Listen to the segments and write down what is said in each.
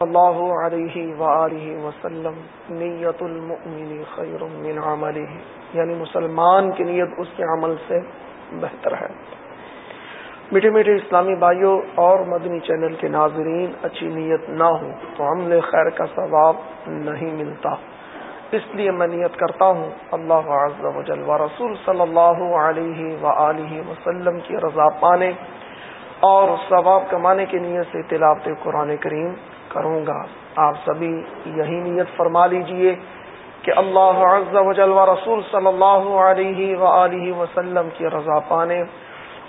اللہ علیہ وآلہ وسلم نیت المؤمن خیر من عمله. یعنی مسلمان کی نیت اس کے عمل سے بہتر ہے۔ میٹھے میٹھے اسلامی بھائیوں اور مدنی چینل کے ناظرین، اچھی نیت نہ ہو تو عمل خیر کا ثواب نہیں ملتا۔ اس لیے میں نیت کرتا ہوں، اللہ عز و جل و رسول صلی اللہ علیہ وآلہ وسلم کی رضا پانے اور ثواب کمانے کی نیت سے تلاوت قرآن کریم کروں گا۔ آپ سبھی یہی نیت فرما لیجیے کہ اللہ عز و جل و رسول صلی اللہ علیہ وآلہ وسلم کی رضا پانے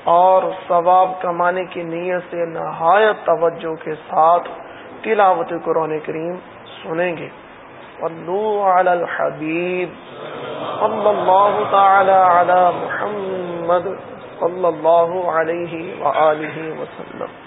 اور ثواب کمانے کی نیت سے نہایت توجہ کے ساتھ تلاوت قرآن کریم سنیں گے۔ علی الحبیب۔ صلی اللہ تعالی علی محمد صلی اللہ علیہ وآلہ وسلم۔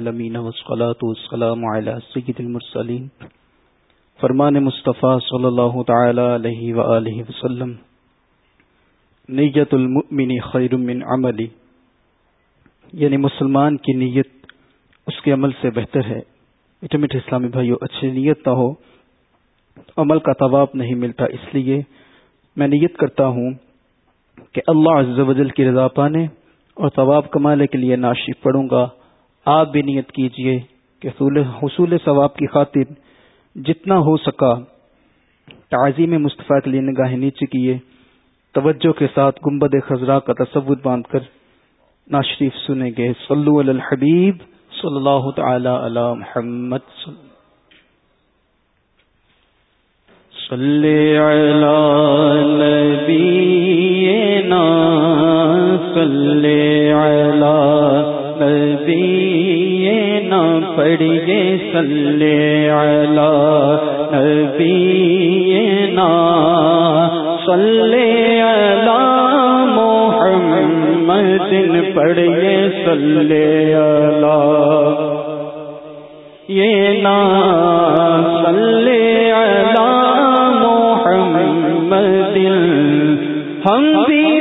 لله رب العالمين والصلاة والسلام على سيد المرسلين فرمان مصطفیٰ صلی اللہ تعالی علیہ وآلہ وسلم. نیت المؤمن خیر من عملی. یعنی مسلمان کی نیت اس کے عمل سے بہتر ہے. میٹھے میٹھے اسلامی بھائیو، اچھی نیت نہ ہو، عمل کا ثواب نہیں ملتا. اس لیے میں نیت کرتا ہوں کہ اللہ عز و جل کی رضا پانے اور ثواب کمانے کے لیے ناشف پڑھوں گا آپ بھی نیت کیجیے کہ حصول ثواب کی خاطر جتنا ہو سکا تعظیم مصطفیٰ کے لیے نگاہ نیچے کیے، توجہ کے ساتھ گنبد خزرہ کا تصور باندھ کر ناشریف سنیں گے۔ صلو علی الحبیب صلی اللہ تعالی علی محمد صلی علی نبینا، صلی علی پڑھیے، صلی علی نبینا، صلی علی محمد، پڑھیے، صلی علی. یہ نا، صلی علی محمد، ہم بھی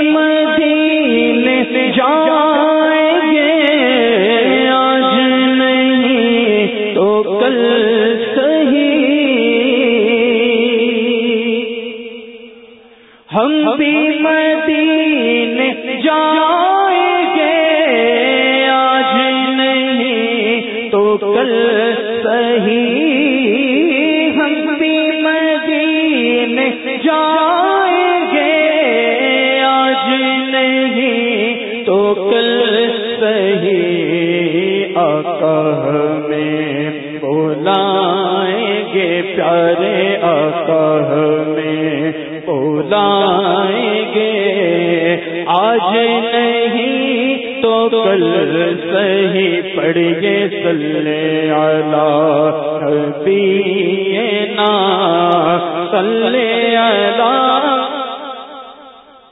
پیارے آقا ہمیں بلائیں گے۔ آج نہیں تو کل صحیح پڑ گے سلے آلہ نا۔ سلے آلہ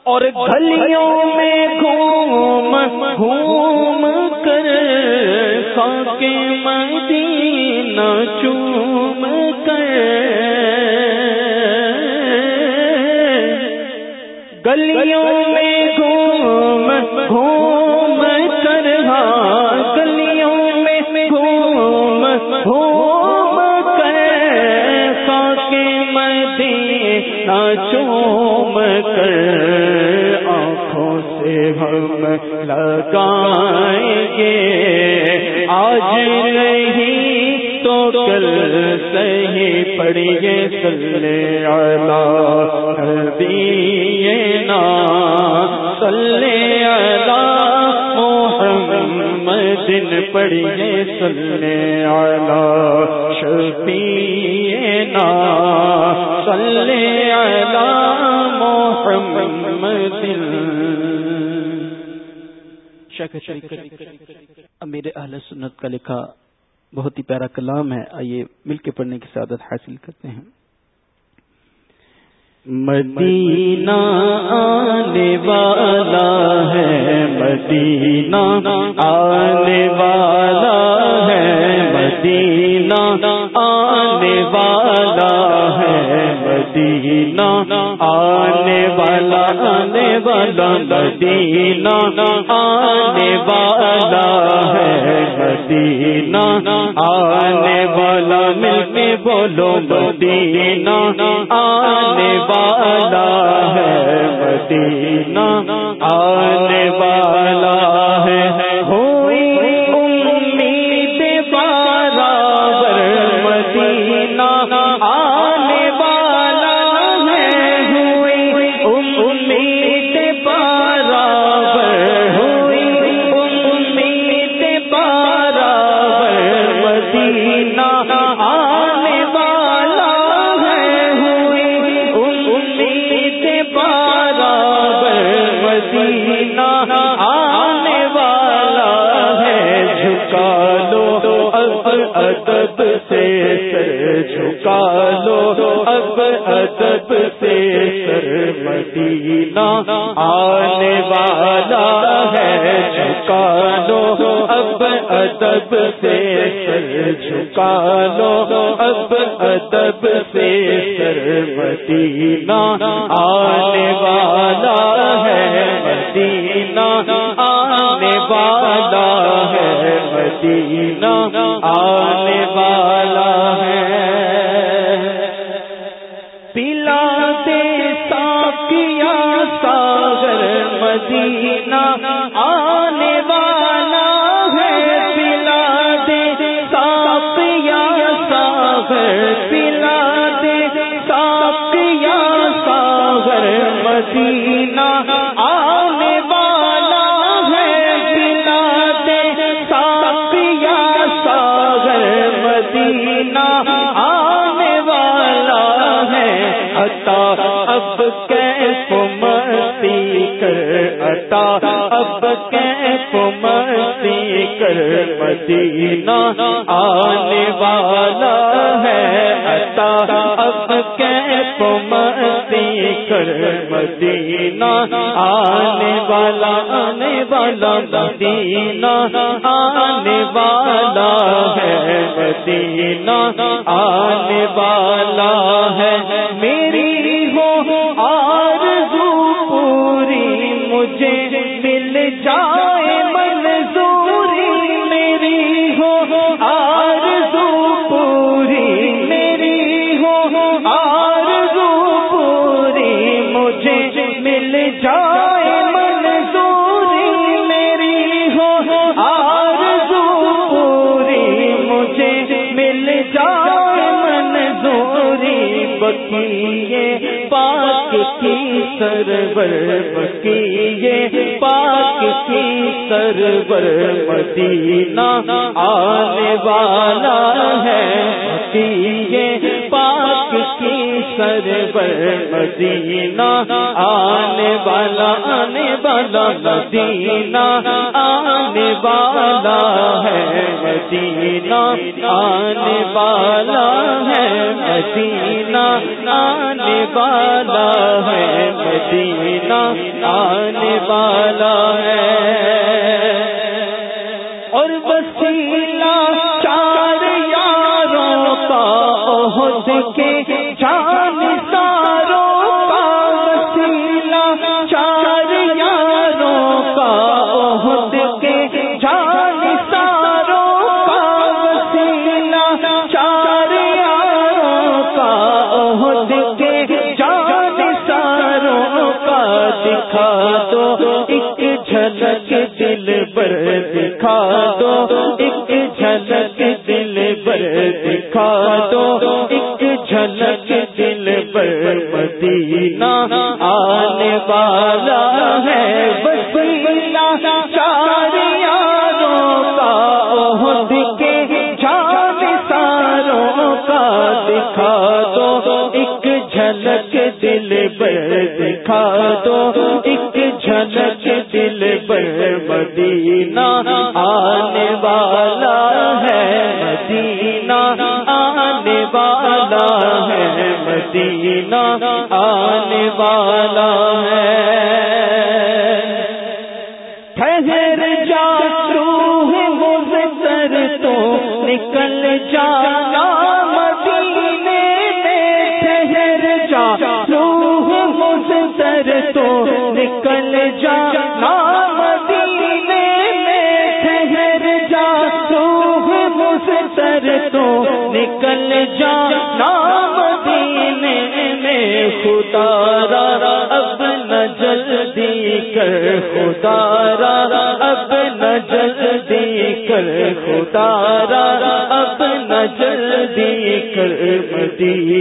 اور گلیوں میں گھوم گھوم کر ساکے مدینہ چو۔ گلیوں میں گھوم گھوم کر ہاں، گلیوں میں گھوم گھوم کر پاک مدینہ چوم کر، آنکھوں سے ہم لگائیں گے۔ آج نہیں تو کل صحیح پڑیے سل امیر اہل سنت کا لکھا بہت ہی پیارا کلام ہے۔ آئیے مل کے پڑھنے کی سعادت حاصل کرتے ہیں۔ مدینہ آنے والا ہے مدینہ آنے والا ہے مدینہ آنے والا ہے مدینہ، آنے والا آنے والا مدینہ، آنے والا ہے مدینہ، آنے والا مل کے بولو مدینہ، آنے والا ہے مدینہ، آنے والا ہے لو اب ادب سے سر مدینہ آنے والا ہے جھکا لو اب ادب سے سر جھکا لو اب ادب سے سر مدینہ آنے والا ہے مدینہ آنے والا ہے مدینہ آنے والا دیا مستی کر مدینہ آنے والا ہے۔ عطا اب کیپ مستی کر مدینہ آنے والا آنے والا مدینہ آنے والا ہے۔ مدینہ آنے والا ہے۔ پر بکیے پاک کی سربر مدینہ آنے والا ہے۔ بکیے پاک کی سربر مدینہ آنے والا آنے والا مدینہ آنے والا ہے۔ مدینہ آنے والا ہے، مدینہ مدینہ نہ کر خدا اب نجلدی کر خدا اب نجلدی کر مدی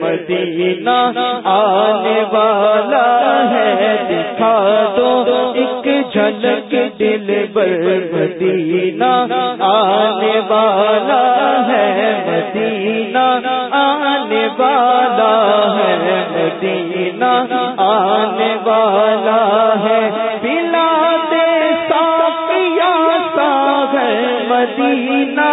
مدینہ آنے والا ہے، دکھا دو ایک جھلک دل بر مدینہ آنے والا ہے، مدینہ آنے والا ہے، مدینہ آنے والا ہے۔ پلا دے ساقیا سا ہے، مدینہ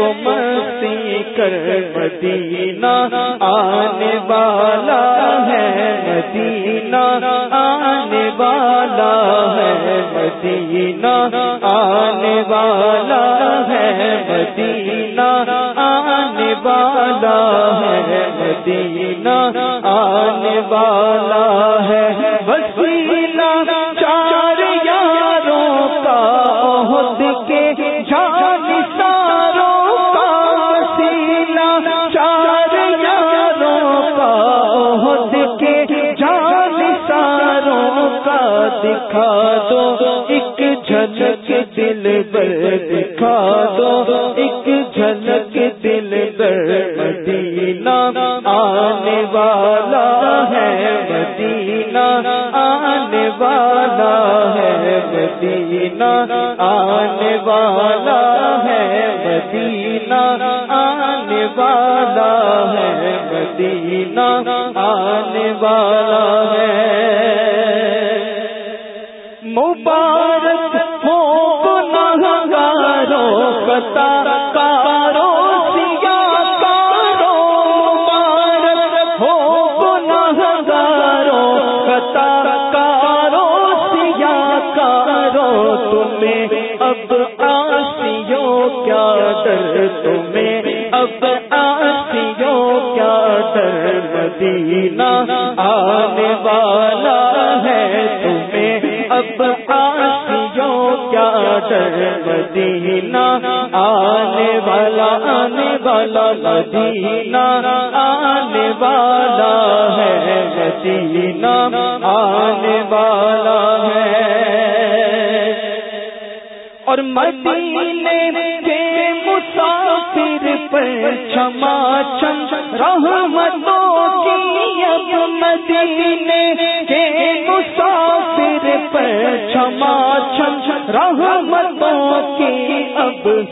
کو مستی کر مدینہ آنے والا ہے مدینہ آنے والا ہے مدینہ آنے والا دکھا دو، ایک جھلک دل بر دکھا دو، ایک جھلک دل بر مدینہ، آنے والا ہے مدینہ، آنے والا ہے مدینہ، آنے والا ہے مدینہ، آنے والا ہے مدینہ۔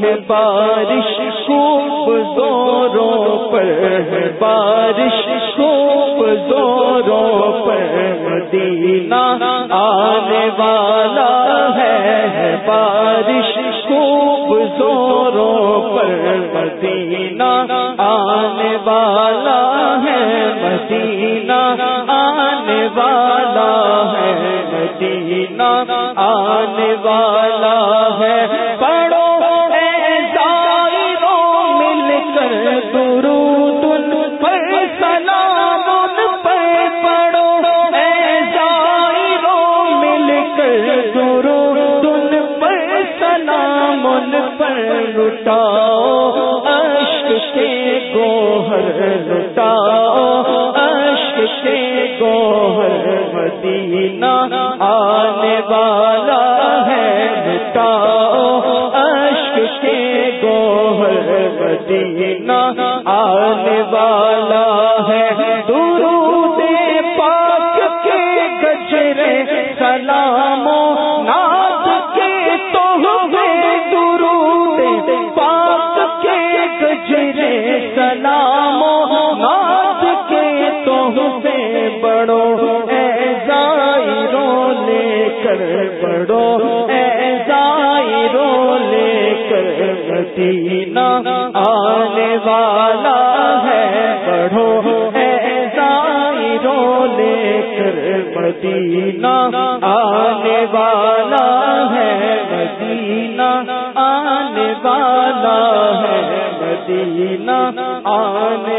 ہے بارش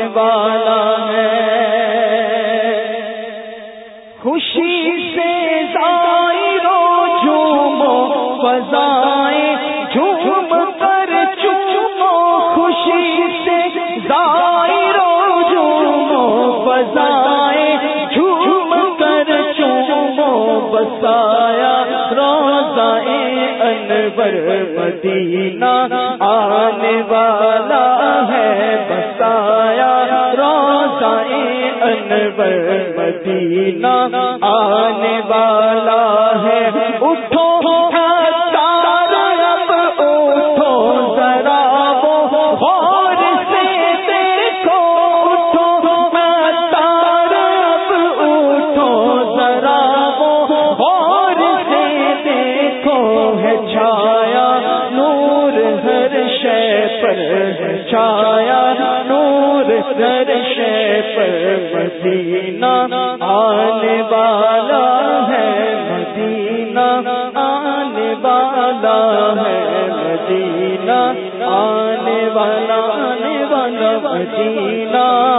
والا پر مدینہ آنے والا مدینہ آنے والا آنے والا مدینہ۔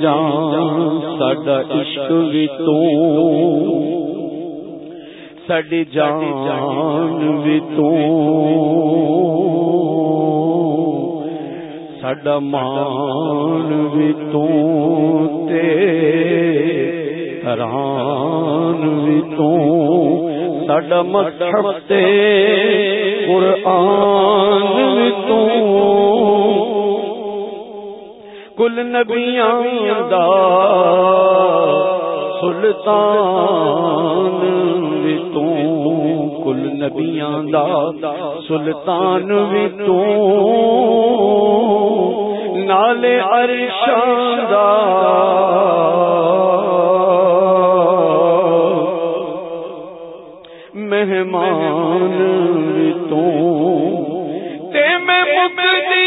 جان ساڈا عشق وی تو ساڈی جان وی تو ساڈا مان وی تو تے تران وی تو ساڈا مذہب تے قرآن وی تو کل نبیاں دا سلطان بھی تو کل نبیاں دا سلطان بھی تو نالے ارشان دا مہمان بھی تو تے میں مبدی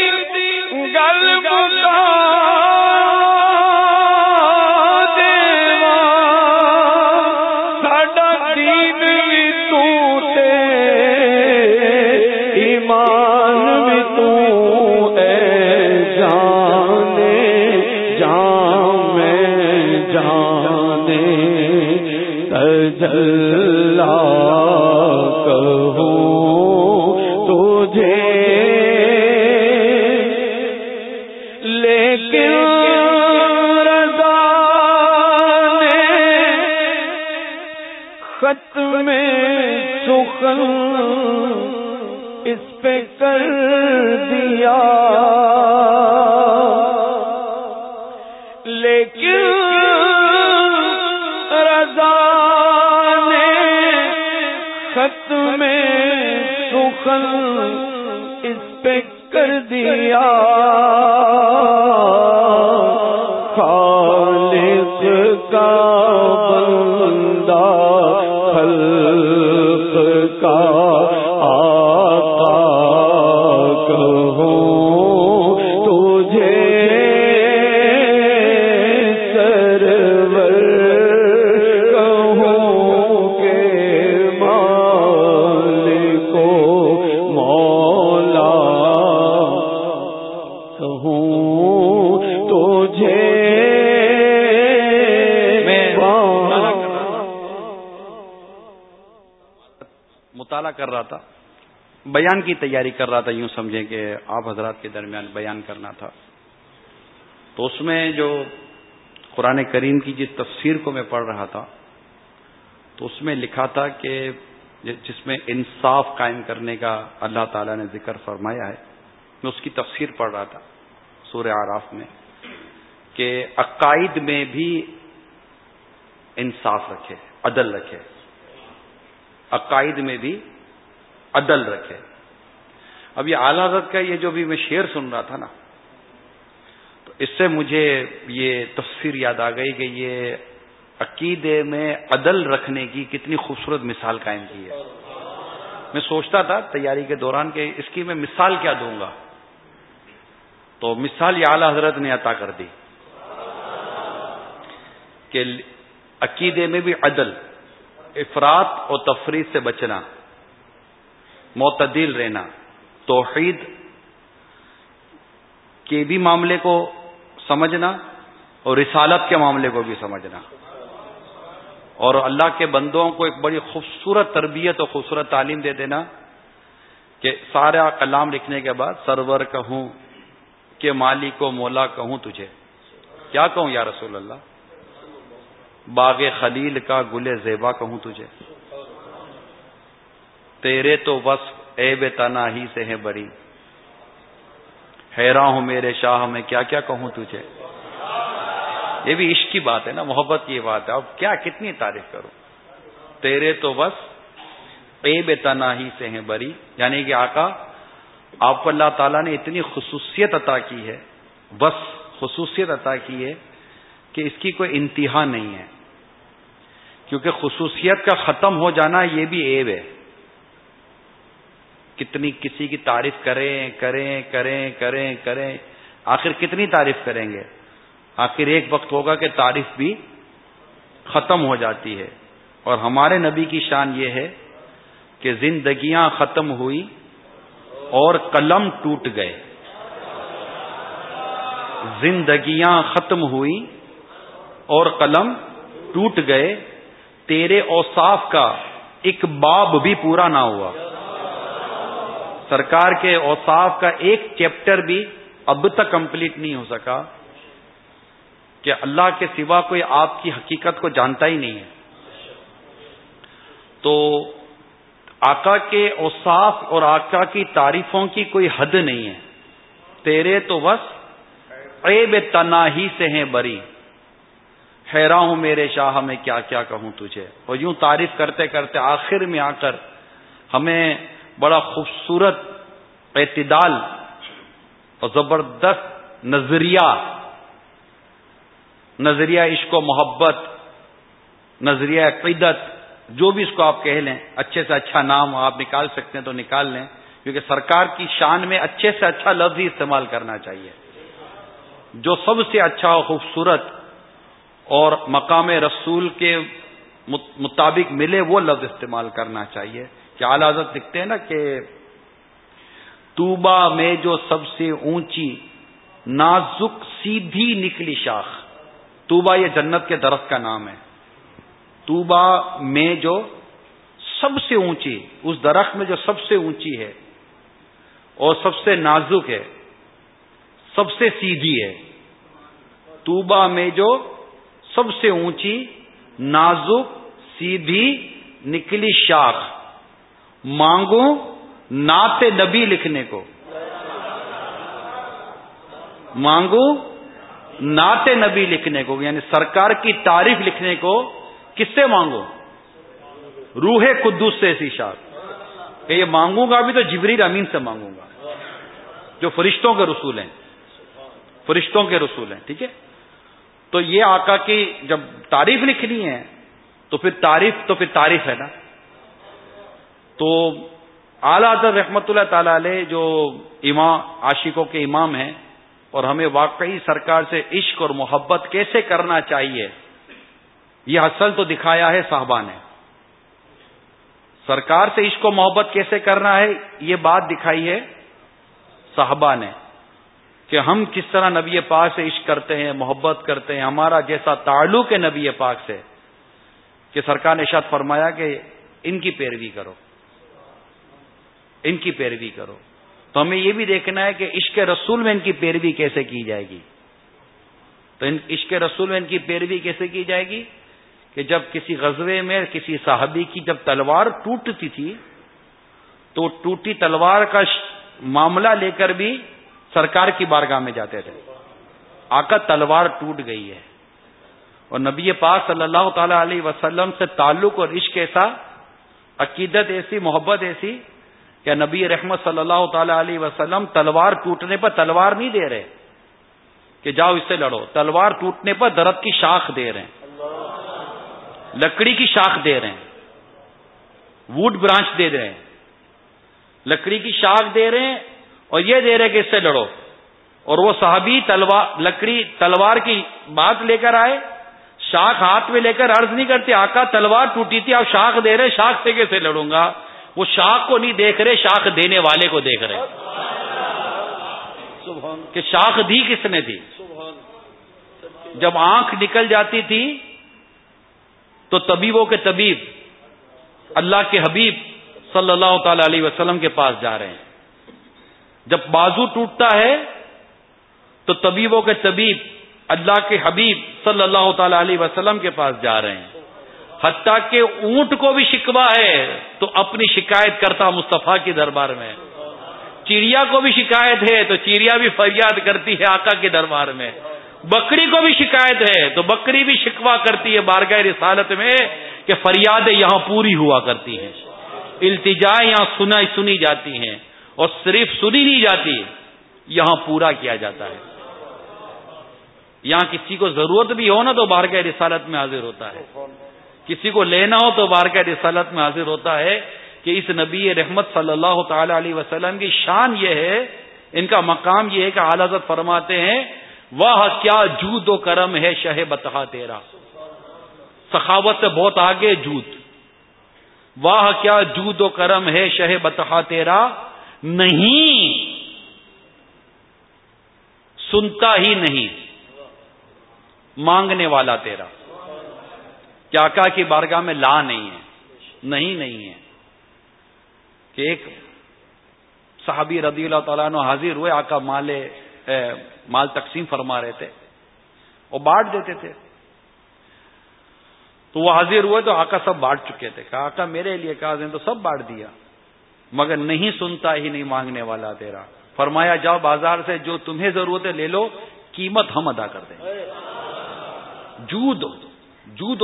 گل بتا لیکن رضا نے خط میں سخن اس کر دیا۔ بیان کی تیاری کر رہا تھا یوں سمجھیں کہ آپ حضرات کے درمیان بیان کرنا تھا۔ تو اس میں جو قرآن کریم کی جس تفسیر کو میں پڑھ رہا تھا، تو اس میں لکھا تھا کہ جس میں انصاف قائم کرنے کا اللہ تعالی نے ذکر فرمایا ہے، میں اس کی تفسیر پڑھ رہا تھا سورہ آراف میں، کہ عقائد میں بھی انصاف رکھے، عدل رکھے۔ عقائد میں بھی عدل رکھے۔ اب یہ اعلی حضرت کا یہ جو بھی میں شعر سن رہا تھا نا، تو اس سے مجھے یہ تفسیر یاد آ گئی کہ یہ عقیدے میں عدل رکھنے کی کتنی خوبصورت مثال قائم کی ہے۔ میں سوچتا تھا تیاری کے دوران کہ اس کی میں مثال کیا دوں گا۔ تو مثال یہ اعلی حضرت نے عطا کر دی کہ عقیدے میں بھی عدل افراد اور تفریح سے بچنا۔ معتدل رہنا، توحید کے بھی معاملے کو سمجھنا اور رسالت کے معاملے کو بھی سمجھنا۔ اور اللہ کے بندوں کو ایک بڑی خوبصورت تربیت اور خوبصورت تعلیم دے دینا کہ سارا کلام لکھنے کے بعد سرور کہوں کہ مالی کو مولا کہوں تجھے۔ کیا کہوں یا رسول اللہ؟ باغ خلیل کا گل زیبا کہوں تجھے۔ تیرے تو بس اے بے تنا ہی سے ہے بڑی۔ حیران ہوں میرے شاہ، میں کیا کیا کہوں تجھے؟ یہ بھی عشق کی بات ہے نا، محبت کی بات ہے۔ اب کیا کتنی تعریف کروں؟ تیرے تو بس اے بے تنا ہی سے ہیں بری یعنی کہ آقا، آپ کو اللہ تعالیٰ نے اتنی خصوصیت عطا کی ہے بس خصوصیت عطا کی ہے کہ اس کی کوئی انتہا نہیں ہے۔ کیونکہ خصوصیت کا ختم ہو جانا یہ بھی ایب ہے۔ کتنی کسی کی تعریف کریں کریں کریں کریں کریں، آخر کتنی تعریف کریں گے؟ آخر ایک وقت ہوگا کہ تعریف بھی ختم ہو جاتی ہے۔ اور ہمارے نبی کی شان یہ ہے کہ زندگیاں ختم ہوئی اور قلم ٹوٹ گئے۔ زندگیاں ختم ہوئی اور قلم ٹوٹ گئے۔ تیرے اوصاف کا ایک باب بھی پورا نہ ہوا۔ سرکار کے اوصاف کا ایک چیپٹر بھی اب تک کمپلیٹ نہیں ہو سکا کہ اللہ کے سوا کوئی آپ کی حقیقت کو جانتا ہی نہیں ہے۔ تو آقا کے اوصاف اور آقا کی تعریفوں کی کوئی حد نہیں ہے۔ تیرے تو بس عیب تناہی سے ہیں بری۔ حیرا ہوں میرے شاہ، میں کیا کیا کہوں تجھے؟ اور یوں تعریف کرتے کرتے آخر میں آ کر ہمیں بڑا خوبصورت اعتدال اور زبردست نظریہ نظریہ عشق و محبت، نظریہ عقیدت، جو بھی اس کو آپ کہہ لیں، اچھے سے اچھا نام آپ نکال سکتے ہیں تو نکال لیں، کیونکہ سرکار کی شان میں اچھے سے اچھا لفظ ہی استعمال کرنا چاہیے۔ جو سب سے اچھا اور خوبصورت اور مقام رسول کے مطابق ملے وہ لفظ استعمال کرنا چاہیے۔ کہ اعلی حضرت لکھتے ہیں نا کہ توبا میں جو سب سے اونچی، نازک، سیدھی نکلی شاخ توبا یہ جنت کے درخت کا نام ہے۔ توبا میں جو سب سے اونچی، اس درخت میں جو سب سے اونچی ہے اور سب سے نازک ہے، سب سے سیدھی ہے۔ توبا میں جو سب سے اونچی، نازک، سیدھی نکلی شاخ۔ مانگوں نعت نبی لکھنے کو۔ مانگوں نعت نبی لکھنے کو یعنی سرکار کی تعریف لکھنے کو کس سے مانگو؟ روح قدوس سے ایسی شاخ کہ یہ مانگوں گا بھی تو جبریل امین سے مانگوں گا۔ جو فرشتوں کے رسول ہیں۔ فرشتوں کے رسول ہیں، ٹھیک ہے؟ تو یہ آقا کی جب تعریف لکھنی ہے، تو پھر تعریف، تو پھر تعریف ہے نا۔ تو اعلی رحمت اللہ تعالی علیہ جو امام عاشقوں کے امام ہیں اور ہمیں واقعی سرکار سے عشق اور محبت کیسے کرنا چاہیے؟ یہ اصل تو دکھایا ہے صاحبہ نے۔ سرکار سے عشق و محبت کیسے کرنا ہے؟ یہ بات دکھائی ہے صاحبہ نے کہ ہم کس طرح نبی پاک سے عشق کرتے ہیں، محبت کرتے ہیں، ہمارا جیسا تعلق ہے نبی پاک سے کہ سرکار نے شاید فرمایا کہ ان کی پیروی کرو۔ ان کی پیروی کرو۔ تو ہمیں یہ بھی دیکھنا ہے کہ عشق رسول میں ان کی پیروی کیسے کی جائے گی؟ تو ان عشق رسول میں ان کی پیروی کیسے کی جائے گی؟ کہ جب کسی غزوے میں کسی صحابی کی جب تلوار ٹوٹتی تھی، تو ٹوٹی تلوار کا معاملہ لے کر بھی سرکار کی بارگاہ میں جاتے تھے۔ آقا تلوار ٹوٹ گئی ہے۔ اور نبی پاک صلی اللہ تعالی علیہ وسلم سے تعلق اور عشق ایسا، عقیدت ایسی، محبت ایسی کہ نبی رحمت صلی اللہ تعالی علیہ وسلم تلوار ٹوٹنے پر تلوار نہیں دے رہے کہ جاؤ اس سے لڑو، تلوار ٹوٹنے پر درخت کی شاخ دے رہے ہیں۔ لکڑی کی شاخ دے رہے ہیں۔ ووڈ برانچ دے رہے ہیں۔ لکڑی کی شاخ دے رہے ہیں اور یہ دے رہے کہ اس سے لڑو۔ اور وہ صحابی تلوار، لکڑی تلوار کی بات لے کر آئے، شاخ ہاتھ میں لے کر عرض نہیں کرتے، آقا تلوار ٹوٹی تھی آپ شاخ دے رہے شاخ سے کیسے لڑوں گا؟ وہ شاخ کو نہیں دیکھ رہے، شاخ دینے والے کو دیکھ رہے۔ کہ شاخ دی کس نے تھی جب آنکھ نکل جاتی تھی تو طبیبوں کے طبیب اللہ کے حبیب صلی اللہ تعالی علیہ وسلم کے پاس جا رہے ہیں۔ جب بازو ٹوٹتا ہے تو طبیبوں کے طبیب اللہ کے حبیب صلی اللہ تعالی علیہ وسلم کے پاس جا رہے ہیں۔ حتیٰ کہ اونٹ کو بھی شکوا ہے تو اپنی شکایت کرتا مصطفیٰ کی دربار میں۔ چڑیا کو بھی شکایت ہے تو چڑیا بھی فریاد کرتی ہے آقا کے دربار میں۔ بکری کو بھی شکایت ہے تو بکری بھی شکوا کرتی ہے بارگاہ رسالت میں کہ فریادیں یہاں پوری ہوا کرتی ہیں۔ التجا یہاں سنا سنی جاتی ہیں اور صرف سنی نہیں جاتی، یہاں پورا کیا جاتا ہے۔ یہاں کسی کو ضرورت بھی ہو نا تو بارگاہ رسالت میں حاضر ہوتا ہے۔ کسی کو لینا ہو تو بارگاہ رسالت میں حاضر ہوتا ہے کہ اس نبی رحمت صلی اللہ تعالی علیہ وسلم کی شان یہ ہے، ان کا مقام یہ ہے کہ حضرت فرماتے ہیں، واہ، کیا جود و کرم ہے شہ بتہا تیرا۔ سخاوت سے بہت آگے جود۔ واہ، کیا جود و کرم ہے شہ بتہا تیرا۔ نہیں۔ سنتا ہی نہیں۔ مانگنے والا تیرا۔ کیا کا کی بارگاہ میں لا نہیں ہے، نہیں نہیں ہے۔ کہ ایک صحابی رضی اللہ تعالیٰ عنہ حاضر ہوئے، آقا مال مال تقسیم فرما رہے تھے۔ وہ بانٹ دیتے تھے۔ تو وہ حاضر ہوئے تو آقا سب بانٹ چکے تھے۔ کہا، آقا میرے لیے کہا تو سب بانٹ دیا۔ مگر نہیں سنتا ہی نہیں مانگنے والا تیرا۔ فرمایا، جاؤ بازار سے جو تمہیں ضرورت ہے لے لو، قیمت ہم ادا کر دیں۔ گے جود جود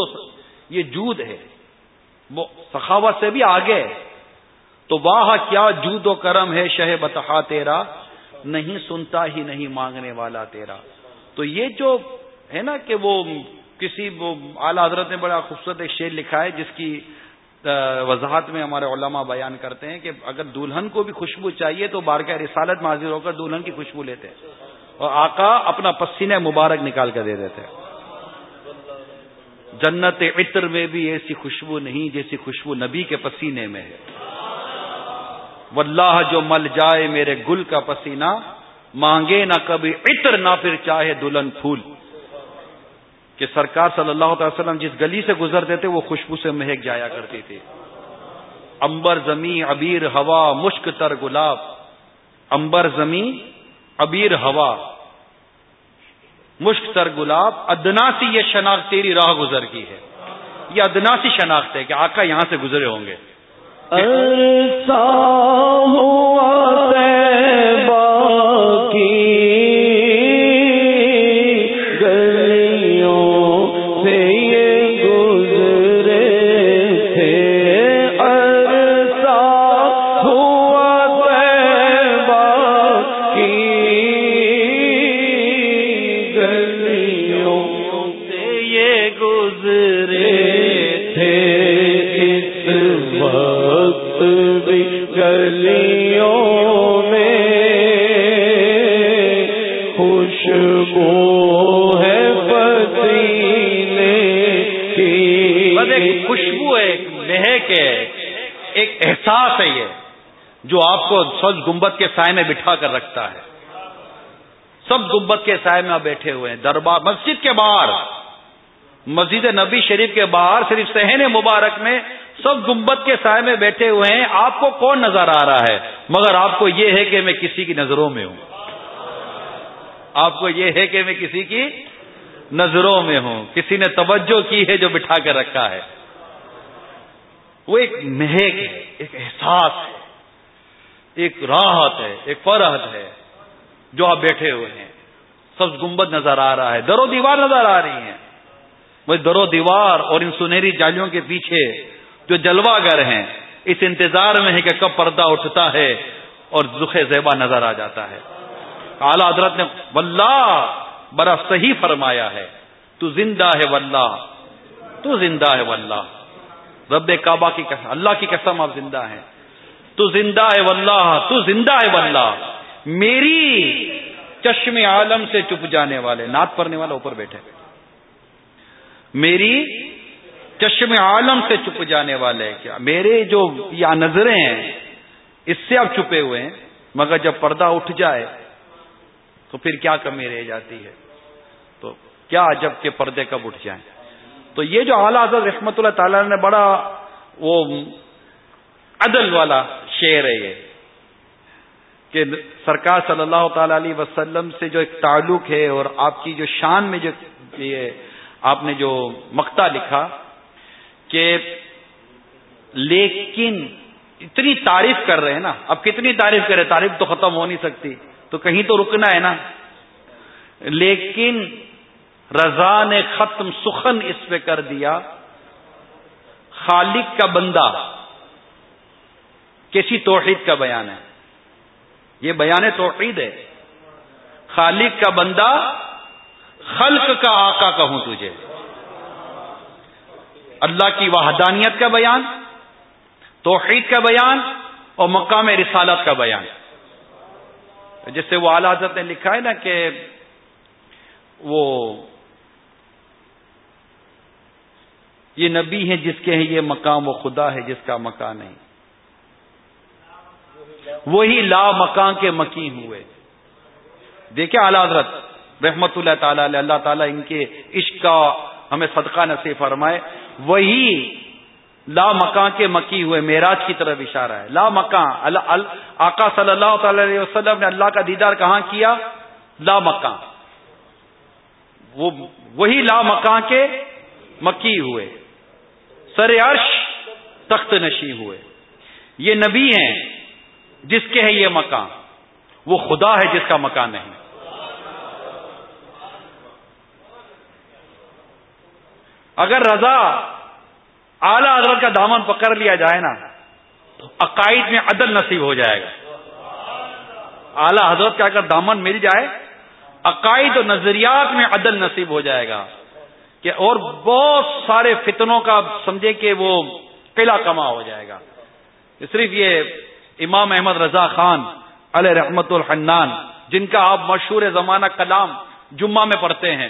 یہ جود ہے۔ وہ سخاوت سے بھی آگے تو واہ، کیا جود و کرم ہے شہ بتہا تیرا۔ نہیں سنتا ہی نہیں مانگنے والا تیرا۔ تو یہ جو ہے نا کہ وہ کسی وہ اعلی حضرت نے بڑا خوبصورت ایک شعر لکھا ہے، جس کی وضاحت میں ہمارے علماء بیان کرتے ہیں کہ اگر دلہن کو بھی خوشبو چاہیے تو بارکہ رسالت میں حاضر ہو کر دلہن کی خوشبو لیتے اور آقا اپنا پسینہ مبارک نکال کر دے دیتے جنت عطر میں بھی ایسی خوشبو نہیں جیسی خوشبو نبی کے پسینے میں ہے۔ واللہ جو مل جائے میرے گل کا پسینہ، مانگے نہ کبھی عطر نہ پھر چاہے دلہن پھول۔ کہ سرکار صلی اللہ تعالی وسلم جس گلی سے گزرتے تھے، وہ خوشبو سے مہک جایا کرتی تھی۔ امبر زمیں ابیر ہوا، مشک تر گلاب۔ امبر زمیں ابیر ہوا۔ مشک تر گلاب، ادناسی یہ شناخت تیری راہ گزر کی ہے۔ یہ ادناسی شناخت ہے کہ آقا یہاں سے گزرے ہوں گے۔ احساس ہے یہ، جو آپ کو سب گمبت کے سائے میں بٹھا کر رکھتا ہے۔ سب گمبت کے سائے میں آپ بیٹھے ہوئے ہیں۔ دربار، مسجد کے باہر، مسجد نبی شریف کے باہر، صرف سہن مبارک میں سب گمبت کے سائے میں بیٹھے ہوئے ہیں۔ آپ کو کون نظر آ رہا ہے؟ مگر آپ کو یہ ہے کہ میں کسی کی نظروں میں ہوں۔ آپ کو یہ ہے کہ میں کسی کی نظروں میں ہوں۔ کسی نے توجہ کی ہے جو بٹھا کر رکھا ہے۔ وہ ایک مہک ہے، ایک احساس ہے، ایک راحت ہے، ایک فرحت ہے جو آپ بیٹھے ہوئے ہیں۔ سب گنبد نظر آ رہا ہے، درو دیوار نظر آ رہی ہیں۔ وہ درو دیوار اور ان سنہری جالیوں کے پیچھے جو جلوہ گر ہیں، اس انتظار میں ہے کہ کب پردہ اٹھتا ہے اور زخ زیبا نظر آ جاتا ہے۔ اعلی حضرت نے واللہ بڑا صحیح فرمایا ہے۔ تو زندہ ہے واللہ، تو زندہ ہے واللہ۔ رب کعبہ کی قسم اللہ کی قسم آپ زندہ ہیں۔ تو زندہ ہے واللہ، تو زندہ ہے واللہ۔ میری چشم عالم سے چپ جانے والے، نعت پڑھنے والا اوپر بیٹھے۔ میری چشم عالم سے چپ جانے والے، کیا؟ میرے جو یا نظریں ہیں، اس سے آپ چھپے ہوئے ہیں۔ مگر جب پردہ اٹھ جائے، تو پھر کیا کمی رہ جاتی ہے؟ تو کیا جبکہ پردے کب اٹھ جائیں؟ تو یہ جو اعلیٰ حضرت رحمت اللہ تعالی نے بڑا وہ عدل والا شعر ہے یہ، کہ سرکار صلی اللہ تعالی علیہ وسلم سے جو ایک تعلق ہے اور آپ کی جو شان میں جو یہ آپ نے جو مکتا لکھا کہ لیکن اتنی تعریف کر رہے ہیں نا، اب کتنی تعریف کرے، تعریف تو ختم ہو نہیں سکتی، تو کہیں تو رکنا ہے نا۔ لیکن رضا نے ختم سخن اس پہ کر دیا۔ خالق کا بندہ، کسی توحید کا بیان ہے؟ یہ بیان توحید ہے۔ خالق کا بندہ، خلق کا آقا کہوں تجھے؟ اللہ کی وحدانیت کا بیان، توحید کا بیان اور مقام رسالت کا بیان۔ جس سے وہ اعلی حضرت نے لکھا ہے نا کہ وہ یہ نبی ہے جس کے ہیں یہ مقام و خدا ہے جس کا مکان نہیں وہی لا مکان کے مکین ہوئے۔ دیکھیں اعلی حضرت، رحمت اللہ تعالی علیہ، اللہ تعالیٰ ان کے عشق کا ہمیں صدقہ نصیب فرمائے۔ وہی لا مکان کے مکی ہوئے، معراج کی طرف اشارہ ہے۔ لا مکان آقا صلی اللہ تعالی علیہ وسلم نے اللہ کا دیدار کہاں کیا؟ لا مکان۔ وہ، وہی لا مکان کے مکی ہوئے۔ سر عرش تخت نشی ہوئے۔ یہ نبی ہیں جس کے ہے یہ مکان وہ خدا ہے جس کا مکان نہیں۔ اگر رضا اعلی حضرت کا دامن پکڑ لیا جائے نا، تو عقائد میں عدل نصیب ہو جائے گا۔ اعلی حضرت کا اگر دامن مل جائے، عقائد و نظریات میں عدل نصیب ہو جائے گا۔ کہ اور بہت سارے فتنوں کا سمجھے کہ وہ قلعہ کما ہو جائے گا۔ صرف یہ امام احمد رضا خان علیہ رحمت الحنان، جن کا آپ مشہور زمانہ کلام جمعہ میں پڑھتے ہیں،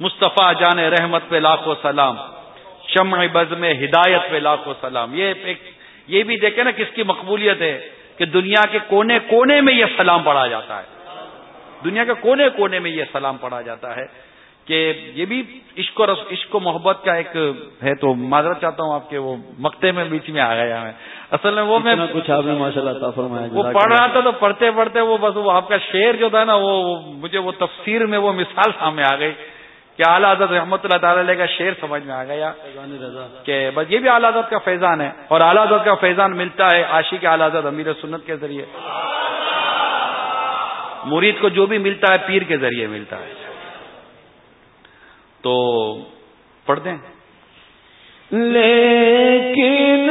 مصطفیٰ جان رحمت پہ لاکھوں سلام، شمع بز میں ہدایت پہ لاکھوں سلام۔ یہ ایک، یہ بھی دیکھیں نا کس کی مقبولیت ہے کہ دنیا کے کونے کونے میں یہ سلام پڑھا جاتا ہے۔ دنیا کے کونے کونے میں یہ سلام پڑھا جاتا ہے۔ کہ یہ بھی عشق و عشق و محبت کا ایک ہے تو معذرت چاہتا ہوں آپ کے وہ مکتے میں بیچ میں آ گیا میں۔ اصل میں وہ میں کچھ آپ نے ماشاء اللہ وہ پڑھ رہا تھا تو پڑھتے پڑھتے وہ بس وہ آپ کا شعر جو تھا نا وہ مجھے وہ تفسیر میں وہ مثال سامنے آ گئی کہ اعلیٰ حضرت رحمۃ اللہ تعالی کا شعر سمجھ میں آ گیا کہ بس یہ بھی اعلیٰ حضرت کا فیضان ہے اور اعلیٰ حضرت کا فیضان ملتا ہے عاشق کے اعلیٰ حضرت امیر سنت کے ذریعے۔ مرید کو جو بھی ملتا ہے پیر کے ذریعے ملتا ہے۔ تو پڑھ دیں۔ لیکن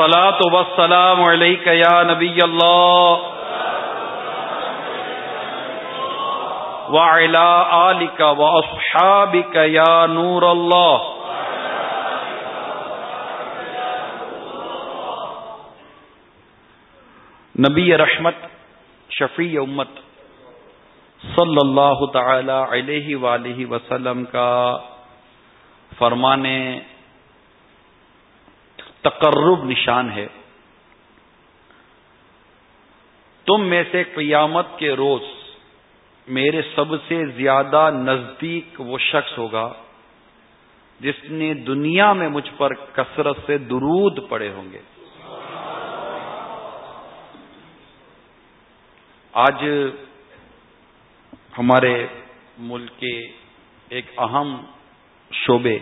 الصلاة والسلام عليك يا نبي الله. وعلى آلك وأصحابك يا نور الله. نبی رحمت، شفیع امت صلی اللہ تعالی علیہ وآلہ وسلم کا فرمانے تقرب نشان ہے۔ تم میں سے قیامت کے روز میرے سب سے زیادہ نزدیک وہ شخص ہوگا جس نے دنیا میں مجھ پر کثرت سے درود پڑے ہوں گے۔ آج ہمارے ملک کے ایک اہم شعبے،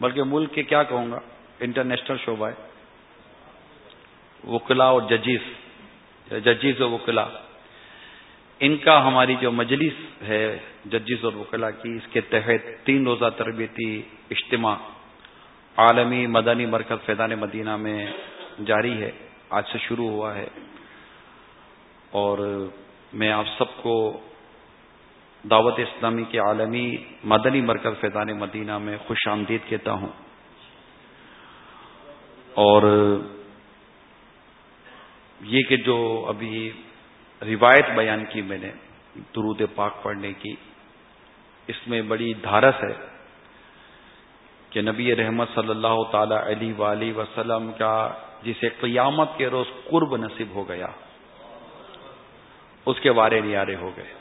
بلکہ ملک کے کیا کہوں گا؟ انٹرنیشنل شعبہ ہے۔ وکلا اور ججیز ججیز اور وکلا ان کا ہماری جو مجلس ہے، ججیز اور وکلا کی، اس کے تحت تین روزہ تربیتی اجتماع عالمی مدنی مرکز فیضان مدینہ میں جاری ہے۔ آج سے شروع ہوا ہے۔ اور میں آپ سب کو دعوت اسلامی کے عالمی مدنی مرکز فیضان مدینہ میں خوش آمدید کہتا ہوں۔ اور یہ کہ جو ابھی روایت بیان کی میں نے، درود پاک پڑھنے کی، اس میں بڑی دھارس ہے کہ نبی رحمت صلی اللہ تعالی علی ولی وسلم کا جسے قیامت کے روز قرب نصیب ہو گیا، اس کے وارے نیارے ہو گئے۔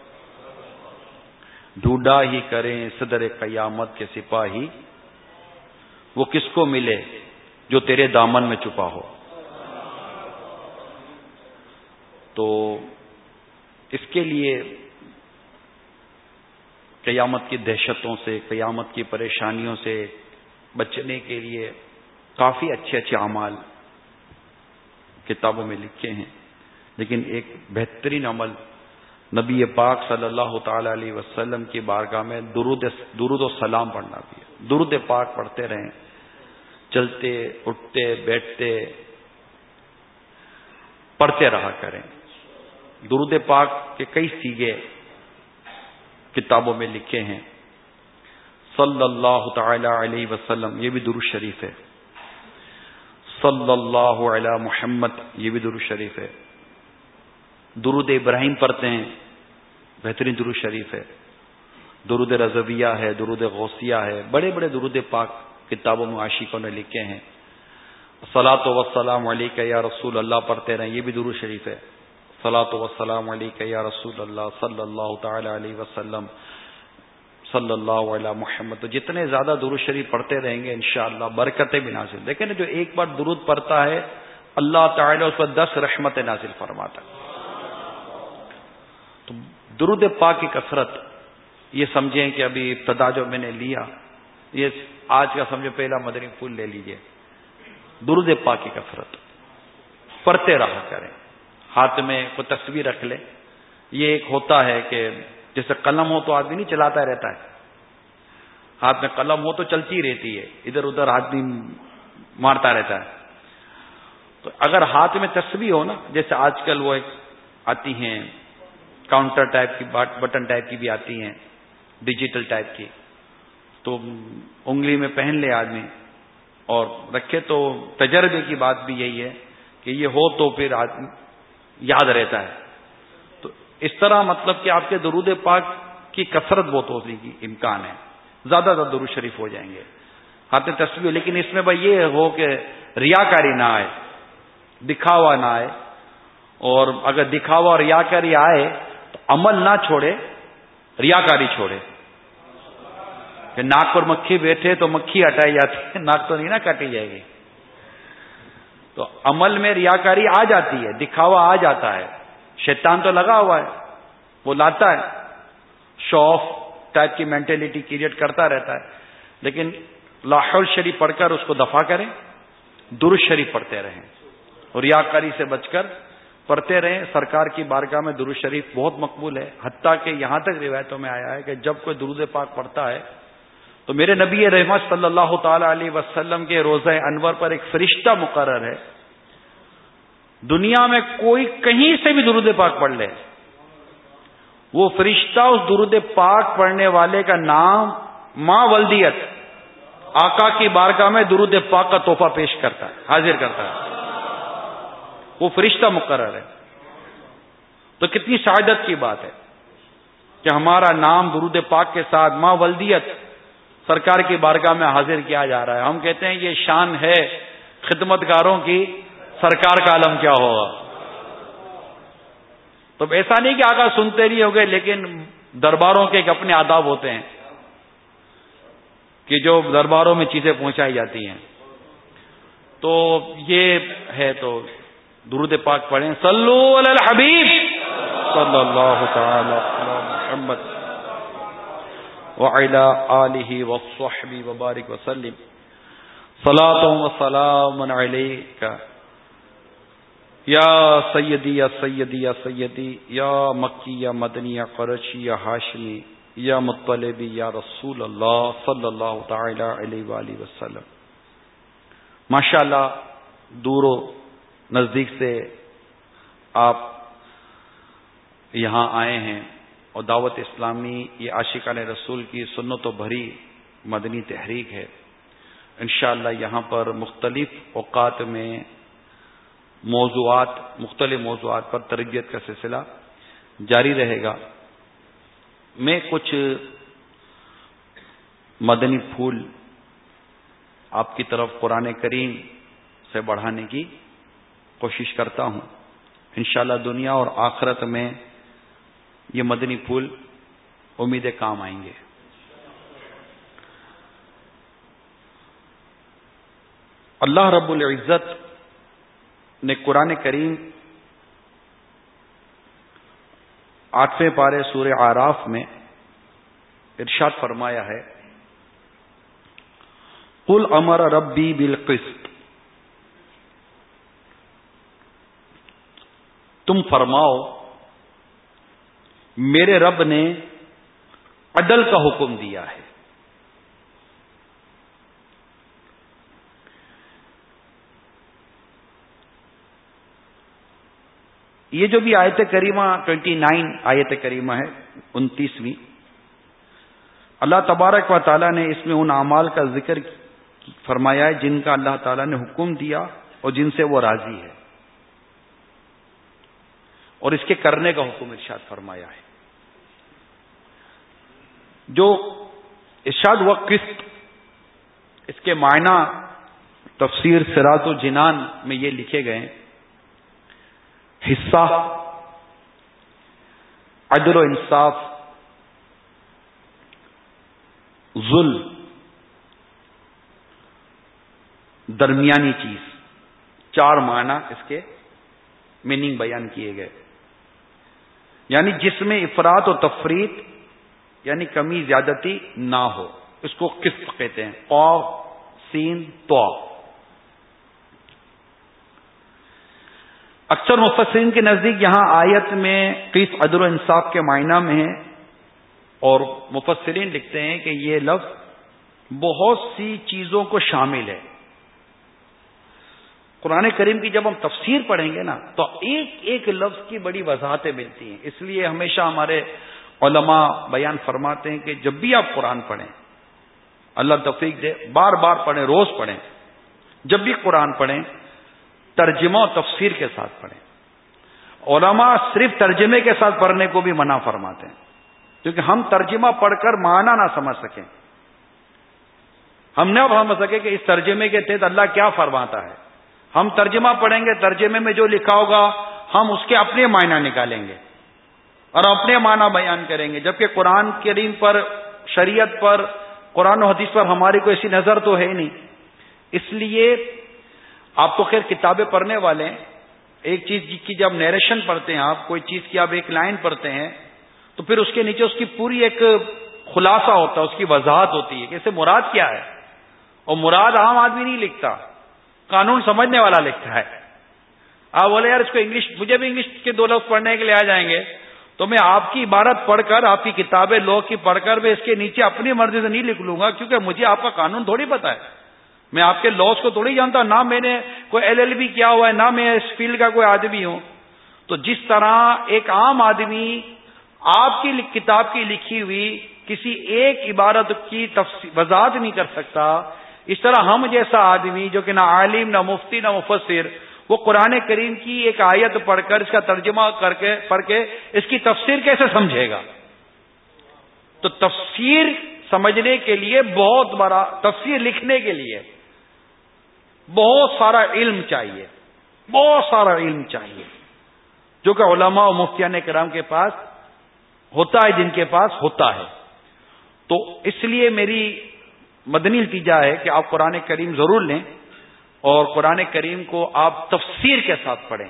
ڈھونڈا ہی کریں صدر قیامت کے سپاہی، وہ کس کو ملے؟ جو تیرے دامن میں چھپا ہو۔ تو اس کے لیے قیامت کی دہشتوں سے، قیامت کی پریشانیوں سے بچنے کے لیے کافی اچھے اچھے اعمال کتابوں میں لکھے ہیں۔ لیکن ایک بہترین عمل نبی پاک صلی اللہ تعالی علیہ وسلم کی بارگاہ میں درود درود و سلام پڑھنا بھی ہے۔ درود پاک پڑھتے رہیں۔ چلتے، اٹھتے، بیٹھتے، پڑھتے رہا کریں۔ درود پاک کے کئی سیگے کتابوں میں لکھے ہیں۔ صلی اللہ تعالی علیہ وسلم، یہ بھی درود شریف ہے۔ صلی اللہ علیہ محمد، یہ بھی درود شریف ہے۔ درود ابراہیم پڑھتے ہیں، بہترین درود شریف ہے۔ درود رضویہ ہے، درود غوثیہ ہے۔ بڑے بڑے درود پاک کتابوں میں عاشقوں نے لکھے ہیں۔ سلاۃ وسلام علی یا رسول اللہ پڑھتے رہیں، یہ بھی درود شریف ہے۔ سلاۃ وسلام علی یا رسول اللہ صلی اللہ تعالی علیہ وسلم، صلی اللہ علیہ محمد۔ تو جتنے زیادہ درود شریف پڑھتے رہیں گے انشاءاللہ برکتیں بھی نازل۔ لیکن جو ایک بار درود پڑھتا ہے، اللہ تعالی اس پر دس رحمت نازل فرماتا ہے۔ تو درود پاک کی کثرت، یہ سمجھیں کہ ابھی ابتدا جو میں نے لیا، یہ آج کا سمجھو پہلا مدنی پھول لے لیجیے۔ درود پاک کی کثرت پڑھتے رہا کریں۔ ہاتھ میں کوئی تصویر رکھ لے۔ یہ ایک ہوتا ہے کہ جیسے قلم ہو تو آدمی نہیں چلاتا رہتا ہے۔ ہاتھ میں قلم ہو تو چلتی رہتی ہے۔ ادھر ادھر آدمی مارتا رہتا ہے۔ تو اگر ہاتھ میں تصویر ہو نا، جیسے آج کل وہ ایک آتی ہیں کاؤنٹر ٹائپ کی بٹن ٹائپ کی بھی آتی ہیں ڈیجیٹل ٹائپ کی۔ تو انگلی میں پہن لے آدمی اور رکھے تو تجربے کی بات بھی یہی ہے کہ یہ ہو تو پھر آدمی یاد رہتا ہے۔ تو اس طرح مطلب کہ آپ کے درود پاک کی کثرت بہت ہونے کی امکان ہے۔ زیادہ زیادہ درود شریف ہو جائیں گے۔ ہاتھ تصویر لیکن اس میں بھائی یہ ہو کہ ریاکاری نہ آئے، دکھاوا نہ آئے۔ اور اگر دکھاوا اور ریاکاری آئے تو عمل نہ چھوڑے، ریاکاری چھوڑے۔ کہ ناک پر مکھی بیٹھے تو مکھی ہٹائی جاتی ہے، ناک تو نہیں نا کاٹی جائے گی۔ تو عمل میں ریاکاری آ جاتی ہے، دکھاوا آ جاتا ہے۔ شیطان تو لگا ہوا ہے، وہ لاتا ہے۔ شو آف ٹائپ کی مینٹلٹی کریٹ کرتا رہتا ہے۔ لیکن لاہور شریف پڑھ کر اس کو دفاع کریں، درست شریف پڑھتے رہیں۔ اور ریاکاری سے بچ کر پڑھتے رہیں۔ سرکار کی بارگاہ میں درود شریف بہت مقبول ہے۔ حتیٰ کہ یہاں تک روایتوں میں آیا ہے کہ جب کوئی درود پاک پڑھتا ہے تو میرے نبی رحمت صلی اللہ تعالی علیہ وسلم کے روزہ انور پر ایک فرشتہ مقرر ہے۔ دنیا میں کوئی کہیں سے بھی درود پاک پڑھ لے۔ وہ فرشتہ اس درود پاک پڑھنے والے کا نام ماں ولدیت، آقا کی بارگاہ میں درود پاک کا تحفہ پیش کرتا ہے، حاضر کرتا ہے۔ وہ فرشتہ مقرر ہے۔ تو کتنی سعادت کی بات ہے کہ ہمارا نام درود پاک کے ساتھ ماں ولدیت سرکار کی بارگاہ میں حاضر کیا جا رہا ہے۔ ہم کہتے ہیں یہ شان ہے خدمت گاروں کی سرکار کا عالم کیا ہوگا۔ تو ایسا نہیں کہ آگا سنتے نہیں ہوگے، لیکن درباروں کے ایک اپنے آداب ہوتے ہیں کہ جو درباروں میں چیزیں پہنچائی جاتی ہیں۔ تو یہ ہے تو درود پاک پڑھیں۔ صلو علی الحبیب۔ صلی اللہ تعالی محمد۔ وعلى آله وصحبه وبارك وسلم. صلاة وسلام عليك. یا سیدی یا سیدی یا سیدی یا مکی یا مدنی یا قرشی یا ہاشمی یا مطلبی یا رسول اللہ صلی اللہ تعالی علیہ وآلہ وسلم. ماشاء اللہ دور و نزدیک سے آپ یہاں آئے ہیں۔ اور دعوت اسلامی یہ عاشقان رسول کی سنت و بھری مدنی تحریک ہے۔ انشاءاللہ یہاں پر مختلف اوقات میں موضوعات، مختلف موضوعات پر تربیت کا سلسلہ جاری رہے گا۔ میں کچھ مدنی پھول آپ کی طرف قرآن کریم سے بڑھانے کی کوشش کرتا ہوں۔ انشاءاللہ دنیا اور آخرت میں یہ مدنی پھول امید کام آئیں گے۔ اللہ رب العزت نے قرآن کریم آٹھویں پارے سور آراف میں ارشاد فرمایا ہے۔ کل امر ربی بالقسط۔ تم فرماؤ میرے رب نے عدل کا حکم دیا ہے۔ یہ جو بھی آیت کریمہ ٹوینٹی نائن آیت کریمہ ہے، انتیسویں، اللہ تبارک و تعالیٰ نے اس میں ان اعمال کا ذکر فرمایا ہے جن کا اللہ تعالیٰ نے حکم دیا اور جن سے وہ راضی ہے۔ اور اس کے کرنے کا حکم ارشاد فرمایا ہے۔ جو ارشاد و قسط، اس کے معنی تفسیر سرات و جنان میں یہ لکھے گئے حصہ، عدل و انصاف، ظلم، درمیانی چیز۔ چار معنی اس کے میننگ بیان کیے گئے۔ یعنی جس میں افراد و تفریح یعنی کمی زیادتی نہ ہو۔ اس کو قسط کہتے ہیں۔ قو سین تو اکثر مفسرین کے نزدیک یہاں آیت میں قیس عدل و انصاف کے معنی میں ہے اور مفسرین لکھتے ہیں کہ یہ لفظ بہت سی چیزوں کو شامل ہے۔ قرآن کریم کی جب ہم تفسیر پڑھیں گے نا، تو ایک ایک لفظ کی بڑی وضاحتیں ملتی ہیں۔ اس لیے ہمیشہ ہمارے علماء بیان فرماتے ہیں کہ جب بھی آپ قرآن پڑھیں، اللہ تفریق دے، بار بار پڑھیں، روز پڑھیں، جب بھی قرآن پڑھیں، ترجمہ و تفسیر کے ساتھ پڑھیں۔ علماء صرف ترجمے کے ساتھ پڑھنے کو بھی منع فرماتے ہیں، کیونکہ ہم ترجمہ پڑھ کر معنی نہ سمجھ سکیں۔ ہم نہ سمجھ سکے کہ اس ترجمے کے تحت اللہ کیا فرماتا ہے۔ ہم ترجمہ پڑھیں گے، ترجمے میں جو لکھا ہوگا، ہم اس کے اپنے معنی نکالیں گے۔ اور اپنے معنی بیان کریں گے۔ جبکہ قرآن کریم پر، شریعت پر، قرآن و حدیث پر ہماری کوئی ایسی نظر تو ہے نہیں۔ اس لیے آپ تو خیر کتابیں پڑھنے والے ہیں۔ ایک چیز کی جب نیریشن پڑھتے ہیں، آپ کوئی چیز کی آپ ایک لائن پڑھتے ہیں، تو پھر اس کے نیچے اس کی پوری ایک خلاصہ ہوتا ہے، اس کی وضاحت ہوتی ہے کہ اسے مراد کیا ہے۔ اور مراد عام آدمی نہیں لکھتا، قانون سمجھنے والا لکھتا ہے۔ آپ بولے، یار اس کو انگلش، مجھے بھی انگلش کے دو لفظ پڑھنے کے لیے آ جائیں گے۔ تو میں آپ کی عبارت پڑھ کر، آپ کی کتابیں لوگ کی پڑھ کر میں اس کے نیچے اپنی مرضی سے نہیں لکھ لوں گا، کیونکہ مجھے آپ کا قانون تھوڑی پتا ہے۔ میں آپ کے لاس کو تھوڑی جانتا نہ میں نے کوئی ایل ایل بی کیا ہوا ہے، نہ میں اس فیلڈ کا کوئی آدمی ہوں۔ تو جس طرح ایک عام آدمی آپ کی کتاب کی لکھی ہوئی کسی ایک عبارت کی وضاحت نہیں کر سکتا، اس طرح ہم جیسا آدمی جو کہ نہ عالم، نہ مفتی، نہ مفسر وہ قرآن کریم کی ایک آیت پڑھ کر اس کا ترجمہ کر کے پڑھ کے اس کی تفسیر کیسے سمجھے گا؟ تو تفسیر سمجھنے کے لیے بہت بڑا تفسیر لکھنے کے لیے بہت سارا علم چاہیے۔ بہت سارا علم چاہیے۔ جو کہ علماء و مفتیان کرام کے پاس ہوتا ہے، جن کے پاس ہوتا ہے۔ تو اس لیے میری مدنی التیجہ ہے کہ آپ قرآن کریم ضرور لیں۔ اور قرآن کریم کو آپ تفسیر کے ساتھ پڑھیں۔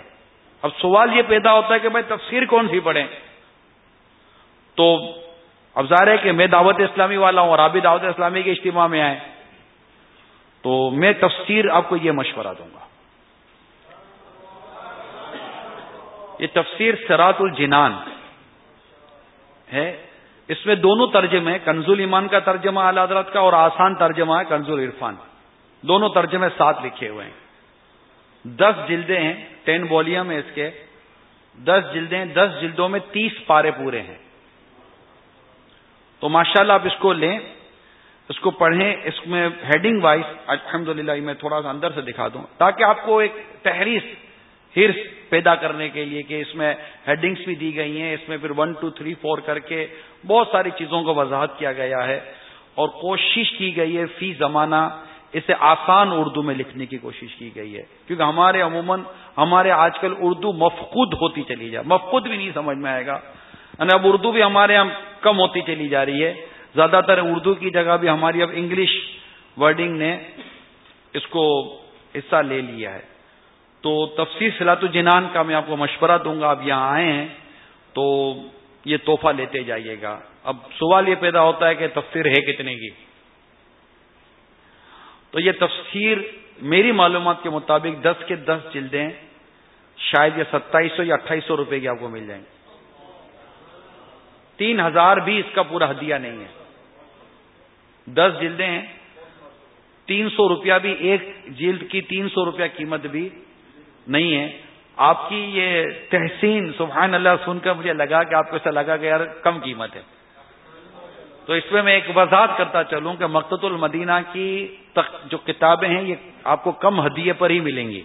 اب سوال یہ پیدا ہوتا ہے کہ بھائی تفسیر کون سی پڑھیں؟ تو اب ظاہر ہے کہ میں دعوت اسلامی والا ہوں اور آپ بھی دعوت اسلامی کے اجتماع میں آئے۔ تو میں تفسیر آپ کو یہ مشورہ دوں گا۔ یہ تفسیر سرات الجنان ہے۔ اس میں دونوں ترجمے کنزول ایمان کا ترجمہ اعلی حضرت کا اور آسان ترجمہ ہے کنزول عرفان۔ دونوں ترجمے ساتھ لکھے ہوئے ہیں۔ دس جلدیں ہیں ٹین بولیاں میں اس کے۔ دس جلدیں، دس جلدوں میں تیس پارے پورے ہیں۔ تو ماشاءاللہ آپ اس کو لیں، اس کو پڑھیں۔ اس میں ہیڈنگ وائز الحمد میں تھوڑا سا اندر سے دکھا دوں۔ تاکہ آپ کو ایک تحریر ہرس پیدا کرنے کے لیے کہ اس میں ہیڈنگس بھی دی گئی ہیں۔ اس میں پھر ون ٹو تھری فور کر کے بہت ساری چیزوں کو وضاحت کیا گیا ہے۔ اور کوشش کی گئی ہے، فی زمانہ اسے آسان اردو میں لکھنے کی کوشش کی گئی ہے۔ کیونکہ ہمارے عموماً ہمارے آج کل اردو مفقود ہوتی چلی جائے مفقود بھی نہیں سمجھ میں آئے گا۔ یعنی اب اردو بھی ہمارے یہاں کم ہوتی چلی جا رہی ہے۔ زیادہ تر اردو کی جگہ بھی ہماری اب انگلش ورڈنگ نے اس کو حصہ لے لیا ہے۔ تو تفسیر سلاط الجنان کا میں آپ کو مشورہ دوں گا، آپ یہاں آئے ہیں تو یہ تحفہ لیتے جائیے گا۔ اب سوال یہ پیدا ہوتا ہے کہ تفسیر ہے کتنے کی؟ تو یہ تفسیر میری معلومات کے مطابق دس کے دس جلدیں شاید یہ ستائیس سو یا اٹھائیس سو روپے کی آپ کو مل جائیں گے تین ہزار بھی اس کا پورا ہدیہ نہیں ہے۔ دس جلدیں ہیں۔ تین سو روپیہ بھی ایک جلد کی تین سو روپیہ قیمت بھی نہیں ہے۔ آپ کی یہ تحسین، سبحان اللہ، سن کر مجھے لگا کہ آپ کو ایسا لگا کہ یار کم قیمت ہے۔ تو اس میں میں ایک وضاحت کرتا چلوں کہ مقت المدینہ کی جو کتابیں ہیں، یہ آپ کو کم ہدیے پر ہی ملیں گی۔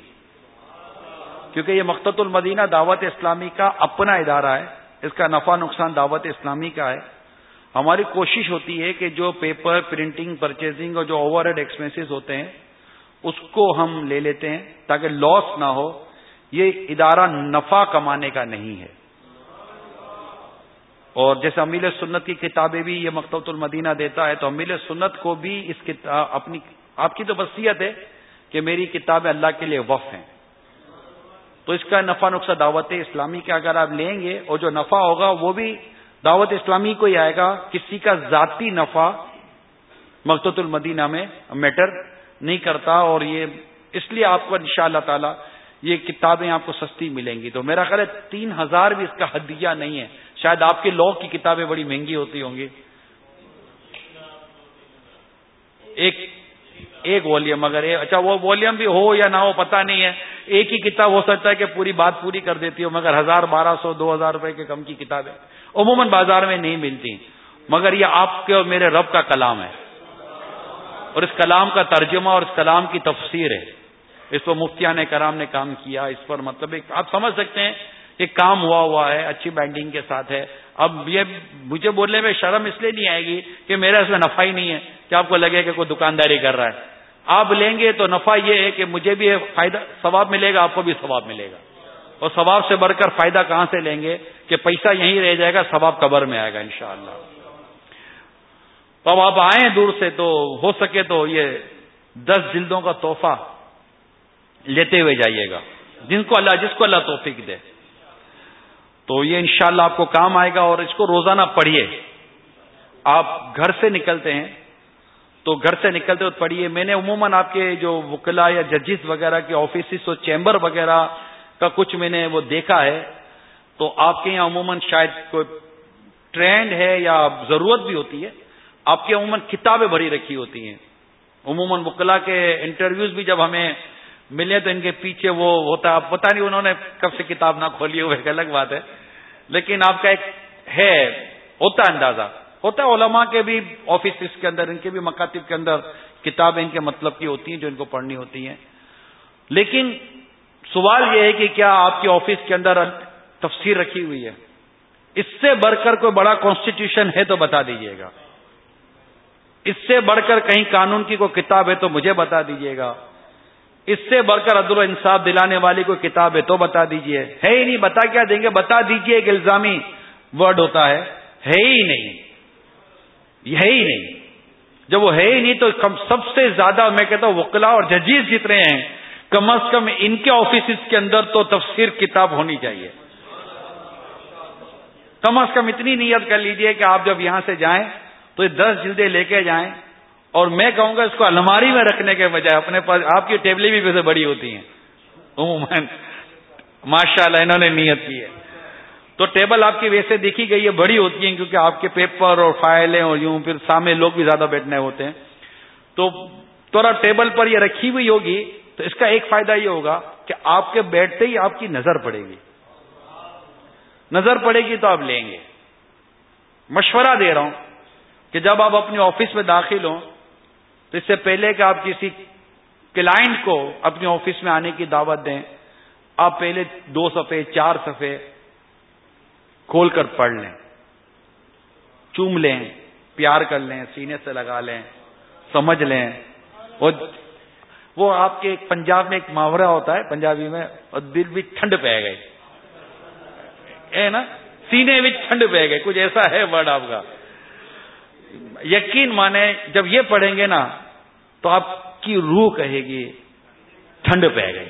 کیونکہ یہ مقت المدینہ دعوت اسلامی کا اپنا ادارہ ہے، اس کا نفع نقصان دعوت اسلامی کا ہے۔ ہماری کوشش ہوتی ہے کہ جو پیپر، پرنٹنگ، پرچیزنگ اور جو اوور ہیڈ ایکسپینسز ہوتے ہیں، اس کو ہم لے لیتے ہیں تاکہ لاس نہ ہو۔ یہ ادارہ نفع کمانے کا نہیں ہے۔ اور جیسے امیل سنت کی کتابیں بھی یہ مکتبۃ المدینہ دیتا ہے، تو امیل سنت کو بھی اس اپنی، آپ کی تو وصیت ہے کہ میری کتابیں اللہ کے لیے وف ہیں۔ تو اس کا نفع نقصہ دعوت اسلامی کا اگر آپ لیں گے، اور جو نفع ہوگا وہ بھی دعوت اسلامی کو ہی آئے گا، کسی کا ذاتی نفع مقت المدینہ میں میٹر نہیں کرتا اور یہ اس لیے آپ کو ان شاء اللہ تعالی یہ کتابیں آپ کو سستی ملیں گی۔ تو میرا خیال ہے تین ہزار بھی اس کا حدیہ نہیں ہے۔ شاید آپ کے لو کی کتابیں بڑی مہنگی ہوتی ہوں گی۔ ایک ایک ولیوم اگر اچھا وہ ولیوم بھی ہو یا نہ ہو پتا نہیں ہے۔ ایک ہی کتاب ہو سکتا ہے کہ پوری بات پوری کر دیتی ہو، مگر ہزار بارہ سو، دو ہزار روپے کے کم کی کتابیں۔ عموماً بازار میں نہیں ملتی۔ مگر یہ آپ کے اور میرے رب کا کلام ہے۔ اور اس کلام کا ترجمہ اور اس کلام کی تفسیر ہے۔ اس پر مفتیان کرام نے کام کیا، اس پر مطلب ایک آپ سمجھ سکتے ہیں کہ کام ہوا ہوا ہے، اچھی بینڈنگ کے ساتھ ہے۔ اب یہ مجھے بولنے میں شرم اس لیے نہیں آئے گی کہ میرا اس میں نفع ہی نہیں ہے کہ آپ کو لگے کہ کوئی دکانداری کر رہا ہے۔ آپ لیں گے تو نفع یہ ہے کہ مجھے بھی فائدہ، ثواب ملے گا، آپ کو بھی ثواب ملے گا۔ اور ثواب سے بڑھ کر فائدہ کہاں سے لیں گے کہ پیسہ یہیں رہ جائے گا، ثواب قبر میں آئے گا انشاءاللہ۔ تو اب آپ آئیں دور سے تو ہو سکے تو یہ دس جلدوں کا تحفہ لیتے ہوئے جائیے گا۔ جن کو اللہ، جس کو اللہ توفیق دے۔ تو یہ انشاءاللہ شاء آپ کو کام آئے گا اور اس کو روزانہ پڑھیے۔ آپ گھر سے نکلتے ہیں، تو گھر سے نکلتے ہوئے پڑھیے۔ میں نے عموماً آپ کے جو وکلا یا ججز وغیرہ کے آفیسز اور چیمبر وغیرہ کا کچھ میں نے وہ دیکھا ہے، تو آپ کے یہاں عموماً شاید کوئی ٹرینڈ ہے یا ضرورت بھی ہوتی ہے۔ آپ کی عموماً کتابیں بھری رکھی ہوتی ہیں۔ عموماً وکلا کے انٹرویوز بھی جب ہمیں ملے تو ان کے پیچھے وہ ہوتا پتا نہیں انہوں نے کب سے کتاب نہ کھولی ہو ایک الگ بات ہے۔ لیکن آپ کا ایک ہے، ہوتا اندازہ۔ ہوتا ہے علماء کے بھی آفیسز کے اندر، ان کے بھی مکاتب کے اندر کتابیں ان کے مطلب کی ہوتی ہیں جو ان کو پڑھنی ہوتی ہیں۔ لیکن سوال یہ ہے کہ کیا آپ کے آفس کے اندر تفسیر رکھی ہوئی ہے؟ اس سے بڑھ کر کوئی بڑا کانسٹیٹیوشن ہے تو بتا دیجیے گا۔ اس سے بڑھ کر کہیں قانون کی کوئی کتاب ہے تو مجھے بتا دیجیے گا۔ اس سے بڑھ کر عدل و انصاف دلانے والی کوئی کتاب ہے تو بتا دیجیے ہے ہی نہیں، بتا کیا دیں گے؟ بتا دیجیے ایک الزامی ورڈ ہوتا ہے۔ ہے ہی نہیں۔ ہے ہی نہیں۔ جب وہ ہے ہی نہیں تو سب سے زیادہ میں کہتا ہوں وکلا اور ججیز جتنے ہیں، کم از کم ان کے آفیسز کے اندر تو تفسیر کتاب ہونی چاہیے۔ کم از کم اتنی نیت کر لیجیے کہ آپ جب یہاں سے جائیں تو یہ دس جلدیں لے کے جائیں۔ اور میں کہوں گا اس کو الماری میں رکھنے کے بجائے، اپنے پاس، آپ کی ٹیبلیں بھی ویسے بڑی ہوتی ہیں۔ عموماً ماشاء اللہ انہوں نے نیت کی ہے۔ تو ٹیبل آپ کی ویسے دیکھی گئی ہے، بڑی ہوتی ہیں، کیونکہ آپ کے پیپر اور فائلیں اور یوں، پھر سامنے لوگ بھی زیادہ بیٹھنے ہوتے ہیں۔ تو تھوڑا ٹیبل پر یہ رکھی ہوئی ہوگی، تو اس کا ایک فائدہ یہ ہوگا کہ آپ کے بیٹھتے ہی آپ کی نظر پڑے گی۔ نظر پڑے گی تو آپ لیں گے۔ مشورہ دے رہا ہوں کہ جب آپ اپنی آفس میں داخل ہوں تو اس سے پہلے کہ آپ کسی کلائنٹ کو اپنی آفس میں آنے کی دعوت دیں، آپ پہلے دو صفحے، چار صفحے کھول کر پڑھ لیں، چوم لیں، پیار کر لیں، سینے سے لگا لیں، سمجھ لیں۔ وہ آپ کے پنجاب میں ایک محاورہ ہوتا ہے، پنجابی میں، اور دل بھی ٹھنڈ پہ گئے۔ ہے نا، سینے بھی ٹھنڈ پہ گئے، کچھ ایسا ہے ورڈ آپ کا۔ یقین مانے جب یہ پڑھیں گے نا تو آپ کی روح کہے گی، ٹھنڈ پہ گئی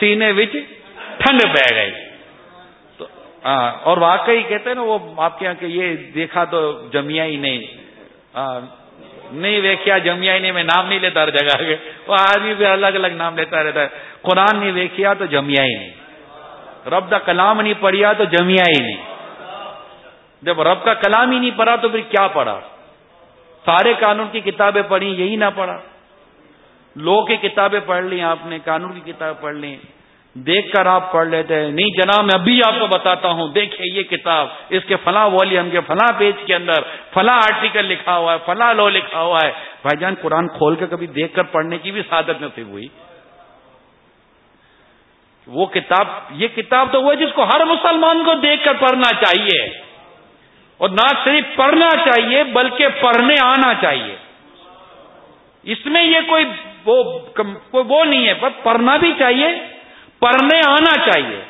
سینے بچ ٹھنڈ پہ گئی تو اور واقعی کہتے ہیں نا وہ آپ کے یہاں کہ یہ دیکھا تو جمیا ہی نہیں۔ نہیں ویکیا جمیا ہی نہیں، میں نام نہیں لیتا ہر جگہ۔ کے وہ آدمی بھی الگ الگ نام لیتا رہتا ہے۔ قرآن نہیں ویکیا تو جمیا ہی نہیں۔ رب دا کلام نہیں پڑھیا تو جمیا ہی نہیں۔ جب رب کا کلام ہی نہیں پڑھا تو پھر کیا پڑھا؟ سارے قانون کی کتابیں پڑھی، یہی نہ پڑھا۔ لو کی کتابیں پڑھ لی آپ نے، قانون کی کتابیں پڑھ لی دیکھ کر آپ پڑھ لیتے ہیں۔ نہیں جناب، میں ابھی آپ کو بتاتا ہوں۔ دیکھیں یہ کتاب۔ اس کے فلاں والیوم کے فلاں پیج کے اندر فلاں آرٹیکل لکھا ہوا ہے، فلاں لو لکھا ہوا ہے۔ بھائی جان، قرآن کھول کے کبھی دیکھ کر پڑھنے کی بھی سعادت نصیب ہوئی۔ وہ کتاب، یہ کتاب تو وہ جس کو ہر مسلمان کو دیکھ کر پڑھنا چاہیے۔ اور نہ صرف پڑھنا چاہیے بلکہ پڑھنے آنا چاہیے۔ اس میں یہ کوئی وہ وہ نہیں ہے پر پڑھنا بھی چاہیے، پڑھنے آنا چاہیے۔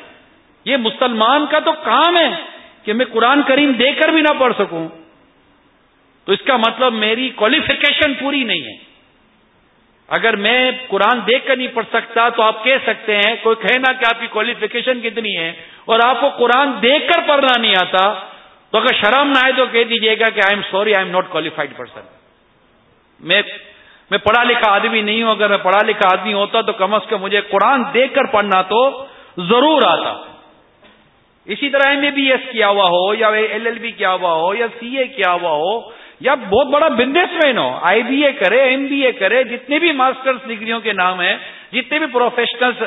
یہ مسلمان کا تو کام ہے کہ میں قرآن کریم دے کر بھی نہ پڑھ سکوں۔ تو اس کا مطلب میری کوالیفیکیشن پوری نہیں ہے۔ اگر میں قرآن دیکھ کر نہیں پڑھ سکتا تو آپ کہہ سکتے ہیں، کوئی کہنا کہ آپ کی کوالیفیکیشن کتنی ہے اور آپ کو قرآن دیکھ کر پڑھنا نہیں آتا۔ تو اگر شرم نہ آئے تو کہہ دیجیے گا کہ I am sorry I am not qualified person میں میں پڑھا لکھا آدمی نہیں ہوں، اگر میں پڑھا لکھا آدمی ہوتا تو کم از کم مجھے قرآن دیکھ کر پڑھنا تو ضرور آتا۔ اسی طرح ایم اے بی ایس کیا ہوا ہو، یا ایل ایل بی کیا ہوا ہو، یا سی اے کیا ہوا ہو، یا بہت بڑا business man who, I be اے کرے، ایم بی اے کرے، جتنے بھی ماسٹرس ڈگریوں کے نام ہیں، جتنے بھی پروفیشنل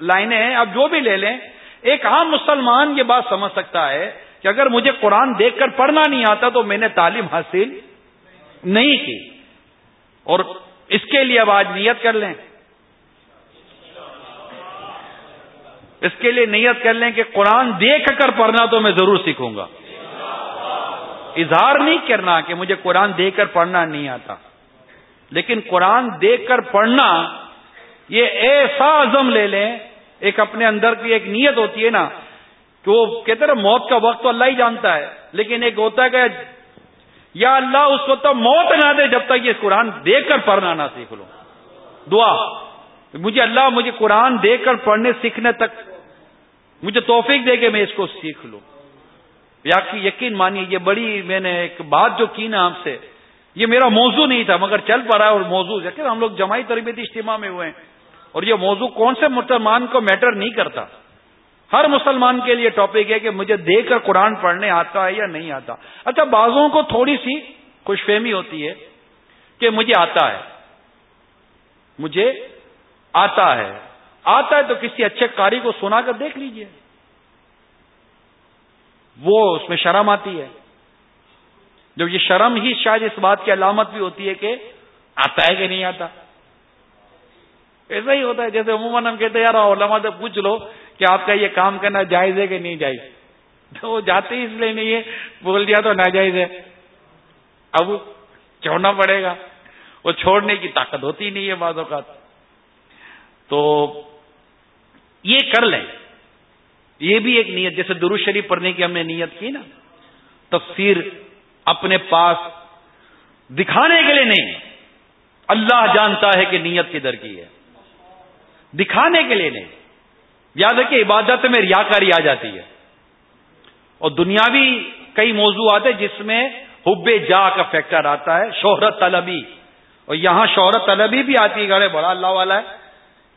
لائنیں ہیں، آپ جو بھی لے لیں، ایک عام مسلمان یہ بات سمجھ سکتا ہے کہ اگر مجھے قرآن دیکھ کر پڑھنا نہیں آتا تو میں نے تعلیم حاصل نہیں کی۔ اور اس کے لیے اب آج نیت کر لیں۔ اس کے لیے نیت کر لیں کہ قرآن دیکھ کر پڑھنا تو میں ضرور سیکھوں گا۔ اظہار نہیں کرنا کہ مجھے قرآن دیکھ کر پڑھنا نہیں آتا۔ لیکن قرآن دیکھ کر پڑھنا، یہ ایسا عزم لے لیں۔ ایک اپنے اندر کی ایک نیت ہوتی ہے نا کہ وہ کہتے ہیں موت کا وقت تو اللہ ہی جانتا ہے۔ لیکن ایک ہوتا ہے کہ یا اللہ اس وقت موت نہ دے جب تک یہ قرآن دیکھ کر پڑھنا نہ سیکھ لو۔ دعا۔ مجھے اللہ مجھے قرآن دیکھ کر پڑھنے سیکھنے تک مجھے توفیق دے کے میں اس کو سیکھ لوں۔ یا یقین مانیے، یہ بڑی میں نے ایک بات جو کی نا آپ سے، یہ میرا موضوع نہیں تھا، مگر چل پڑا ہے اور موضوع یقین ہم لوگ جماعی تربیتی اجتماع میں ہوئے ہیں اور یہ موضوع کون سے مسلمان کو میٹر نہیں کرتا؟ ہر مسلمان کے لیے ٹاپک ہے کہ مجھے دیکھ کر قرآن پڑھنے آتا ہے یا نہیں آتا۔ اچھا بازوں کو تھوڑی سی خوش فہمی ہوتی ہے کہ مجھے آتا ہے۔ مجھے آتا ہے۔ آتا ہے تو کسی اچھے کاری کو سنا کر دیکھ لیجیے۔ وہ اس میں شرم آتی ہے۔ جب یہ شرم ہی شاید اس بات کی علامت بھی ہوتی ہے کہ آتا ہے کہ نہیں آتا۔ ایسا ہی ہوتا ہے، جیسے عموماً ہم کہتے ہیں، یار، علماء سے پوچھ لو کہ آپ کا یہ کام کرنا جائز ہے کہ نہیں جائز؟ تو وہ جاتے ہی اس لیے نہیں ہے۔ بول دیا تو ناجائز ہے۔ اب چھوڑنا پڑے گا۔ وہ چھوڑنے کی طاقت ہوتی نہیں ہے بعض اوقات۔ تو یہ کر لیں۔ یہ بھی ایک نیت، جیسے درو شریف پڑھنے کی ہم نے نیت کی نا۔ تفسیر اپنے پاس دکھانے کے لیے نہیں۔ اللہ جانتا ہے کہ نیت کدھر کی ہے۔ دکھانے کے لیے نہیں۔ یاد ہے کہ عبادت میں ریاکاری آ جاتی ہے۔ اور دنیاوی کئی موضوعات ہیں جس میں حب جا کا فیکٹر آتا ہے، شہرت طلبی۔ اور یہاں شہرت طلبی بھی آتی ہے بڑا اللہ والا ہے۔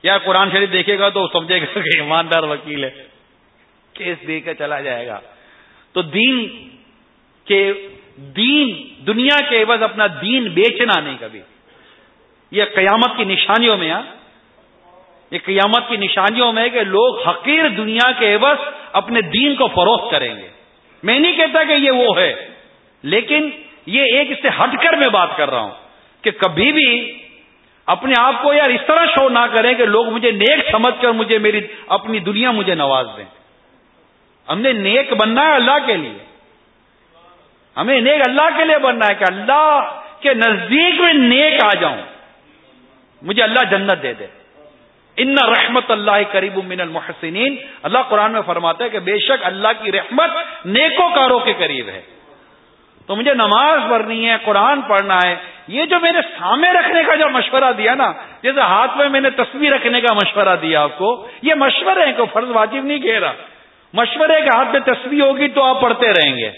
یا قرآن شریف دیکھے گا تو سمجھے گا کہ ایماندار وکیل ہے۔ کیس دے کے چلا جائے گا۔ تو دین کے، دین، دنیا کے عوض اپنا دین بیچنا نہیں کبھی۔ یہ قیامت کی نشانیوں میں ہاں، یہ قیامت کی نشانیوں میں کہ لوگ حقیر دنیا کے عوض اپنے دین کو فروخت کریں گے۔ میں نہیں کہتا کہ یہ وہ ہے، لیکن یہ ایک اس سے ہٹ کر میں بات کر رہا ہوں کہ کبھی بھی اپنے آپ کو یار اس طرح شو نہ کریں کہ لوگ مجھے نیک سمجھ کر مجھے میری اپنی دنیا مجھے نواز دیں۔ ہم نے نیک بننا ہے اللہ کے لیے۔ ہمیں نیک اللہ کے لیے بننا ہے کہ اللہ کے نزدیک میں نیک آ جاؤں۔ مجھے اللہ جنت دے دے۔ ان رحمت اللہ قریب من المحسنین اللہ قرآن میں فرماتا ہے کہ بے شک اللہ کی رحمت نیکو کاروں کے قریب ہے۔ تو مجھے نماز پڑھنی ہے، قرآن پڑھنا ہے، یہ جو میں نے سامنے رکھنے کا جو مشورہ دیا نا، جیسے ہاتھ میں میں نے تصویر رکھنے کا مشورہ دیا آپ کو، یہ مشورے ہیں کہ فرض واجب نہیں کہہ رہا۔ مشورے کے ہاتھ میں تصویر ہوگی تو آپ پڑھتے رہیں گے۔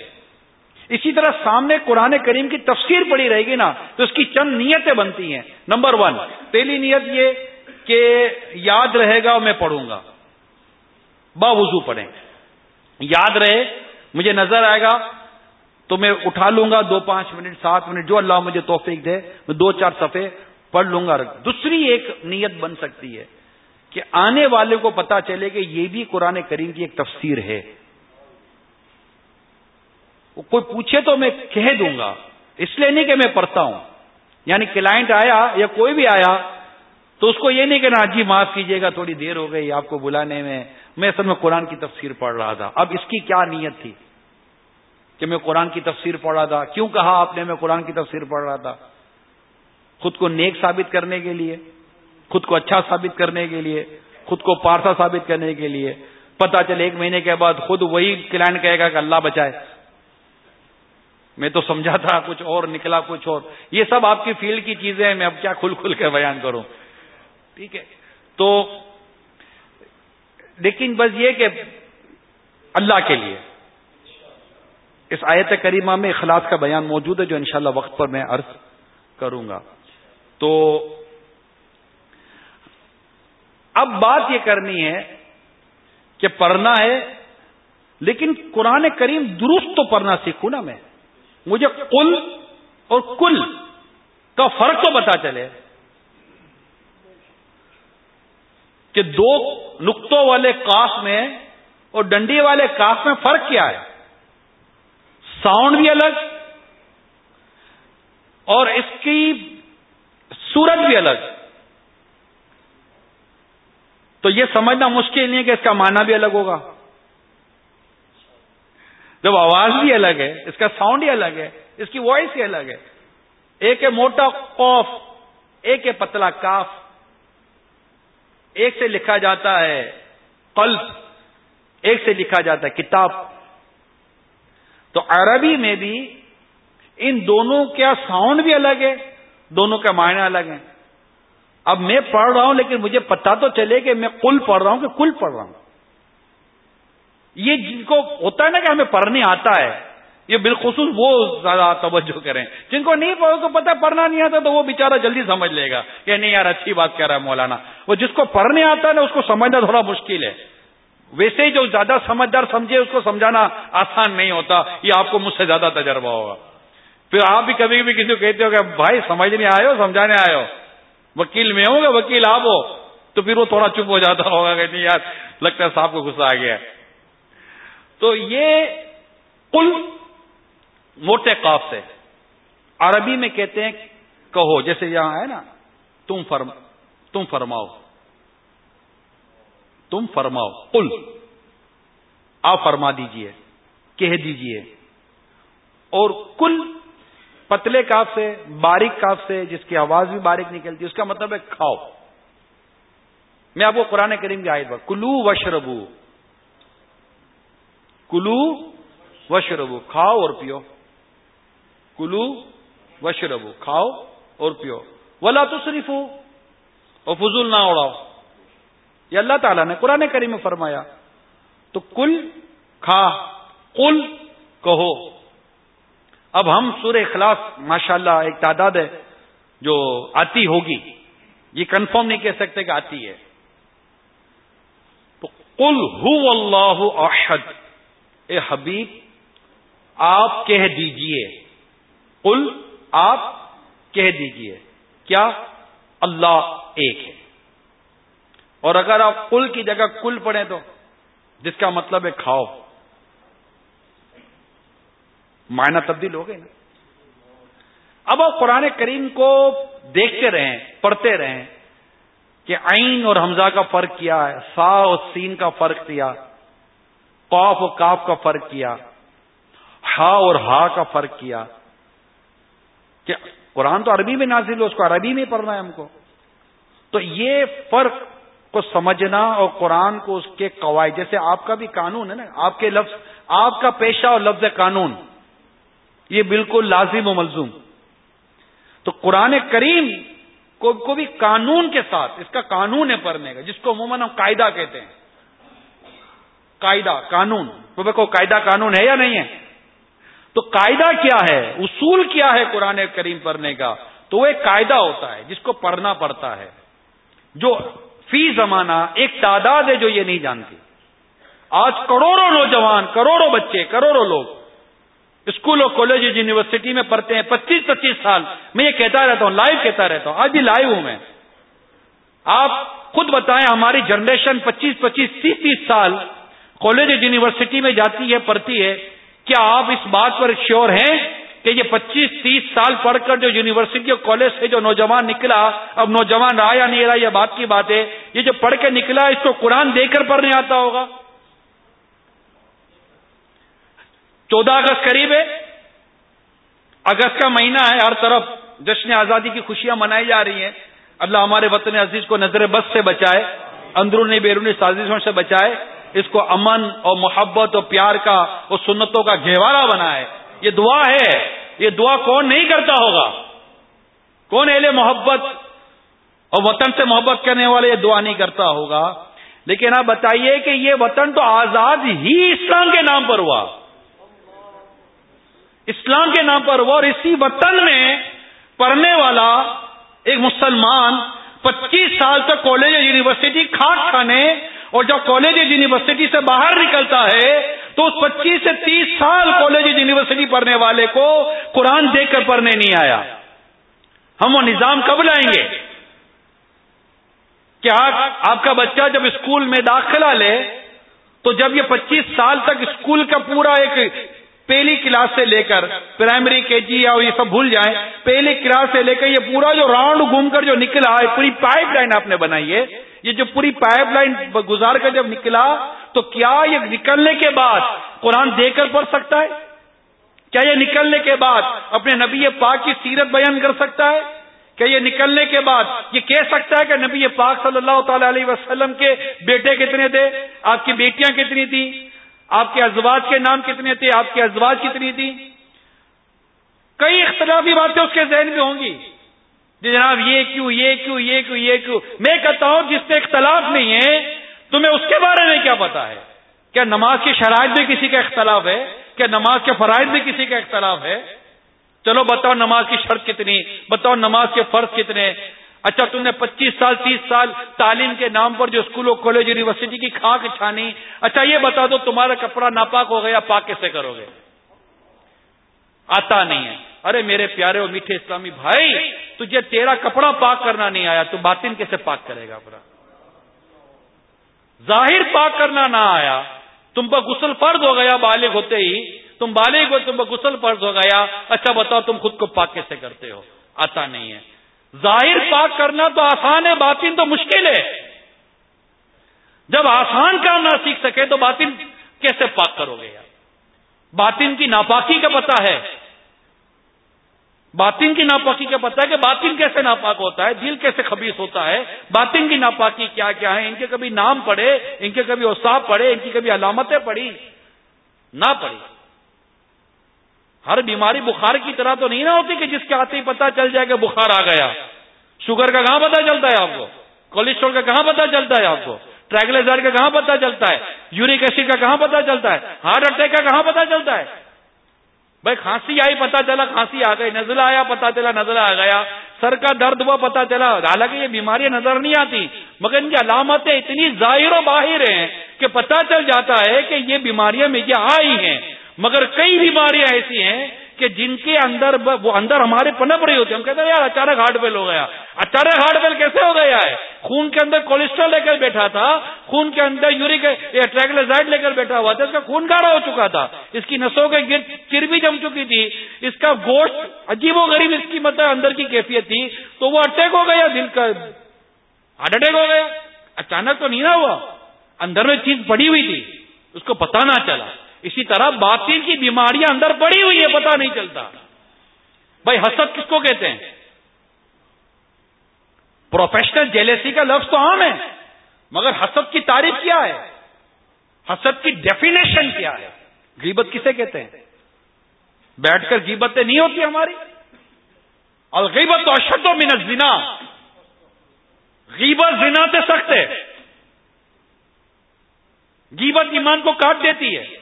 اسی طرح سامنے قرآن کریم کی تفسیر پڑی رہے گی نا، تو اس کی چند نیتیں بنتی ہیں۔ نمبر ون، پہلی نیت یہ کہ یاد رہے گا میں پڑھوں گا۔ با وضو پڑھیں۔ یاد رہے، مجھے نظر آئے گا تو میں اٹھا لوں گا، دو پانچ منٹ، سات منٹ، جو اللہ مجھے توفیق دے، میں دو چار صفحے پڑھ لوں گا۔ دوسری ایک نیت بن سکتی ہے کہ آنے والے کو پتا چلے کہ یہ بھی قرآن کریم کی ایک تفسیر ہے۔ کوئی پوچھے تو میں کہہ دوں گا۔ اس لیے نہیں کہ میں پڑھتا ہوں۔ یعنی کلائنٹ آیا یا کوئی بھی آیا تو اس کو یہ نہیں کہنا جی معاف کیجیے گا، تھوڑی دیر ہو گئی آپ کو بلانے میں میں اصل میں قرآن کی تفسیر پڑھ رہا تھا۔ اب اس کی کیا نیت تھی کہ میں قرآن کی تفسیر پڑھ رہا تھا؟ کیوں کہا آپ نے میں قرآن کی تفسیر پڑھ رہا تھا؟ خود کو نیک ثابت کرنے کے لیے، خود کو اچھا ثابت کرنے کے لیے، خود کو پارسا ثابت کرنے کے لیے۔ پتا چلے ایک مہینے کے بعد خود وہی کلائنٹ کہے گا کہ اللہ بچائے۔ میں تو سمجھا تھا کچھ اور، نکلا کچھ اور۔ یہ سب آپ کی فیلڈ کی چیزیں ہیں، میں اب کیا کھل کھل کے بیان کروں؟ ٹھیک ہے؟ تو لیکن بس یہ کہ اللہ کے لیے اس آیت کریمہ میں اخلاص کا بیان موجود ہے جو انشاءاللہ وقت پر میں عرض کروں گا۔ تو اب بات یہ کرنی ہے کہ پڑھنا ہے، لیکن قرآن کریم درست تو پڑھنا سیکھوں نا میں۔ مجھے کل اور کل کا فرق تو پتا چلے۔ کہ دو نقطوں والے کاف میں اور ڈنڈی والے کاف میں فرق کیا ہے؟ ساؤنڈ بھی الگ اور اس کی سورج بھی الگ۔ تو یہ سمجھنا مشکل نہیں ہے کہ اس کا معنی بھی الگ ہوگا۔ جب آواز بھی الگ ہے، اس کا ساؤنڈ ہی الگ ہے، اس کی وائس ہی الگ ہے۔ ایک ہے موٹا قوف، ایک ہے پتلا کاف۔ ایک سے لکھا جاتا ہے قلب، ایک سے لکھا جاتا ہے کتاب۔ تو عربی میں بھی ان دونوں کا ساؤنڈ بھی الگ ہے، دونوں کا معنی الگ ہے اب میں پڑھ رہا ہوں، لیکن مجھے پتا تو چلے کہ میں کل پڑھ رہا ہوں کہ کل پڑھ رہا ہوں۔ یہ جن کو ہوتا ہے نا کہ ہمیں پڑھنے آتا ہے یہ بالخصوص وہ زیادہ توجہ کریں۔ جن کو نہیں کو پتا پڑھنا نہیں آتا تو وہ بےچارا جلدی سمجھ لے گا کہ نہیں یار، اچھی بات کہہ رہا ہے مولانا۔ وہ جس کو پڑھنے آتا ہے نا، اس کو سمجھنا تھوڑا مشکل ہے۔ ویسے ہی جو زیادہ سمجھدار سمجھے، اس کو سمجھانا آسان نہیں ہوتا۔ یہ آپ کو مجھ سے زیادہ تجربہ ہوگا۔ پھر آپ بھی کبھی کبھی کسی کو کہتے ہو کہ بھائی سمجھنے آئے ہو، سمجھانے آئے ہو۔ وکیل میں ہوں گا، وکیل آپ ہو۔ تو پھر وہ تھوڑا چپ ہو جاتا ہوگا کہ نہیں یار، لگتا ہے صاحب کو غصہ آ گیا۔ تو یہ کل موٹے قاف سے۔ عربی میں کہتے ہیں کہو، جیسے یہاں ہے نا، تم فرم، تم فرماؤ۔ تم فرماؤ۔ کل آپ فرما دیجیے، کہہ دیجیے۔ اور کل پتلے کاف سے، باریک کاف سے، جس کی آواز بھی باریک نکلتی اس کا مطلب ہے کھاؤ۔ میں آپ کو قرآن کریم کی آئے کلو وشربو کلو وشربو کھاؤ اور پیو۔ کلو وشربو کھاؤ اور پیو۔ ولا تو صرف اور فضول نہ اڑاؤ۔ یہ اللہ تعالیٰ نے قرآن کریم میں فرمایا، تو کل کھا کل کہو۔ اب ہم سورہ اخلاص، ماشاءاللہ ایک تعداد ہے جو آتی ہوگی۔ یہ کنفرم نہیں کہہ سکتے کہ آتی ہے۔ تو کل ہو اللہ احد اے حبیب، آپ کہہ دیجیے۔ کل آپ کہہ دیجیے، کیا اللہ ایک ہے؟ اور اگر آپ کل کی جگہ کل پڑھیں تو، جس کا مطلب ہے کھاؤ۔ معنی تبدیل ہو گئے نا۔ اب آپ قرآن کریم کو دیکھتے رہیں، پڑھتے رہیں کہ عین اور حمزہ کا فرق کیا ہے سا اور سین کا فرق کیا، قاف اور کاف کا فرق کیا، ہا اور ہا کا فرق کیا۔ کہ قرآن تو عربی میں نازل ہو اس کو عربی میں پڑھنا ہے ہم کو۔ تو یہ فرق کو سمجھنا اور قرآن کو اس کے قواعد، جیسے آپ کا بھی قانون ہے نا، آپ کے لفظ، آپ کا پیشہ اور لفظ قانون، یہ بالکل لازم و ملزوم۔ تو قرآن کریم کو کو بھی قانون کے ساتھ، اس کا قانون ہے پڑھنے کا، جس کو عموماً ہم قاعدہ کہتے ہیں۔ قاعدہ، قانون۔ کو قاعدہ قانون ہے یا نہیں ہے؟ تو قاعدہ کیا ہے؟ اصول کیا ہے قرآن کریم پڑھنے کا؟ تو وہ ایک قاعدہ ہوتا ہے جس کو پڑھنا پڑتا ہے۔ جو فی زمانہ ایک تعداد ہے جو یہ نہیں جانتی آج کروڑوں نوجوان، کروڑوں بچے، کروڑوں لوگ اسکول اور کالج یونیورسٹی میں پڑھتے ہیں۔ پچیس پچیس سال۔ میں یہ کہتا رہتا ہوں، لائیو کہتا رہتا ہوں۔ آج بھی لائیو ہوں میں۔ آپ خود بتائیں، ہماری جنریشن پچیس پچیس، تیس تیس سال کالج یونیورسٹی میں جاتی ہے، پڑھتی ہے۔ کیا آپ اس بات پر شیور ہیں کہ یہ پچیس تیس سال پڑھ کر جو یونیورسٹی اور کالج سے جو نوجوان نکلا، اب نوجوان رہا یا نہیں رہا یہ بات کی بات ہے، یہ جو پڑھ کے نکلا، اس کو قرآن دے کر پڑھنے آتا ہوگا۔ چودہ اگست قریب ہے۔ اگست کا مہینہ ہے، ہر طرف جشن آزادی کی خوشیاں منائی جا رہی ہیں۔ اللہ ہمارے وطن عزیز کو نظر بس سے بچائے، اندرونی بیرونی سازشوں سے بچائے۔ اس کو امن اور محبت اور پیار کا اور سنتوں کا گہوارہ بنائے۔ یہ دعا ہے۔ یہ دعا کون نہیں کرتا ہوگا؟ کون اہل محبت اور وطن سے محبت کرنے والے یہ دعا نہیں کرتا ہوگا؟ لیکن آپ بتائیے کہ یہ وطن تو آزاد ہی اسلام کے نام پر ہوا۔ اسلام کے نام پر ہوا اور اسی وطن میں پڑھنے والا ایک مسلمان پچیس سال تک کالج یا یونیورسٹی کھاٹ کھانے اور جب کالج یونیورسٹی سے باہر نکلتا ہے تو اس پچیس سے تیس سال کالج یونیورسٹی پڑھنے والے کو قرآن دیکھ کر پڑھنے نہیں آیا۔ ہم وہ نظام کب لائیں گے؟ کیا آپ کا بچہ جب اسکول میں داخلہ لے، تو جب یہ پچیس سال تک اسکول کا پورا ایک پہلی کلاس سے لے کر پرائمری کے جی یا یہ سب بھول جائیں۔ پہلی کلاس سے لے کر یہ پورا جو راؤنڈ گھوم کر جو نکلا ہے پوری پائپ لائن آپ نے بنائی ہے۔ یہ جو پوری پائپ لائن گزار کر جب نکلا، تو کیا یہ نکلنے کے بعد قرآن دے کر پڑھ سکتا ہے؟ کیا یہ نکلنے کے بعد اپنے نبی پاک کی سیرت بیان کر سکتا ہے؟ کیا یہ نکلنے کے بعد یہ کہہ سکتا ہے کہ نبی پاک صلی اللہ تعالی علیہ وسلم کے بیٹے کتنے تھے؟ آپ کی بیٹیاں کتنی تھیں؟ آپ کے ازواج کے نام کتنے تھے؟ آپ کے ازواج کتنی تھی کئی اختلافی باتیں اس کے ذہن میں ہوں گی۔ جی جناب، یہ کیوں یہ کیوں یہ کیوں یہ کیوں؟ میں کہتا ہوں، جس سے اختلاف نہیں ہے، تمہیں اس کے بارے میں کیا پتا ہے؟ کیا نماز کی شرائط میں کسی کا اختلاف ہے؟ کیا نماز کے فرائض میں کسی کا اختلاف ہے؟ چلو بتاؤ نماز کی شرط کتنی؟ بتاؤ نماز کے فرض کتنے؟ اچھا تم نے پچیس سال، تیس سال تعلیم کے نام پر جو اسکول کالج یونیورسٹی کی کھانک چھانی۔ اچھا یہ بتا دو، تمہارا کپڑا ناپاک ہو گیا پاک کیسے کرو گے۔ آتا نہیں ہے۔ ارے میرے پیارے اور میٹھے اسلامی بھائی، تجھے تیرا کپڑا پاک کرنا نہیں آیا، تو باطن کیسے پاک کرے گا اپنا؟ ظاہر پاک کرنا نہ آیا۔ تم پر غسل فرض ہو گیا بالغ ہوتے ہی۔ تم بالغ ہو، تم پر غسل فرض ہو گیا۔ اچھا بتاؤ تم خود کو پاک کیسے کرتے ہو۔ آتا نہیں ہے۔ ظاہر پاک کرنا تو آسان ہے، باطن تو مشکل ہے۔ جب آسان کام نہ سیکھ سکے تو باطن کیسے پاک کرو گے یار؟ باطن کی ناپاکی کا پتا ہے۔ باطن کی ناپاکی کا پتا ہے کہ باطن کیسے ناپاک ہوتا ہے، دل کیسے خبیص ہوتا ہے، باطن کی ناپاکی کیا کیا ہے، ان کے کبھی نام پڑے، ان کے کبھی اوساف پڑے، ان کی کبھی علامتیں پڑی، نہ پڑی۔ ہر بیماری بخار کی طرح تو نہیں نہ ہوتی کہ جس کے آتے ہی پتا چل جائے کہ بخار آ گیا۔ شوگر کا کہاں پتا چلتا ہے آپ کو؟ کولیسٹرول کا کہاں پتا چلتا ہے آپ کو؟ ٹرائگلائزر کا کہاں پتا چلتا ہے؟ یورک ایسڈ کا کہاں پتا چلتا ہے؟ ہارٹ اٹیک کا کہاں پتا چلتا ہے؟ بھائی کھانسی آئی پتا چلا، کھانسی آ گئی، نزلہ آیا پتا چلا، نزلہ آ گیا، سر کا درد ہوا پتا چلا، حالانکہ یہ بیماریاں نظر نہیں آتی، مگر ان کی علامتیں اتنی ظاہر و باہر ہیں کہ پتا چل جاتا ہے کہ یہ بیماریاں میں یہ آئی ہیں، مگر کئی بیماریاں ایسی ہیں کہ جن کے اندر وہ اندر ہمارے پنپ رہی ہوتی ہم کہتے ہیں، یار، اچانک ہارٹ فیل ہو گیا۔ اچانک ہارٹ فیل کیسے ہو گیا ہے؟ خون کے اندر کولیسٹرول لے کر بیٹھا تھا، خون کے اندر یورک ٹریگلائزائڈ لے کر بیٹھا ہوا تھا، اس کا خون گاڑا ہو چکا تھا۔ اس کی نسوں کے گرد چر بھی جم چکی تھی۔ اس کا گوشت عجیب و غریب اس کی مطلب اندر کی کیفیت تھی۔ تو وہ اٹیک ہو گیا، دل کا ہارٹ اٹیک ہو گیا۔ اچانک تو نہیں نہ ہوا۔ اندر میں چیز پڑی ہوئی تھی، اس کو پتا نہ چلا۔ اسی طرح باطل کی بیماریاں اندر پڑی ہوئی ہے پتا نہیں چلتا۔ بھائی، حسد کس کو کہتے ہیں؟ پروفیشنل جیلیسی کا لفظ تو عام ہے، مگر حسد کی تعریف کیا ہے؟ حسد کی ڈیفینیشن کیا ہے؟ غیبت کسے کہتے ہیں؟ بیٹھ کر غیبتیں نہیں ہوتی ہماری۔ اور غیبت تو اشد و من زنا غیبت زنا سے سخت ہے۔ غیبت ایمان کو کاٹ دیتی ہے۔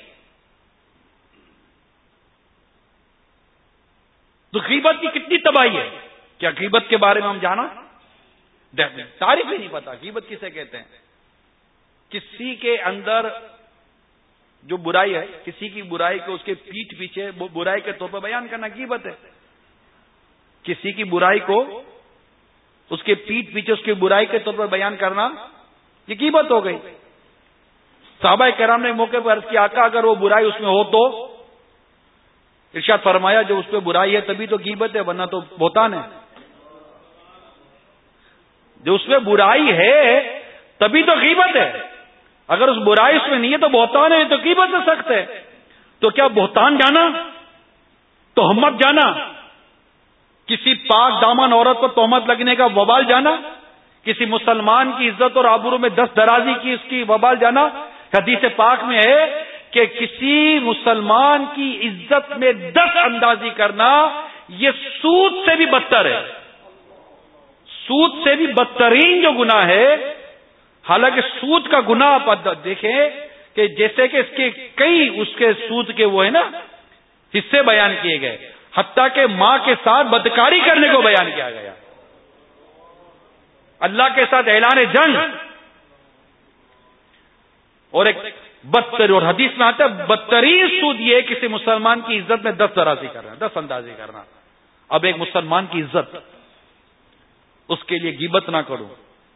تو غیبت کی کتنی تباہی ہے؟ کیا غیبت کے بارے میں ہم جانا؟ تعریف ہی نہیں پتا، غیبت کسے کہتے ہیں؟ کسی کے اندر جو برائی ہے، کسی کی برائی کو اس کے پیٹ پیچھے برائی کے طور پر بیان کرنا قیمت ہے۔ کسی کی برائی کو اس کے پیٹ پیچھے، اس کی برائی کے طور پر بیان کرنا، یہ قیمت ہو گئی۔ صحابہ کرام نے موقع پر عرض کیا، آقا، اگر وہ برائی اس میں ہو تو ارشاد فرمایا جو اس پہ برائی ہے تبھی تو قیمت ہے، ورنہ تو بہتان ہے۔ جو اس میں برائی ہے، تبھی تو قیمت ہے۔ اگر اس برائی اس میں نہیں ہے تو بہتان ہے، تو قیمت سخت ہے۔ تو کیا بہتان جانا؟ تو ہمت جانا۔ کسی پاک دامن عورت کو تہمت لگنے کا وبال جانا۔ کسی مسلمان کی عزت اور آبروں میں دس درازی کی اس کی وبال جانا۔ حدیث پاک میں ہے کہ کسی مسلمان کی عزت میں دس اندازی کرنا یہ سود سے بھی بدتر ہے۔ سود سے بھی بدترین جو گنا ہے، حالانکہ سود کا گنا آپ دیکھیں کہ جیسے کہ اس کے کئی اس کے سود کے وہ ہے نا، حصے بیان کیے گئے۔ حتیٰ کہ ماں کے ساتھ بدکاری کرنے کو بیان کیا گیا۔ اللہ کے ساتھ اعلان جنگ۔ اور ایک بدتر اور حدیث میں آتا ہے، بدترین سود یہ کسی مسلمان کی عزت میں دس درازی کرنا، دس اندازی کرنا۔ اب ایک مسلمان کی عزت، اس کے لیے گیبت نہ کروں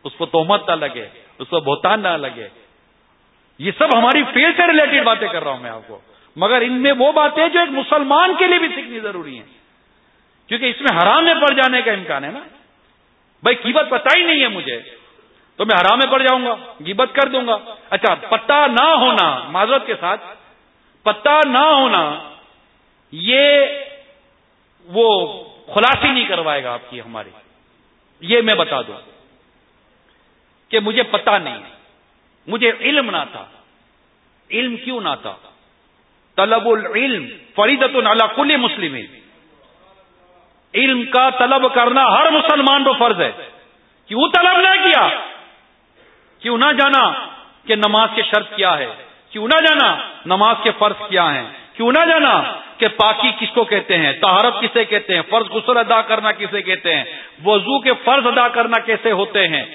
اس کو تومت نہ لگے، اس کو بہتان نہ لگے۔ یہ سب ہماری فیل سے ریلیٹڈ باتیں کر رہا ہوں میں آپ کو۔ مگر ان میں وہ باتیں جو ایک مسلمان کے لیے بھی سیکھنی ضروری ہیں۔ کیونکہ اس میں حرام میں پڑ جانے کا امکان ہے نا۔ بھائی قیمت پتہ ہی نہیں ہے مجھے۔ تو میں حرام میں پڑ جاؤں گا گیبت کر دوں گا۔ اچھا پتا نہ ہونا، معذرت کے ساتھ، پتا نہ ہونا، یہ وہ خلاصی نہیں کروائے گا آپ کی ہماری یہ میں بتا دوں کہ مجھے پتا نہیں، مجھے علم نہ تھا۔ علم کیوں نہ تھا؟ طلب العلم فریدت نالا کل مسلم۔ علم کا طلب کرنا ہر مسلمان کو فرض ہے کیوں طلب نہ کیا۔ کیوں نہ جانا کہ نماز کے شرط کیا ہے؟ کیوں نہ جانا نماز کے فرض کیا ہیں؟ کیوں نہ جانا کہ پاکی کس کو کہتے ہیں؟ تہارت کسے کہتے ہیں؟ فرض غسل ادا کرنا کسے کہتے ہیں؟ وضو کے فرض ادا کرنا کیسے ہوتے ہیں؟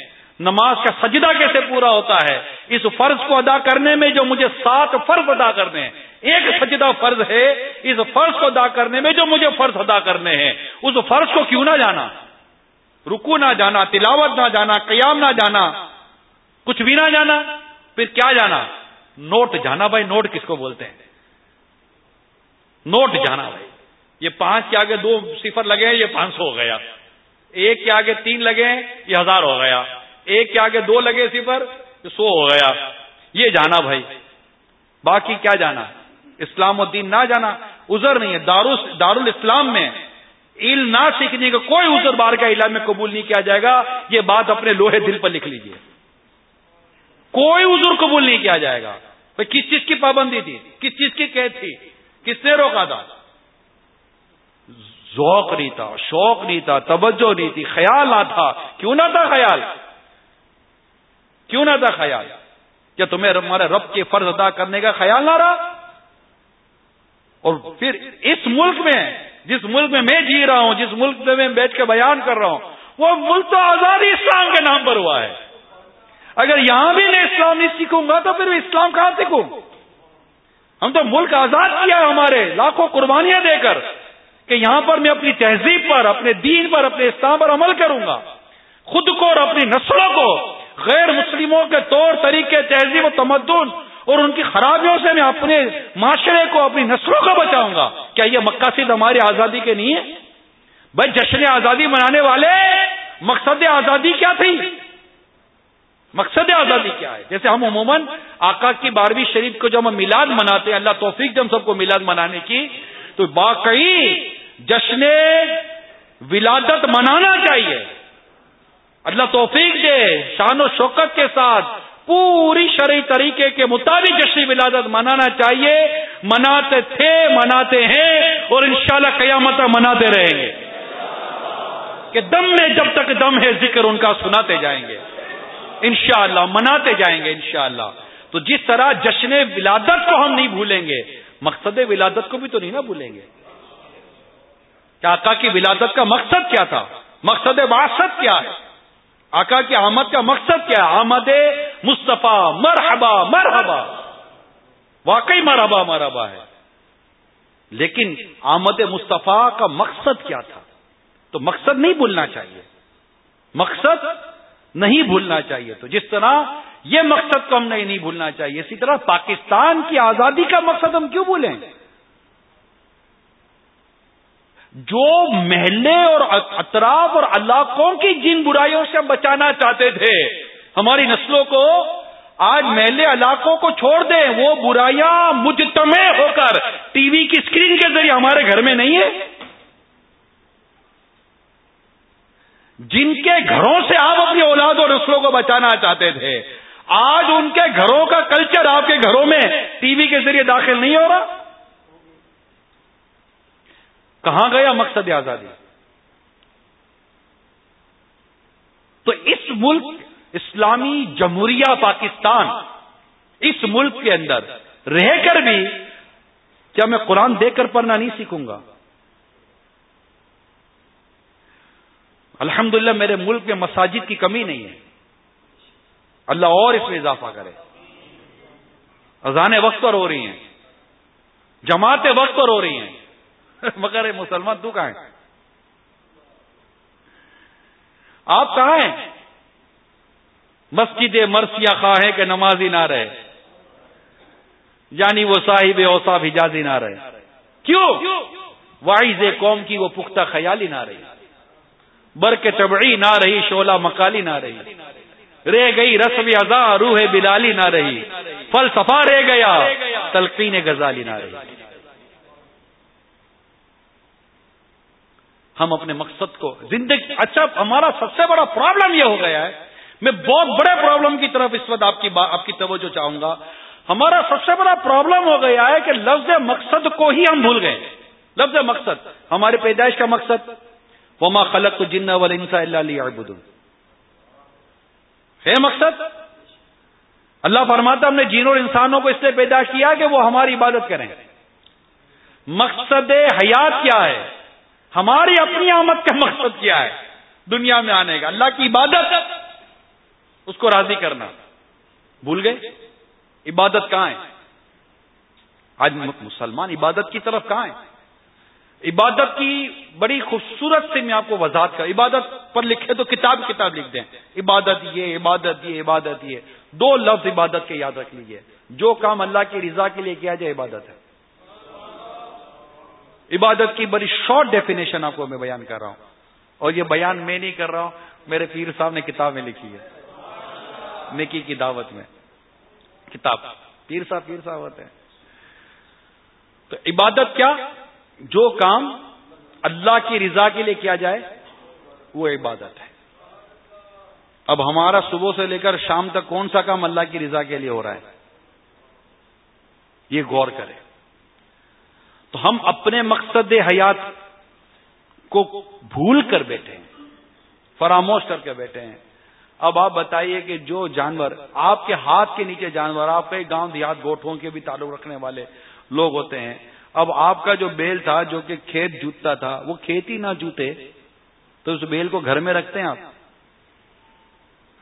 نماز کا سجدہ کیسے پورا ہوتا ہے؟ اس فرض کو ادا کرنے میں جو مجھے سات فرض ادا کرنے ہیں، ایک سجدہ فرض ہے، اس فرض کو ادا کرنے میں جو مجھے فرض ادا کرنے ہیں۔ اس فرض کو کیوں نہ جانا؟ رکو نہ جانا، تلاوت نہ جانا، قیام نہ جانا کچھ بھی نہ جانا، پھر کیا جانا؟ نوٹ جانا بھائی، نوٹ کس کو بولتے ہیں؟ نوٹ جانا بھائی۔ یہ پانچ کے آگے دو صفر لگے ہیں، یہ پانچ سو ہو گیا۔ ایک کے آگے تین لگے ہیں، یہ ہزار ہو گیا۔ ایک کے آگے دو لگے صفر، یہ سو ہو گیا۔ یہ جانا بھائی۔ باقی کیا جانا؟ اسلام الدین نہ جانا۔ ازر نہیں ہے۔ دار الاسلام میں علم نہ سیکھنے کا کوئی ازر بار کا علم میں قبول نہیں کیا جائے گا۔ یہ بات اپنے لوہے دل پر لکھ لیجیے۔ کوئی عذر قبول نہیں کیا جائے گا۔ بھائی، کس چیز کی پابندی تھی؟ کس چیز کی قید تھی؟ کس نے روکا تھا؟ ذوق نہیں تھا، شوق نہیں تھا، توجہ نہیں تھی، خیال نہ تھا۔ کیوں نہ تھا خیال؟ کیوں نہ تھا خیال؟ کیا تمہیں ہمارے رب کے فرض ادا کرنے کا خیال نہ رہا؟ اور پھر اس ملک میں، جس ملک میں میں جی رہا ہوں، جس ملک میں میں بیٹھ کے بیان کر رہا ہوں، وہ ملک تو آزادی اسلام کے نام پر ہوا ہے۔ اگر یہاں بھی میں اسلام نہیں سیکھوں گا تو پھر میں اسلام کہاں سیکھوں؟ ہم تو ملک آزاد کیا ہے ہمارے، لاکھوں قربانیاں دے کر کہ یہاں پر میں اپنی تہذیب پر، اپنے دین پر، اپنے اسلام پر عمل کروں گا۔ خود کو اور اپنی نسلوں کو غیر مسلموں کے طور طریقے، تہذیب و تمدن اور ان کی خرابیوں سے میں اپنے معاشرے کو، اپنی نسلوں کو بچاؤں گا۔ کیا یہ مقاصد ہماری آزادی کے نہیں ہے؟ بھائی جشن آزادی منانے والے مقصد آزادی کیا تھی؟ مقصد آزادی کیا ہے؟ جیسے ہم عموماً آقا کی بارہویں شریف کو جب ہم میلاد مناتے ہیں، اللہ توفیق جب سب کو میلاد منانے کی، تو واقعی جشن ولادت منانا چاہیے۔ اللہ توفیق دے شان و شوکت کے ساتھ پوری شرعی طریقے کے مطابق جشن ولادت منانا چاہیے۔ مناتے تھے، مناتے ہیں اور انشاءاللہ قیامت مناتے رہیں گے۔ کہ دم میں جب تک دم ہے، ذکر ان کا سناتے جائیں گے۔ انشاءاللہ، مناتے جائیں گے انشاءاللہ۔ تو جس طرح جشن ولادت کو ہم نہیں بھولیں گے، مقصد ولادت کو بھی تو نہیں نا بھولیں گے۔ کیا آقا کی ولادت کا مقصد کیا تھا؟ مقصد واسط کیا ہے؟ آقا کی آمد کا مقصد کیا ہے؟ آمد مصطفیٰ، مرحبا مرحبا۔ واقعی مرحبا مرحبا ہے۔ لیکن آمد مصطفیٰ کا مقصد کیا تھا؟ تو مقصد نہیں بھولنا چاہیے۔ مقصد نہیں بھولنا چاہیے تو۔ جس طرح یہ مقصد کو ہم نہیں نہیں بھولنا چاہیے، اسی طرح پاکستان کی آزادی کا مقصد ہم کیوں بھولیں؟ جو محلے اور اطراف اور علاقوں کی جن برائیوں سے ہم بچانا چاہتے تھے، ہماری نسلوں کو آج محلے علاقوں کو چھوڑ دیں، وہ برائیاں مجتمع ہو کر ٹی وی کی اسکرین کے ذریعے ہمارے گھر میں نہیں ہے۔ جن کے گھروں سے آپ اپنی اولاد اور نسلوں کو بچانا چاہتے تھے، آج ان کے گھروں کا کلچر آپ کے گھروں میں ٹی وی کے ذریعے داخل نہیں ہو رہا؟ کہاں گیا مقصد آزادی؟ تو اس ملک، اسلامی جمہوریہ پاکستان اس ملک کے اندر رہ کر بھی کیا میں قرآن دیکھ کر پڑھنا نہیں سیکھوں گا؟ الحمد میرے ملک میں مساجد کی کمی نہیں ہے۔ اللہ اور اس میں اضافہ کرے۔ اذانیں وقت پر ہو رہی ہیں۔ جماعتیں وقت پر ہو رہی ہیں۔ مگر مسلمان تو کہاں ہے آپ کہاں ہیں؟ مسجد مرسیا خواہ کہ نمازی نہ رہے۔ یعنی وہ صاحب اوساف حجازی نہ رہے۔ کیوں؟ واحد قوم کی وہ پختہ خیالی نہ رہی۔ بر کے چبڑی نہ رہی شولا مکالی نہ رہی۔ رہ گئی رسم ازا روح بلالی نہ رہی۔ فل سفا رہ گیا، تلقین غزالی نہ رہی۔ ہم اپنے مقصد کو، زندگی اچھا ہمارا سب سے بڑا پرابلم یہ ہو گیا ہے۔ میں بہت بڑے پرابلم کی طرف اس وقت آپ کی آپ کی توجہ چاہوں گا۔ ہمارا سب سے بڑا پرابلم ہو گیا ہے کہ لفظ مقصد کو ہی ہم بھول گئے۔ لفظ مقصد ہمارے پیدائش کا مقصد۔ وما خلق تو جن وال انسا اللہ ہے مقصد؟ اللہ فرماتا ہم نے جنوں اور انسانوں کو اس لیے پیدا کیا کہ وہ ہماری عبادت کریں۔ مقصد حیات کیا ہے؟ ہماری اپنی آمد کا مقصد کیا ہے؟ دنیا میں آنے کا۔ اللہ کی عبادت، اس کو راضی کرنا۔ بھول گئے؟ عبادت کہاں ہے؟ آج مسلمان عبادت کی طرف کہاں ہے؟ عبادت کی بڑی خوبصورت سے میں آپ کو وضاحت کر عبادت پر لکھے تو کتاب کتاب لکھ دیں۔ عبادت یہ عبادت یہ عبادت یہ۔ دو لفظ عبادت کے یاد رکھ لیجیے جو کام اللہ کی رضا کے لیے کیا جائے، عبادت ہے۔ عبادت کی بڑی شارٹ ڈیفینیشن آپ کو میں بیان کر رہا ہوں۔ اور یہ بیان میں نہیں کر رہا ہوں، میرے پیر صاحب نے کتاب میں لکھی ہے۔ نکی کی دعوت میں۔ کتاب۔ پیر صاحب پیر صاحب ہوتے ہیں۔ تو عبادت کیا؟ جو کام اللہ کی رضا کے لیے کیا جائے، وہ عبادت ہے۔ اب ہمارا صبح سے لے کر شام تک کون سا کام اللہ کی رضا کے لیے ہو رہا ہے؟ یہ غور کرے تو ہم اپنے مقصد حیات کو بھول کر بیٹھے ہیں، فراموش کر کے بیٹھے ہیں۔ اب آپ بتائیے کہ جو جانور، آپ کے ہاتھ کے نیچے جانور، آپ کے گاؤں دیہات گوٹھوں کے بھی تعلق رکھنے والے لوگ ہوتے ہیں اب آپ کا جو بیل تھا جو کہ کھیت جوتتا تھا، وہ کھیت ہی نہ جوتے، تو اس بیل کو گھر میں رکھتے ہیں آپ؟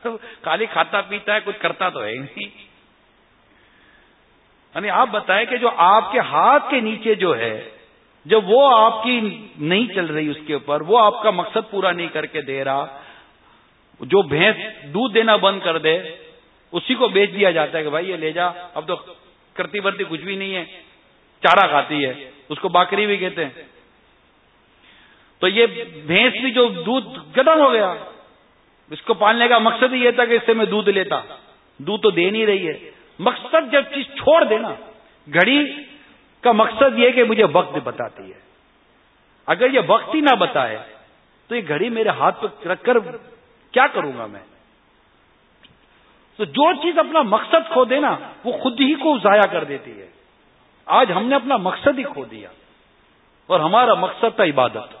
خالی کھاتا پیتا ہے، کچھ کرتا تو ہے نہیں۔ یعنی آپ بتائیں کہ جو آپ کے ہاتھ کے نیچے جو ہے، جب وہ آپ کی نہیں چل رہی اس کے اوپر، وہ آپ کا مقصد پورا نہیں کر کے دے رہا، جو بھینس دودھ دینا بند کر دے، اسی کو بیچ دیا جاتا ہے کہ بھائی یہ لے جا، اب تو کرتی برتی کچھ بھی نہیں ہے۔ چارہ کھاتی ہے، اس کو باکری بھی کہتے ہیں۔ تو یہ بھینس بھی جو دودھ ختم ہو گیا، اس کو پالنے کا مقصد ہی یہ تھا کہ اس سے میں دودھ لیتا۔ دودھ تو دے نہیں رہی ہے۔ مقصد جب چیز چھوڑ دینا، گھڑی کا مقصد یہ کہ مجھے وقت بتاتی ہے۔ اگر یہ وقت ہی نہ بتائے، تو یہ گھڑی میرے ہاتھ پہ رکھ کر کیا کروں گا میں؟ تو جو چیز اپنا مقصد کھو دینا، وہ خود ہی کو ضائع کر دیتی ہے۔ آج ہم نے اپنا مقصد ہی کھو دیا اور ہمارا مقصد تھا عبادت۔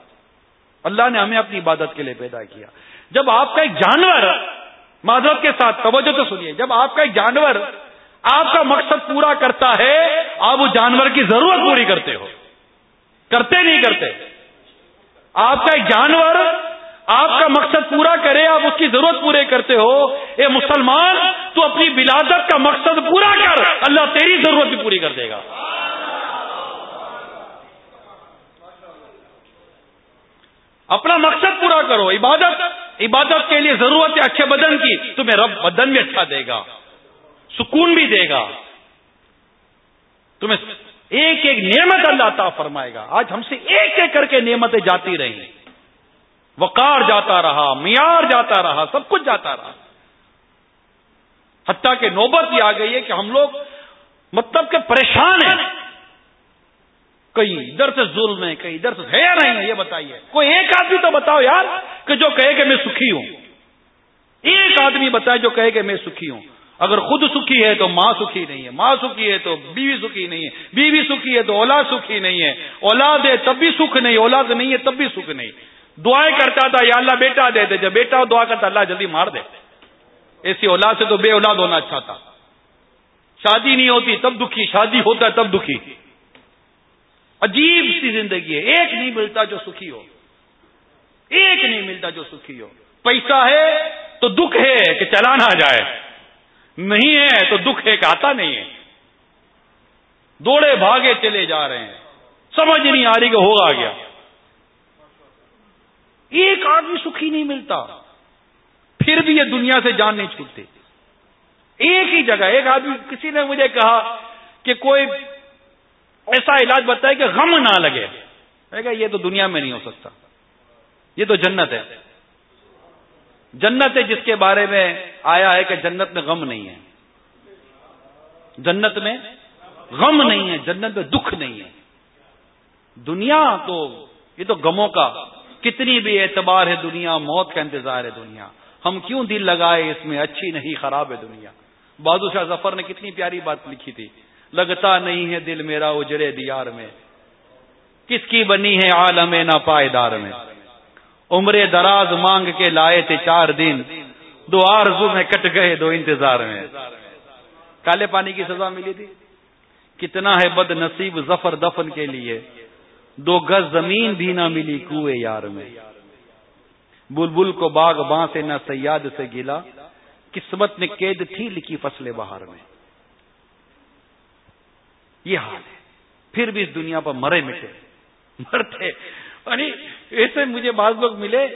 اللہ نے ہمیں اپنی عبادت کے لیے پیدا کیا۔ جب آپ کا ایک جانور معذرت کے ساتھ، توجہ تو سنیے، جب آپ کا ایک جانور آپ کا مقصد پورا کرتا ہے، آپ اس جانور کی ضرورت پوری کرتے ہو۔ کرتے نہیں کرتے۔ آپ کا ایک جانور آپ کا مقصد پورا کرے، آپ اس کی ضرورت پورے کرتے ہو۔ اے مسلمان، تو اپنی بلادت کا مقصد پورا کر، اللہ تیری ضرورت بھی پوری کر دے گا۔ اپنا مقصد پورا کرو، عبادت عبادت کے لیے ضرورت ہے اچھے بدن کی، تمہیں رب بدن بھی اچھا دے گا، سکون بھی دے گا۔ تمہیں ایک ایک نعمت اللہ عطا فرمائے گا۔ آج ہم سے ایک ایک کر کے نعمتیں جاتی رہی وقار جاتا رہا، معیار جاتا رہا، سب کچھ جاتا رہا۔ حتیٰ کہ نوبت یہ آ گئی ہے کہ ہم لوگ مطلب کہ پریشان ہیں۔ کہیں ادھر سے ظلم ہے، کہیں ادھر سے ہے یا نہیں ہے، یہ بتائیے۔ کوئی ایک آدمی تو بتاؤ یار کہ جو کہے کہ میں سکھی ہوں۔ ایک آدمی بتائے جو کہے کہ میں سکھی ہوں۔ اگر خود سکھی ہے تو ماں سکھی نہیں ہے، ماں سکھی ہے تو بیوی سکھی نہیں ہے، بیوی سکھی ہے تو اولاد سکھی نہیں ہے۔ اولاد ہے تب بھی سکھ نہیں، اولاد نہیں ہے تب بھی سکھ نہیں۔ دعائیں کرتا تھا، یا اللہ بیٹا دے دے، جب بیٹا دعا کرتا، اللہ جلدی مار دے۔ ایسی اولاد سے تو بے اولاد ہونا اچھا تھا۔ شادی نہیں ہوتی، تب دکھی، شادی ہوتا ہے تب دکھی۔ عجیب سی زندگی ہے۔ ایک نہیں ملتا جو سکھی ہو۔ ایک نہیں ملتا جو سکھی ہو۔ پیسہ ہے تو دکھ ہے کہ چلانا جائے۔ نہیں ہے تو دکھ ہے کہ آتا نہیں ہے۔ دوڑے بھاگے چلے جا رہے ہیں۔ سمجھ نہیں آ رہی کہ ہوگا گیا ایک آدمی سکھی نہیں ملتا۔ پھر بھی یہ دنیا سے جان نہیں چھوٹتے ایک ہی جگہ، ایک آدمی، کسی نے مجھے کہا کہ کوئی ایسا علاج بتائے کہ غم نہ لگے۔ یہ تو دنیا میں نہیں ہو سکتا۔ یہ تو جنت ہے۔ جنت ہے جس کے بارے میں آیا ہے کہ جنت میں غم نہیں ہے۔ جنت میں غم نہیں ہے، جنت میں دکھ نہیں ہے۔ دنیا تو، یہ تو غموں کا کتنی بھی اعتبار ہے دنیا، موت کا انتظار ہے دنیا۔ ہم کیوں دل لگائے اس میں اچھی نہیں، خراب ہے دنیا؟ بہادر شاہ ظفر نے کتنی پیاری بات لکھی تھی۔ لگتا نہیں ہے دل میرا اجرے دیار میں۔ کس کی بنی ہے عالم نہ پائیدار میں؟ عمر دراز مانگ کے لائے تھے چار دن۔ دو آرزو میں کٹ گئے دو انتظار میں۔ کالے پانی کی سزا ملی تھی؟ کتنا ہے بد نصیب ظفر دفن کے لیے۔ دو گز زمین بھی نہ ملی کوئے یار میں۔ بلبل کو باغ باں سے نہ سیاد سے گلا۔ قسمت نے قید تھی لکھی فصل بہار میں۔ یہ حال ہے۔ پھر بھی اس دنیا پر مرے مٹے۔ مرتے۔ یعنی ایسے مجھے بعض لوگ ملے۔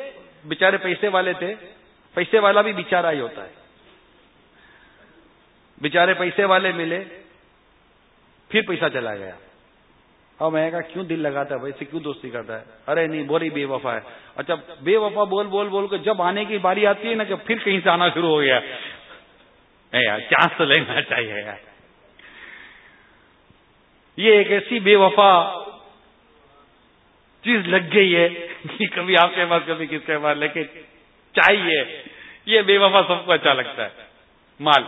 بےچارے پیسے والے تھے۔ پیسے والا بھی بےچارا ہی ہوتا ہے۔ بےچارے پیسے والے ملے۔ پھر پیسہ چلا گیا۔ اور میں کہا، کیوں دل لگاتا ہے ویسے کیوں دوستی کرتا ہے؟ ارے نہیں، بولی بے وفا ہے۔ اچھا بے وفا بول بول بول کے جب آنے کی باری آتی ہے نا کہ پھر کہیں سے آنا شروع ہو گیا۔ چانس تو لینا چاہیے یار۔ یہ ایک ایسی بے وفا چیز لگ گئی ہے۔ کہ کبھی آپ کے پاس، کبھی کس کے پاس، لیکن چاہیے۔ یہ بے وفا سب کو اچھا لگتا ہے۔ مال۔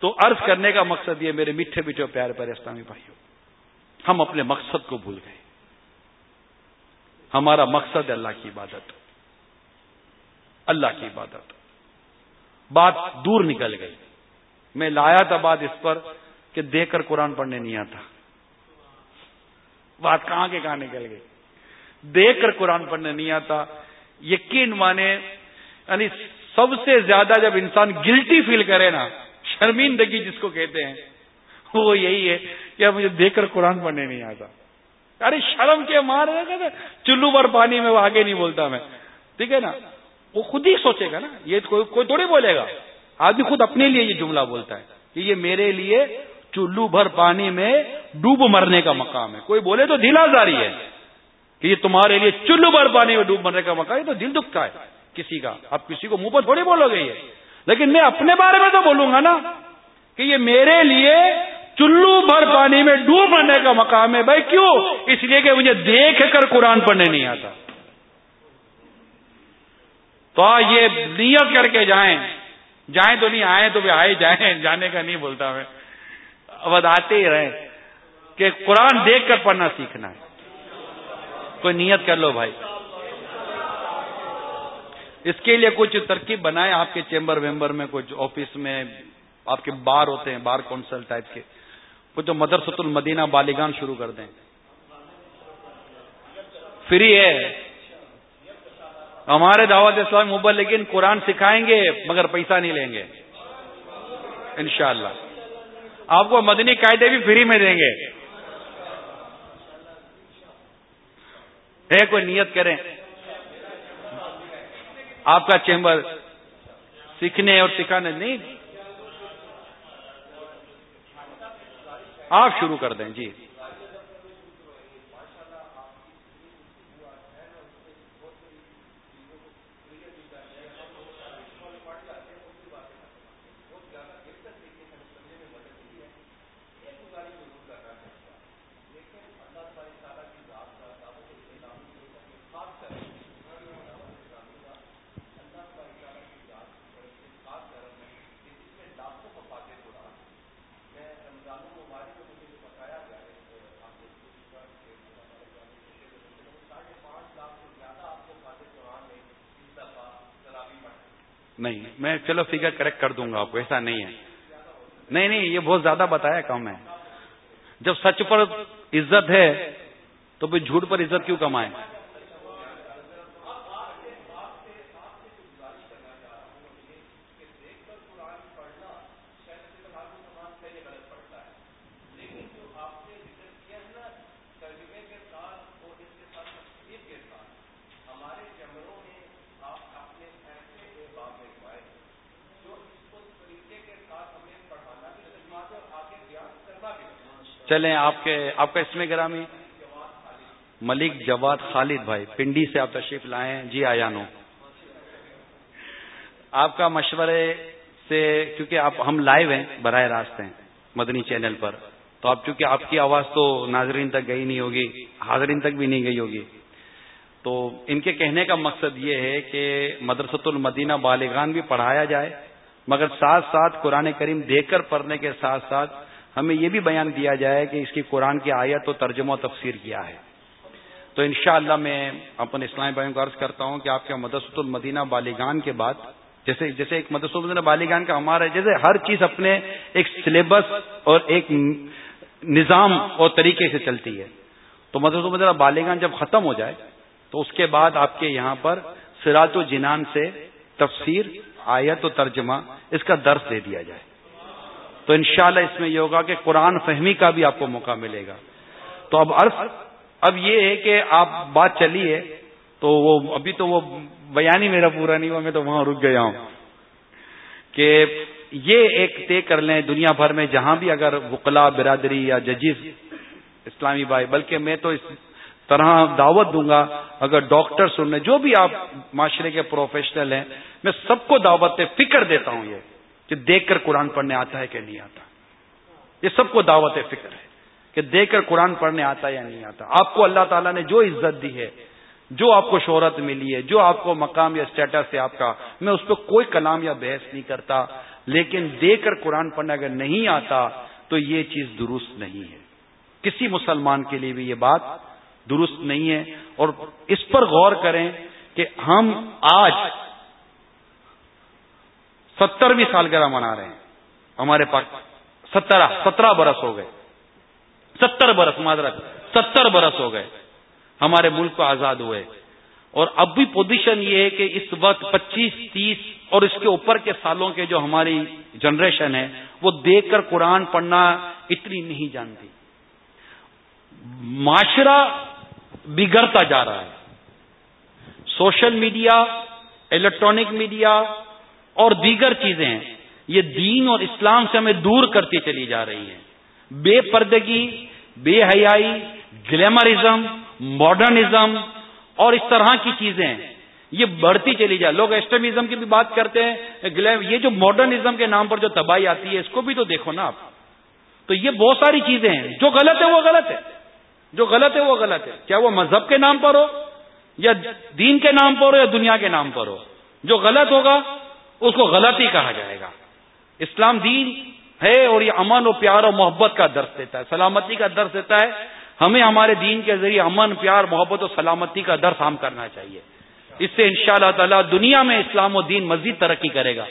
تو عرض کرنے کا مقصد یہ میرے میٹھے میٹھے پیارے پیارے اسلامی بھائیوں ہم اپنے مقصد کو بھول گئے۔ ہمارا مقصد ہے اللہ کی عبادت۔ اللہ کی عبادت۔ بات دور نکل گئی۔ میں لایا تھا بات اس پر کہ دیکھ کر قرآن پڑھنے نہیں آتا۔ بات کہاں کے کہاں نکل گئی؟ دیکھ کر قرآن پڑھنے نہیں آتا۔ یقین مانے یعنی سب سے زیادہ جب انسان گلٹی فیل کرے نا، شرمندگی جس کو کہتے ہیں وہ یہی ہے کہ مجھے دیکھ کر قرآن پڑھنے نہیں آتا۔ ارے شرم کے مار چلو پر پانی میں وہ آگے نہیں بولتا میں۔ ٹھیک ہے نا؟ وہ خود ہی سوچے گا نا۔ یہ کوئی تھوڑی بولے گا۔ آدمی خود اپنے لیے یہ جملہ بولتا ہے کہ یہ میرے لیے چلو بھر پانی میں ڈوب مرنے کا مقام ہے۔ کوئی بولے تو دل آزاری ہے کہ یہ تمہارے لیے چلو بھر پانی میں ڈوب مرنے کا مقام ہے۔ تو دل دکھتا ہے کسی کا۔ اب کسی کو منہ پر تھوڑی بولو گے یہ۔ لیکن میں اپنے بارے میں تو بولوں گا نا کہ یہ میرے لیے چلو بھر پانی میں ڈوب مرنے کا مقام ہے۔ بھائی کیوں؟ اس لیے کہ مجھے دیکھ کر قرآن پڑھنے نہیں آتا۔ تو یہ نیت کر کے جائیں۔ جائیں تو نہیں آئے تو بھی آئے جائیں۔ جانے کا نہیں بولتا میں۔ اب آتے ہی رہے کہ قرآن دیکھ کر پڑھنا سیکھنا ہے۔ کوئی نیت کر لو بھائی۔ اس کے لیے کچھ ترکیب بنائے آپ کے چیمبر ویمبر میں، کچھ آفس میں آپ کے بار ہوتے ہیں، بار کونسل ٹائپ کے۔ کچھ جو مدرسۃ المدینہ بالیگان شروع کر دیں۔ فری ہے۔ ہمارے دعوت اسلام موبائل لیکن قرآن سکھائیں گے، مگر پیسہ نہیں لیں گے۔ انشاءاللہ۔ آپ کو مدنی قاعدے بھی فری میں دیں گے۔ ہے، کوئی نیت کریں۔ آپ کا چیمبر سیکھنے اور سکھانے، نہیں۔ آپ شروع کر دیں جی نہیں میں چلو فگر کریکٹ کر دوں گا آپ کو، ایسا نہیں ہے۔ نہیں نہیں، یہ بہت زیادہ بتایا کم ہے۔ جب سچ پر عزت ہے، تو پھر جھوٹ پر عزت کیوں کمائے چلیں آپ کے آپ کا اس میں گرامی؟ ملک جواد خالد بھائی، پنڈی سے آپ تشریف لائیں۔ جی آیا نو۔ آپ کا مشورے سے کیونکہ آپ ہم لائیو ہیں براہ راست ہیں مدنی چینل پر، تو آپ چونکہ آپ کی آواز تو ناظرین تک گئی نہیں ہوگی، حاضرین تک بھی نہیں گئی ہوگی۔ تو ان کے کہنے کا مقصد یہ ہے کہ مدرسۃ المدینہ بالغان بھی پڑھایا جائے، مگر ساتھ ساتھ قرآن کریم دیکھ کر پڑھنے کے ساتھ ساتھ ہمیں یہ بھی بیان دیا جائے کہ اس کی قرآن کی آیت و ترجمہ و تفسیر کیا ہے۔ تو انشاءاللہ میں اپنے اسلامی بھائیوں کو عرض کرتا ہوں کہ آپ کے مدرسۃ المدینہ بالیگان کے بعد، جیسے جیسے ایک مدرسۃ المدینہ بالیگان کا ہمارا جیسے ہر چیز اپنے ایک سلیبس اور ایک نظام اور طریقے سے چلتی ہے۔ تو مدرسۃ المدینہ بالیگان جب ختم ہو جائے، تو اس کے بعد آپ کے یہاں پر سراج و جنان سے تفسیر، آیت و ترجمہ اس کا درس دے دیا جائے۔ تو انشاءاللہ اس میں یہ ہوگا کہ قرآن فہمی کا بھی آپ کو موقع ملے گا۔ تو اب عرض، اب یہ ہے کہ آپ بات چلی ہے، تو وہ ابھی تو وہ بیان ہی میرا پورا نہیں ہوا، میں تو وہاں رک گیا ہوں۔ کہ یہ ایک طے کر لیں دنیا بھر میں، جہاں بھی اگر وکلا برادری یا ججز اسلامی بھائی، بلکہ میں تو اس طرح دعوت دوں گا، اگر ڈاکٹر سننے، جو بھی آپ معاشرے کے پروفیشنل ہیں، میں سب کو دعوت فکر دیتا ہوں یہ۔ کہ دیکھ کر قرآن پڑھنے آتا ہے کہ نہیں آتا۔ یہ سب کو دعوت فکر ہے کہ دیکھ کر قرآن پڑھنے آتا ہے یا نہیں آتا۔ آپ کو اللہ تعالیٰ نے جو عزت دی ہے، جو آپ کو شہرت ملی ہے، جو آپ کو مقام یا اسٹیٹس ہے آپ کا، میں اس پہ کوئی کلام یا بحث نہیں کرتا۔ لیکن دیکھ کر قرآن پڑھنے اگر نہیں آتا تو یہ چیز درست نہیں ہے۔ کسی مسلمان کے لیے بھی یہ بات درست نہیں ہے۔ اور اس پر غور کریں کہ ہم آج سترویں سالگرہ منا رہے ہیں۔ ہمارے پاس سترہ سترہ برس ہو گئے۔ ستر برس معذرت ستر برس ہو گئے۔ ہمارے ملک کو آزاد ہوئے۔ اور اب بھی پوزیشن یہ ہے کہ اس وقت پچیس، تیس اور اس کے اوپر کے سالوں کے جو ہماری جنریشن ہے، وہ دیکھ کر قرآن پڑھنا اتنی نہیں جانتی۔ معاشرہ بگڑتا جا رہا ہے۔ سوشل میڈیا الیکٹرانک میڈیا اور دیگر چیزیں یہ دین اور اسلام سے ہمیں دور کرتی چلی جا رہی ہیں۔ بے پردگی، بے حیائی، گلیمرزم، ماڈرنزم اور اس طرح کی چیزیں یہ بڑھتی چلی جائے لوگ ایسٹرمزم کی بھی بات کرتے ہیں یہ جو ماڈرنزم کے نام پر جو تباہی آتی ہے، اس کو بھی تو دیکھو نا آپ۔ تو یہ بہت ساری چیزیں ہیں۔ جو غلط ہے، وہ غلط ہے۔ جو غلط ہے، وہ غلط ہے۔ کیا وہ مذہب کے نام پر ہو یا دین کے نام پر ہو یا دنیا کے نام پر ہو۔ جو غلط ہوگا اس کو غلط ہی کہا جائے گا۔ اسلام دین ہے اور یہ امن و پیار اور محبت کا درس دیتا ہے، سلامتی کا درس دیتا ہے۔ ہمیں ہمارے دین کے ذریعے امن، پیار، محبت و سلامتی کا درس عام کرنا چاہیے۔ اس سے ان شاء اللہ تعالی دنیا میں اسلام و دین مزید ترقی کرے گا،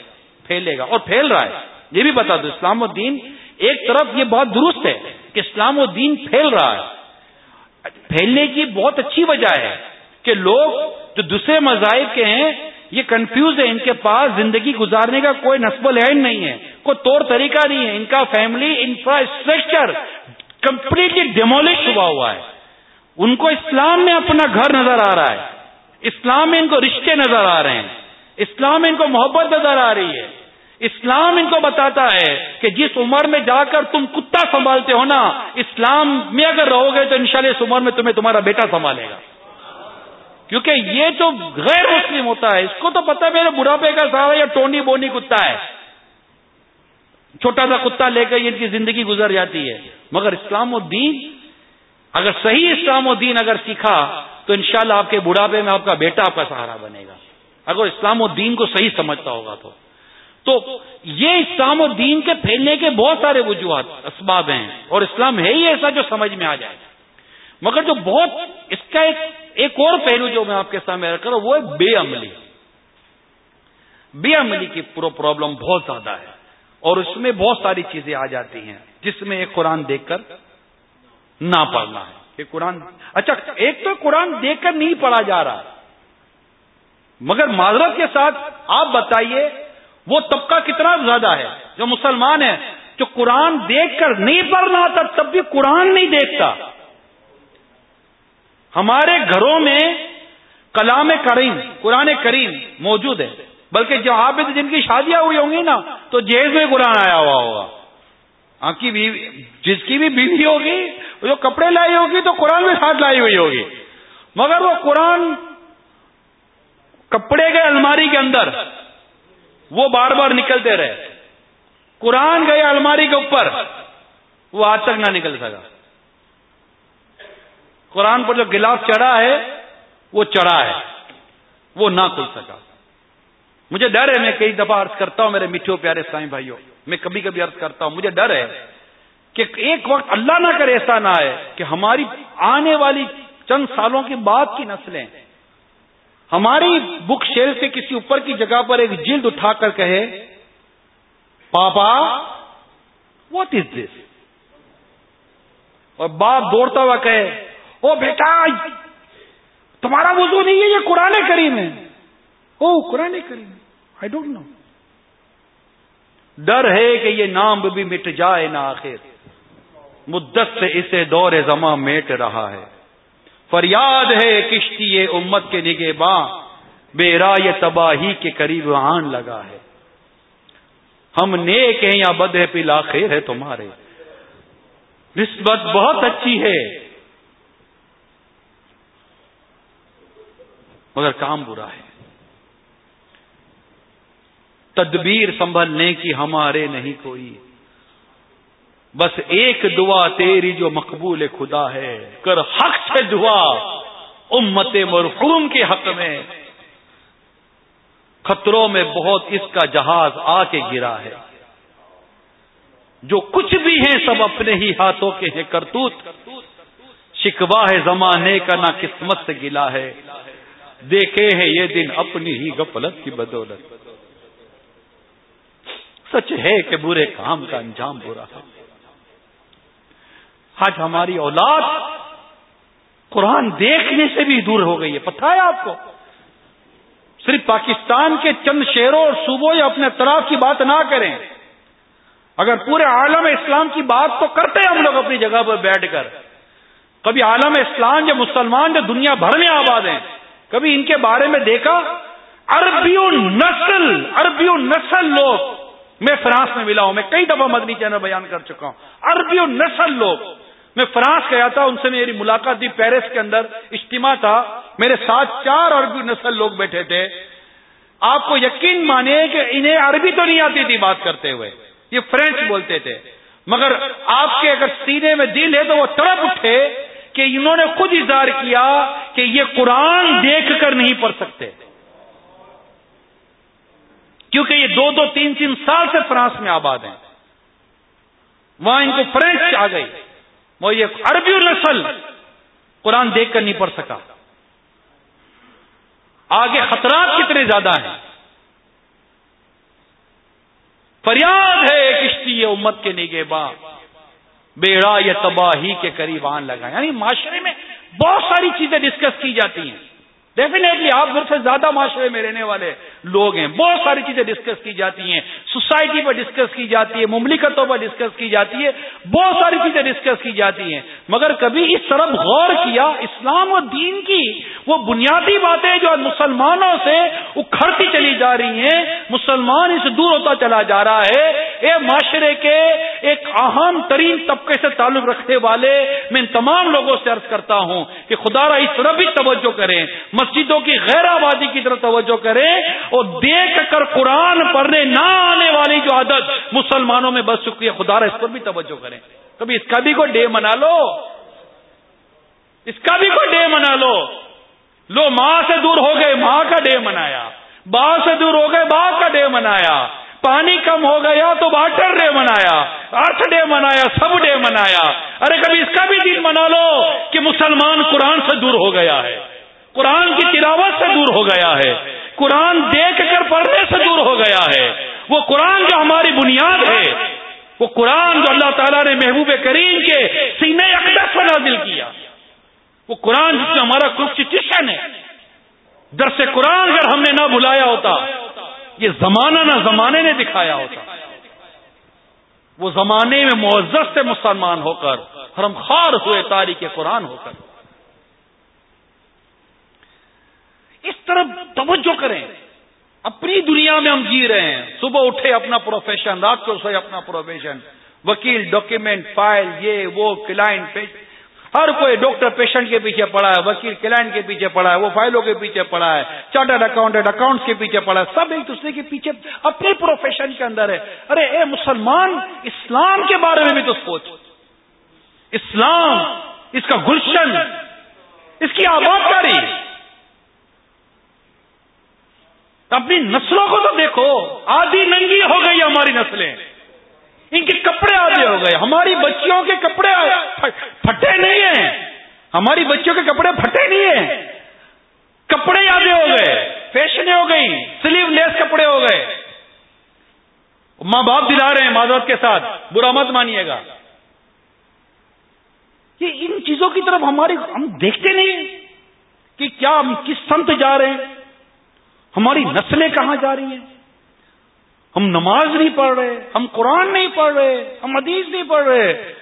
پھیلے گا اور پھیل رہا ہے۔ یہ بھی بتا دو اسلام و دین ایک طرف یہ بہت درست ہے کہ اسلام و دین پھیل رہا ہے۔ پھیلنے کی بہت اچھی وجہ ہے کہ لوگ جو دوسرے مذاہب کے ہیں یہ کنفیوز ہے، ان کے پاس زندگی گزارنے کا کوئی نصب العین نہیں ہے، کوئی طور طریقہ نہیں ہے۔ ان کا فیملی انفراسٹرکچر کمپلیٹلی ڈیمولش ہوا ہوا ہے۔ ان کو اسلام میں اپنا گھر نظر آ رہا ہے۔ اسلام میں ان کو رشتے نظر آ رہے ہیں۔ اسلام میں ان کو محبت نظر آ رہی ہے۔ اسلام ان کو بتاتا ہے کہ جس عمر میں جا کر تم کتا سنبھالتے ہو نا، اسلام میں اگر رہو گے تو انشاءاللہ اس عمر میں تمہیں تمہارا بیٹا سنبھالے گا۔ کیونکہ یہ جو غیر مسلم ہوتا ہے، اس کو تو پتا میرے بڑھاپے کا سارا یا ٹونی بونی کتا ہے۔ چھوٹا سا کتا لے کر ان کی زندگی گزر جاتی ہے۔ مگر اسلام الدین اگر صحیح اسلام الدین اگر سیکھا، تو انشاءاللہ آپ کے بڑھاپے میں آپ کا بیٹا آپ کا سہارا بنے گا۔ اگر اسلام الدین کو صحیح سمجھتا ہوگا تو۔ تو یہ اسلام و دین کے پھیلنے کے بہت سارے وجوہات، اسباب ہیں۔ اور اسلام ہے ہی ایسا جو سمجھ میں آ جائے۔ مگر جو بہت اس کا ایک ایک اور پہلو جو میں آپ کے سامنے رکھ رہا ہوں، وہ ہے بے عملی۔ بے عملی کی پورا پرابلم بہت زیادہ ہے اور اس میں بہت ساری چیزیں آ جاتی ہیں جس میں ایک قرآن دیکھ کر نہ پڑھنا ہے۔ کہ قرآن اچھا ایک تو قرآن دیکھ کر نہیں پڑھا جا رہا۔ مگر معذرت کے ساتھ آپ بتائیے، وہ طبقہ کتنا زیادہ ہے؟ جو مسلمان ہے جو قرآن دیکھ کر نہیں پڑھنا تھا، تب بھی قرآن نہیں دیکھتا۔ ہمارے گھروں میں کلام کریم، قرآن کریم موجود ہے۔ بلکہ جہاں پہ جن کی شادیاں ہوئی ہوں گی نا، تو جیز میں قرآن آیا ہوا ہوگا۔ آپ کی بیوی، جس کی بھی بیوی ہوگی، جو کپڑے لائی ہوگی، تو قرآن میں ساتھ لائی ہوئی ہوگی۔ مگر وہ قرآن کپڑے کے الماری کے اندر، وہ بار بار نکلتے رہے۔ قرآن گئے الماری کے اوپر، وہ آج تک نہ نکل سکا۔ قرآن پر جو گلاف چڑھا ہے، وہ چڑھا ہے۔ وہ نہ کھل سکا۔ مجھے ڈر ہے، میں کئی دفعہ عرض کرتا ہوں، میرے میٹھے پیارے سائیں بھائیوں، میں کبھی کبھی عرض کرتا ہوں، مجھے ڈر ہے کہ ایک وقت اللہ نہ کرے ایسا نہ آئے کہ ہماری آنے والی چند سالوں کی بعد کی نسلیں، ہماری بک شیل سے کسی اوپر کی جگہ پر ایک جلد اٹھا کر کہے، پاپا واٹ از دس اور باپ دوڑتا ہوا کہے او بیٹا، تمہارا وضو نہیں ہے، یہ قرآن کریم ہے۔ او، قرآن کریم۔ آئی ڈونٹ نو ڈر ہے کہ یہ نام بھی مٹ جائے نہ آخر۔ مدت سے اسے دور زماں میٹ رہا ہے۔ فریاد ہے کشتی امت کے نگے باں بے رائے تباہی کے قریب آن لگا ہے۔ ہم نیک ہیں یا بد ہے پلا خیر ہے تمہارے۔ نسبت بہت اچھی ہے۔ مگر کام برا ہے۔ تدبیر سنبھلنے کی ہمارے نہیں کوئی۔ بس ایک دعا تیری جو مقبول خدا ہے۔ کر حق سے دعا امت مرحوم کے حق میں۔ خطروں میں بہت اس کا جہاز آ کے گرا ہے۔ جو کچھ بھی ہے سب اپنے ہی ہاتھوں کے ہیں، کرتوت۔ شکوا ہے زمانے کا نہ قسمت سے گلا ہے۔ دیکھے ہیں یہ دن اپنی ہی غفلت کی بدولت۔ سچ ہے کہ برے کام کا انجام برا ہے۔ آج ہماری اولاد قرآن دیکھنے سے بھی دور ہو گئی ہے۔ پتہ ہے آپ کو؟ صرف پاکستان کے چند شہروں اور صوبوں یا اپنے اطراف کی بات نہ کریں۔ اگر پورے عالم اسلام کی بات تو کرتے ہیں ہم لوگ اپنی جگہ پر بیٹھ کر۔ کبھی عالم اسلام جو مسلمان جو دنیا بھر میں آباد ہیں۔ کبھی ان کے بارے میں دیکھا؟ عربی نسل عربی نسل لوگ میں فرانس میں ملا ہوں۔ میں کئی دفعہ مدنی چینل بیان کر چکا ہوں۔ عربی نسل لوگ۔ میں فرانس گیا تھا، ان سے میری ملاقات تھی پیرس کے اندر۔ اجتماع تھا۔ میرے ساتھ چار عربی نسل لوگ بیٹھے تھے۔ آپ کو یقین مانے کہ انہیں عربی تو نہیں آتی تھی بات کرتے ہوئے۔ یہ فرینچ بولتے تھے۔ مگر آپ کے اگر سینے میں دل ہے تو وہ تڑپ اٹھے۔ کہ انہوں نے خود اظہار کیا کہ یہ قرآن دیکھ کر نہیں پڑھ سکتے۔ کیونکہ یہ دو دو تین تین سال سے فرانس میں آباد ہیں۔ وہاں ان کو فرینچ آ گئی۔ وہ یہ عربی نسل قرآن دیکھ کر نہیں پڑھ سکا۔ آگے خطرات کتنے زیادہ ہیں۔ فریاد ہے کشتی امت کے نگے با بیڑا یا تباہی کے قریب آن لگا یعنی معاشرے میں بہت ساری چیزیں ڈسکس کی جاتی ہیں۔ ڈیفینیٹلی آپ گھر سے زیادہ معاشرے میں رہنے والے لوگ ہیں۔ بہت ساری چیزیں ڈسکس کی جاتی ہیں۔ سوسائٹی پر ڈسکس کی جاتی ہے، مملکتوں پر ڈسکس کی جاتی ہے، بہت ساری چیزیں ڈسکس کی جاتی ہیں۔ مگر کبھی اس طرف غور کیا، اسلام و دین کی وہ بنیادی باتیں جو مسلمانوں سے اکھڑتی چلی جا رہی ہیں، مسلمان اس دور ہوتا چلا جا رہا ہے۔ اے معاشرے کے ایک اہم ترین طبقے سے تعلق رکھنے والے، میں ان تمام لوگوں سے عرض کرتا ہوں کہ خدا را اس طرح بھی توجہ کریں، مسجدوں کی غیر آبادی کی طرف توجہ کریں اور دیکھ کر قرآن پڑھنے نہ آنے والی جو عادت مسلمانوں میں بس چکی ہے، خدا اس پر بھی توجہ کریں۔ کبھی اس کا بھی کوئی ڈے منا لو۔ اس کا بھی کوئی ڈے منا لو۔ لو، ماں سے دور ہو گئے، ماں کا ڈے منایا۔ با سے دور ہو گئے با کا ڈے منایا۔ پانی کم ہو گیا تو واٹر ڈے منایا، ارتھ ڈے منایا، سب ڈے منایا۔ ارے، کبھی اس کا بھی دن منا لو کہ مسلمان قرآن سے دور ہو گیا ہے۔ قرآن کی تلاوت سے دور ہو گیا ہے۔ قرآن دیکھ کر پڑھنے سے دور ہو گیا ہے۔ وہ قرآن جو ہماری بنیاد ہے، وہ قرآن جو اللہ تعالیٰ نے محبوب کریم کے سینے اقدس پر نازل کیا۔ وہ قرآن جس میں ہمارا کانسٹیٹیوشن ہے۔ در سے قرآن اگر ہم نے نہ بلایا ہوتا، یہ زمانہ نہ زمانے نے دکھایا ہوتا۔ وہ زمانے میں معزز سے مسلمان ہو کر، حرم خار ہوئے تاریخ قرآن ہو کر۔ اس طرف توجہ کریں۔ اپنی دنیا میں ہم جی رہے ہیں۔ صبح اٹھے اپنا پروفیشن رات کو سوئے اپنا پروفیشن وکیل ڈاکیومنٹ فائل یہ، وہ کلائنٹ ہر کوئی ڈاکٹر پیشنٹ کے پیچھے پڑا ہے، وکیل کلائنٹ کے پیچھے پڑا ہے، وہ فائلوں کے پیچھے پڑا ہے چارٹرڈ اکاؤنٹنٹ اکاؤنٹس کے پیچھے پڑا ہے، سب ایک دوسرے کے پیچھے اپنے پروفیشن کے اندر ہے۔ ارے، اے مسلمان، اسلام کے بارے میں بھی تو سوچ۔ اسلام، اس کا گلشن، اس کی آباد کاری اپنی نسلوں کو تو دیکھو، آدھی ننگی ہو گئی ہماری نسلیں۔ ان کے کپڑے آدھے ہو گئے، ہماری بچیوں کے کپڑے پھٹے نہیں ہیں۔ ہماری بچیوں کے کپڑے پھٹے نہیں ہیں۔ کپڑے آدھے ہو گئے، فیشنیں ہو گئی سلیو لیس کپڑے ہو گئے۔ ماں باپ دلا رہے ہیں معذرت کے ساتھ، برا مت مانیے گا۔ یہ ان چیزوں کی طرف ہماری ہم دیکھتے نہیں کہ کیا ہم کس سمت جا رہے ہیں۔ ہماری نسلیں کہاں جا رہی ہیں؟ ہم نماز نہیں پڑھ رہے، ہم قرآن نہیں پڑھ رہے، ہم حدیث نہیں پڑھ رہے،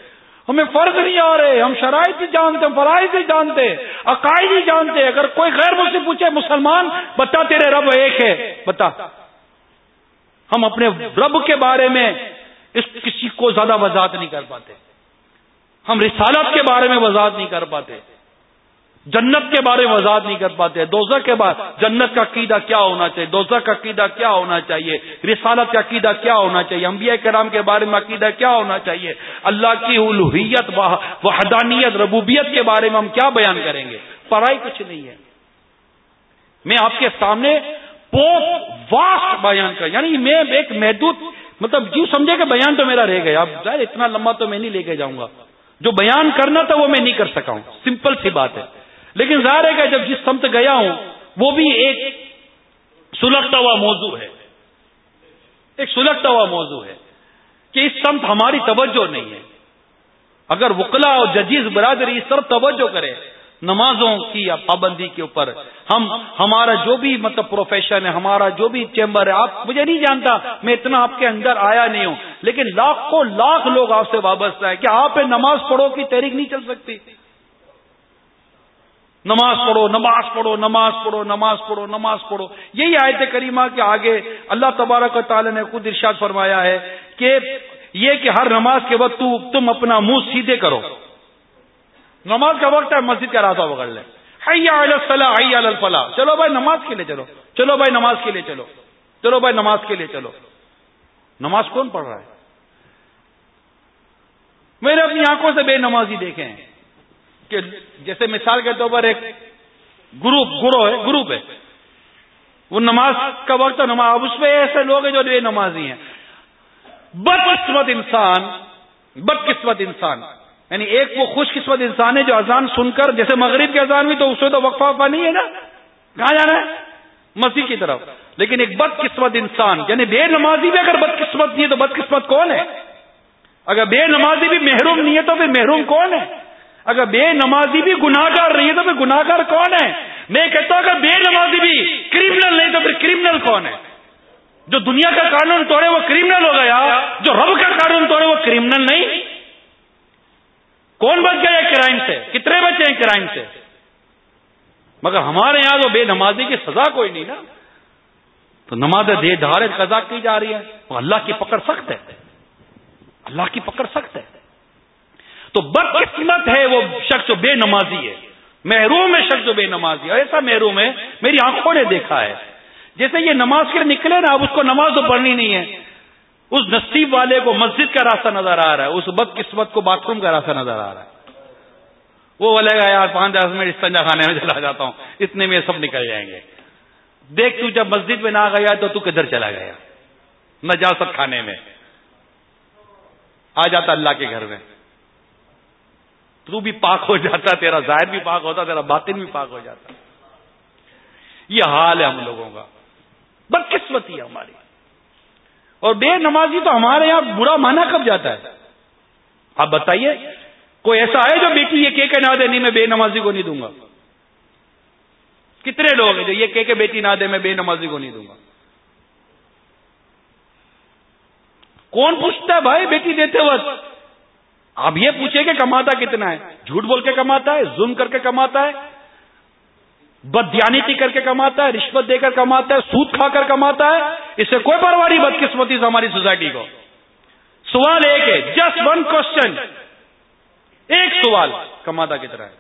ہمیں فرض نہیں آ رہے، ہم شرائط نہیں جانتے، ہم فرائض نہیں جانتے، عقائد نہیں جانتے، اگر کوئی غیر مجھ سے پوچھے، مسلمان بتا تیرے رب ایک ہے، بتا۔ ہم اپنے رب کے بارے میں اس کسی کو زیادہ وضاحت نہیں کر پاتے۔ ہم رسالت کے بارے میں وضاحت نہیں کر پاتے۔ جنت کے بارے میں وضاحت نہیں کر پاتے۔ دوزہ کے بعد جنت کا عقیدہ کیا ہونا چاہیے؟ دوزہ کا عقیدہ کیا ہونا چاہیے؟ رسالت کا عقیدہ کیا ہونا چاہیے؟ انبیاء کرام کے بارے میں عقیدہ کیا ہونا چاہیے؟ اللہ کی الوحیت وحدانیت، ربوبیت کے بارے میں ہم کیا بیان کریں گے؟ پڑھائی کچھ نہیں ہے۔ میں آپ کے سامنے پوپ واسٹ بیان کر یعنی میں ایک محدود مطلب جو سمجھے کہ بیان تو میرا رہ گیا۔ اب ظاہر اتنا لمبا تو میں نہیں لے کے جاؤں گا۔ جو بیان کرنا تھا وہ میں نہیں کر سکا ہوں۔ سمپل سی بات ہے۔ لیکن ظاہر ہے کہ جب جس سمت گیا ہوں، وہ بھی ایک سلگتا ہوا موضوع ہے۔ ایک سلگتا ہوا موضوع ہے کہ اس سمت ہماری توجہ نہیں ہے۔ اگر وکلا اور ججیز برادری اس طرف توجہ کرے، نمازوں کی پابندی کے اوپر، ہم، ہمارا جو بھی مطلب پروفیشن ہے، ہمارا جو بھی چیمبر ہے، آپ مجھے نہیں جانتا، میں اتنا آپ کے اندر آیا نہیں ہوں۔ لیکن لاکھوں، لاکھ لوگ آپ سے وابستہ ہے کہ آپ نماز پڑھو کی تحریک نہیں چل سکتی۔ نماز پڑھو نماز پڑھو نماز پڑھو نماز پڑھو نماز پڑھو۔ یہی آیت کریمہ کے آگے اللہ تبارک و تعالی نے خود ارشاد فرمایا ہے کہ یہ کہ ہر نماز کے وقت تم اپنا منہ سیدھے کرو۔ نماز کا وقت ہے، مسجد کا راستہ پکڑ لے حیا الفلاح۔ چلو بھائی، نماز کے لیے چلو۔ چلو بھائی، نماز کے لیے چلو۔ چلو بھائی، نماز کے لیے چلو۔ نماز کون پڑھ رہا ہے؟ میں نے اپنی آنکھوں سے بے نمازی دیکھے ہیں کہ جیسے مثال کے طور پر ایک گروپ، گروہ ہے، گروپ ہے۔ وہ نماز کا وقت نماز۔ اس میں ایسے لوگ ہیں جو بے نمازی ہیں۔ بد قسمت انسان بد قسمت انسان۔ یعنی ایک وہ خوش قسمت انسان ہے جو اذان سن کر، جیسے مغرب کے اذان بھی تو اس میں تو وقفہ وقفہ نہیں ہے نا۔ کہاں جانا ہے؟ مسیح کی طرف۔ لیکن ایک بد قسمت انسان یعنی بے نمازی بھی اگر بد قسمت نہیں ہے تو بد قسمت کون ہے؟ اگر بے نمازی بھی محروم نہیں ہے تو پھر محروم کون ہے؟ اگر بے نمازی بھی گناگار نہیں ہے تو پھر گناگار کون ہے؟ میں کہتا ہوں اگر بے نمازی بھی کرمنل نہیں تو پھر کرمنل کون ہے؟ جو دنیا کا قانون توڑے وہ کرمنل ہو گیا، جو رب کا قانون توڑے وہ کرمنل نہیں؟ کون بچ گیا کرائم سے؟ کتنے بچے ہیں کرائم سے؟ مگر ہمارے یہاں تو بے نمازی کی سزا کوئی نہیں نا۔ تو نماز دے دھارے قزا کی جا رہی ہے۔ وہ اللہ کی پکڑ سخت ہے۔ اللہ کی پکڑ سخت ہے۔ تو بدقسمت ہے وہ شخص بے نمازی ہے۔ محروم ہے شخص بے نمازی ہے۔ ایسا محروم ہے، میری آنکھوں نے دیکھا ہے۔ جیسے یہ نماز کے نکلے نا، اب اس کو نماز تو پڑھنی نہیں ہے۔ اس نصیب والے کو مسجد کا راستہ نظر آ رہا ہے، اس بد قسمت کو باتھ روم کا راستہ نظر آ رہا ہے۔ وہ بولے گا، یار، پانچ دس منٹ استنجا خانے میں چلا جاتا ہوں، اتنے میں سب نکل جائیں گے۔ دیکھ تو جب مسجد میں نہ گیا تو تو کدھر چلا گیا؟ نجاست کھانے میں۔ آ جاتا اللہ کے گھر میں۔ تو بھی پاک ہو جاتا، تیرا ظاہر بھی پاک ہوتا، تیرا باطن بھی پاک ہو جاتا۔ یہ حال ہے ہم لوگوں کا، بدقسمتی ہے ہماری۔ اور بے نمازی تو ہمارے یہاں برا مانا کب جاتا ہے؟ آپ بتائیے، کوئی ایسا ہے جو بیٹی یہ کہ نہ دے، نہیں، میں بے نمازی کو نہیں دوں گا۔ کتنے لوگ ہیں جو یہ کہ بیٹی نہ دے، میں بے نمازی کو نہیں دوں گا۔ کون پوچھتا ہے، بھائی بیٹی دیتے وقت آپ یہ پوچھیں کہ کماتا کتنا ہے؟ جھوٹ بول کے کماتا ہے، ظلم کر کے کماتا ہے، بدیانتی کر کے کماتا ہے، رشوت دے کر کماتا ہے، سود کھا کر کماتا ہے، اس سے کوئی پرواہ نہیں، بدقسمتی سے ہماری سوسائٹی کو۔ سوال ایک ہے جسٹ ون کوشچن ایک سوال، کماتا کتنا ہے؟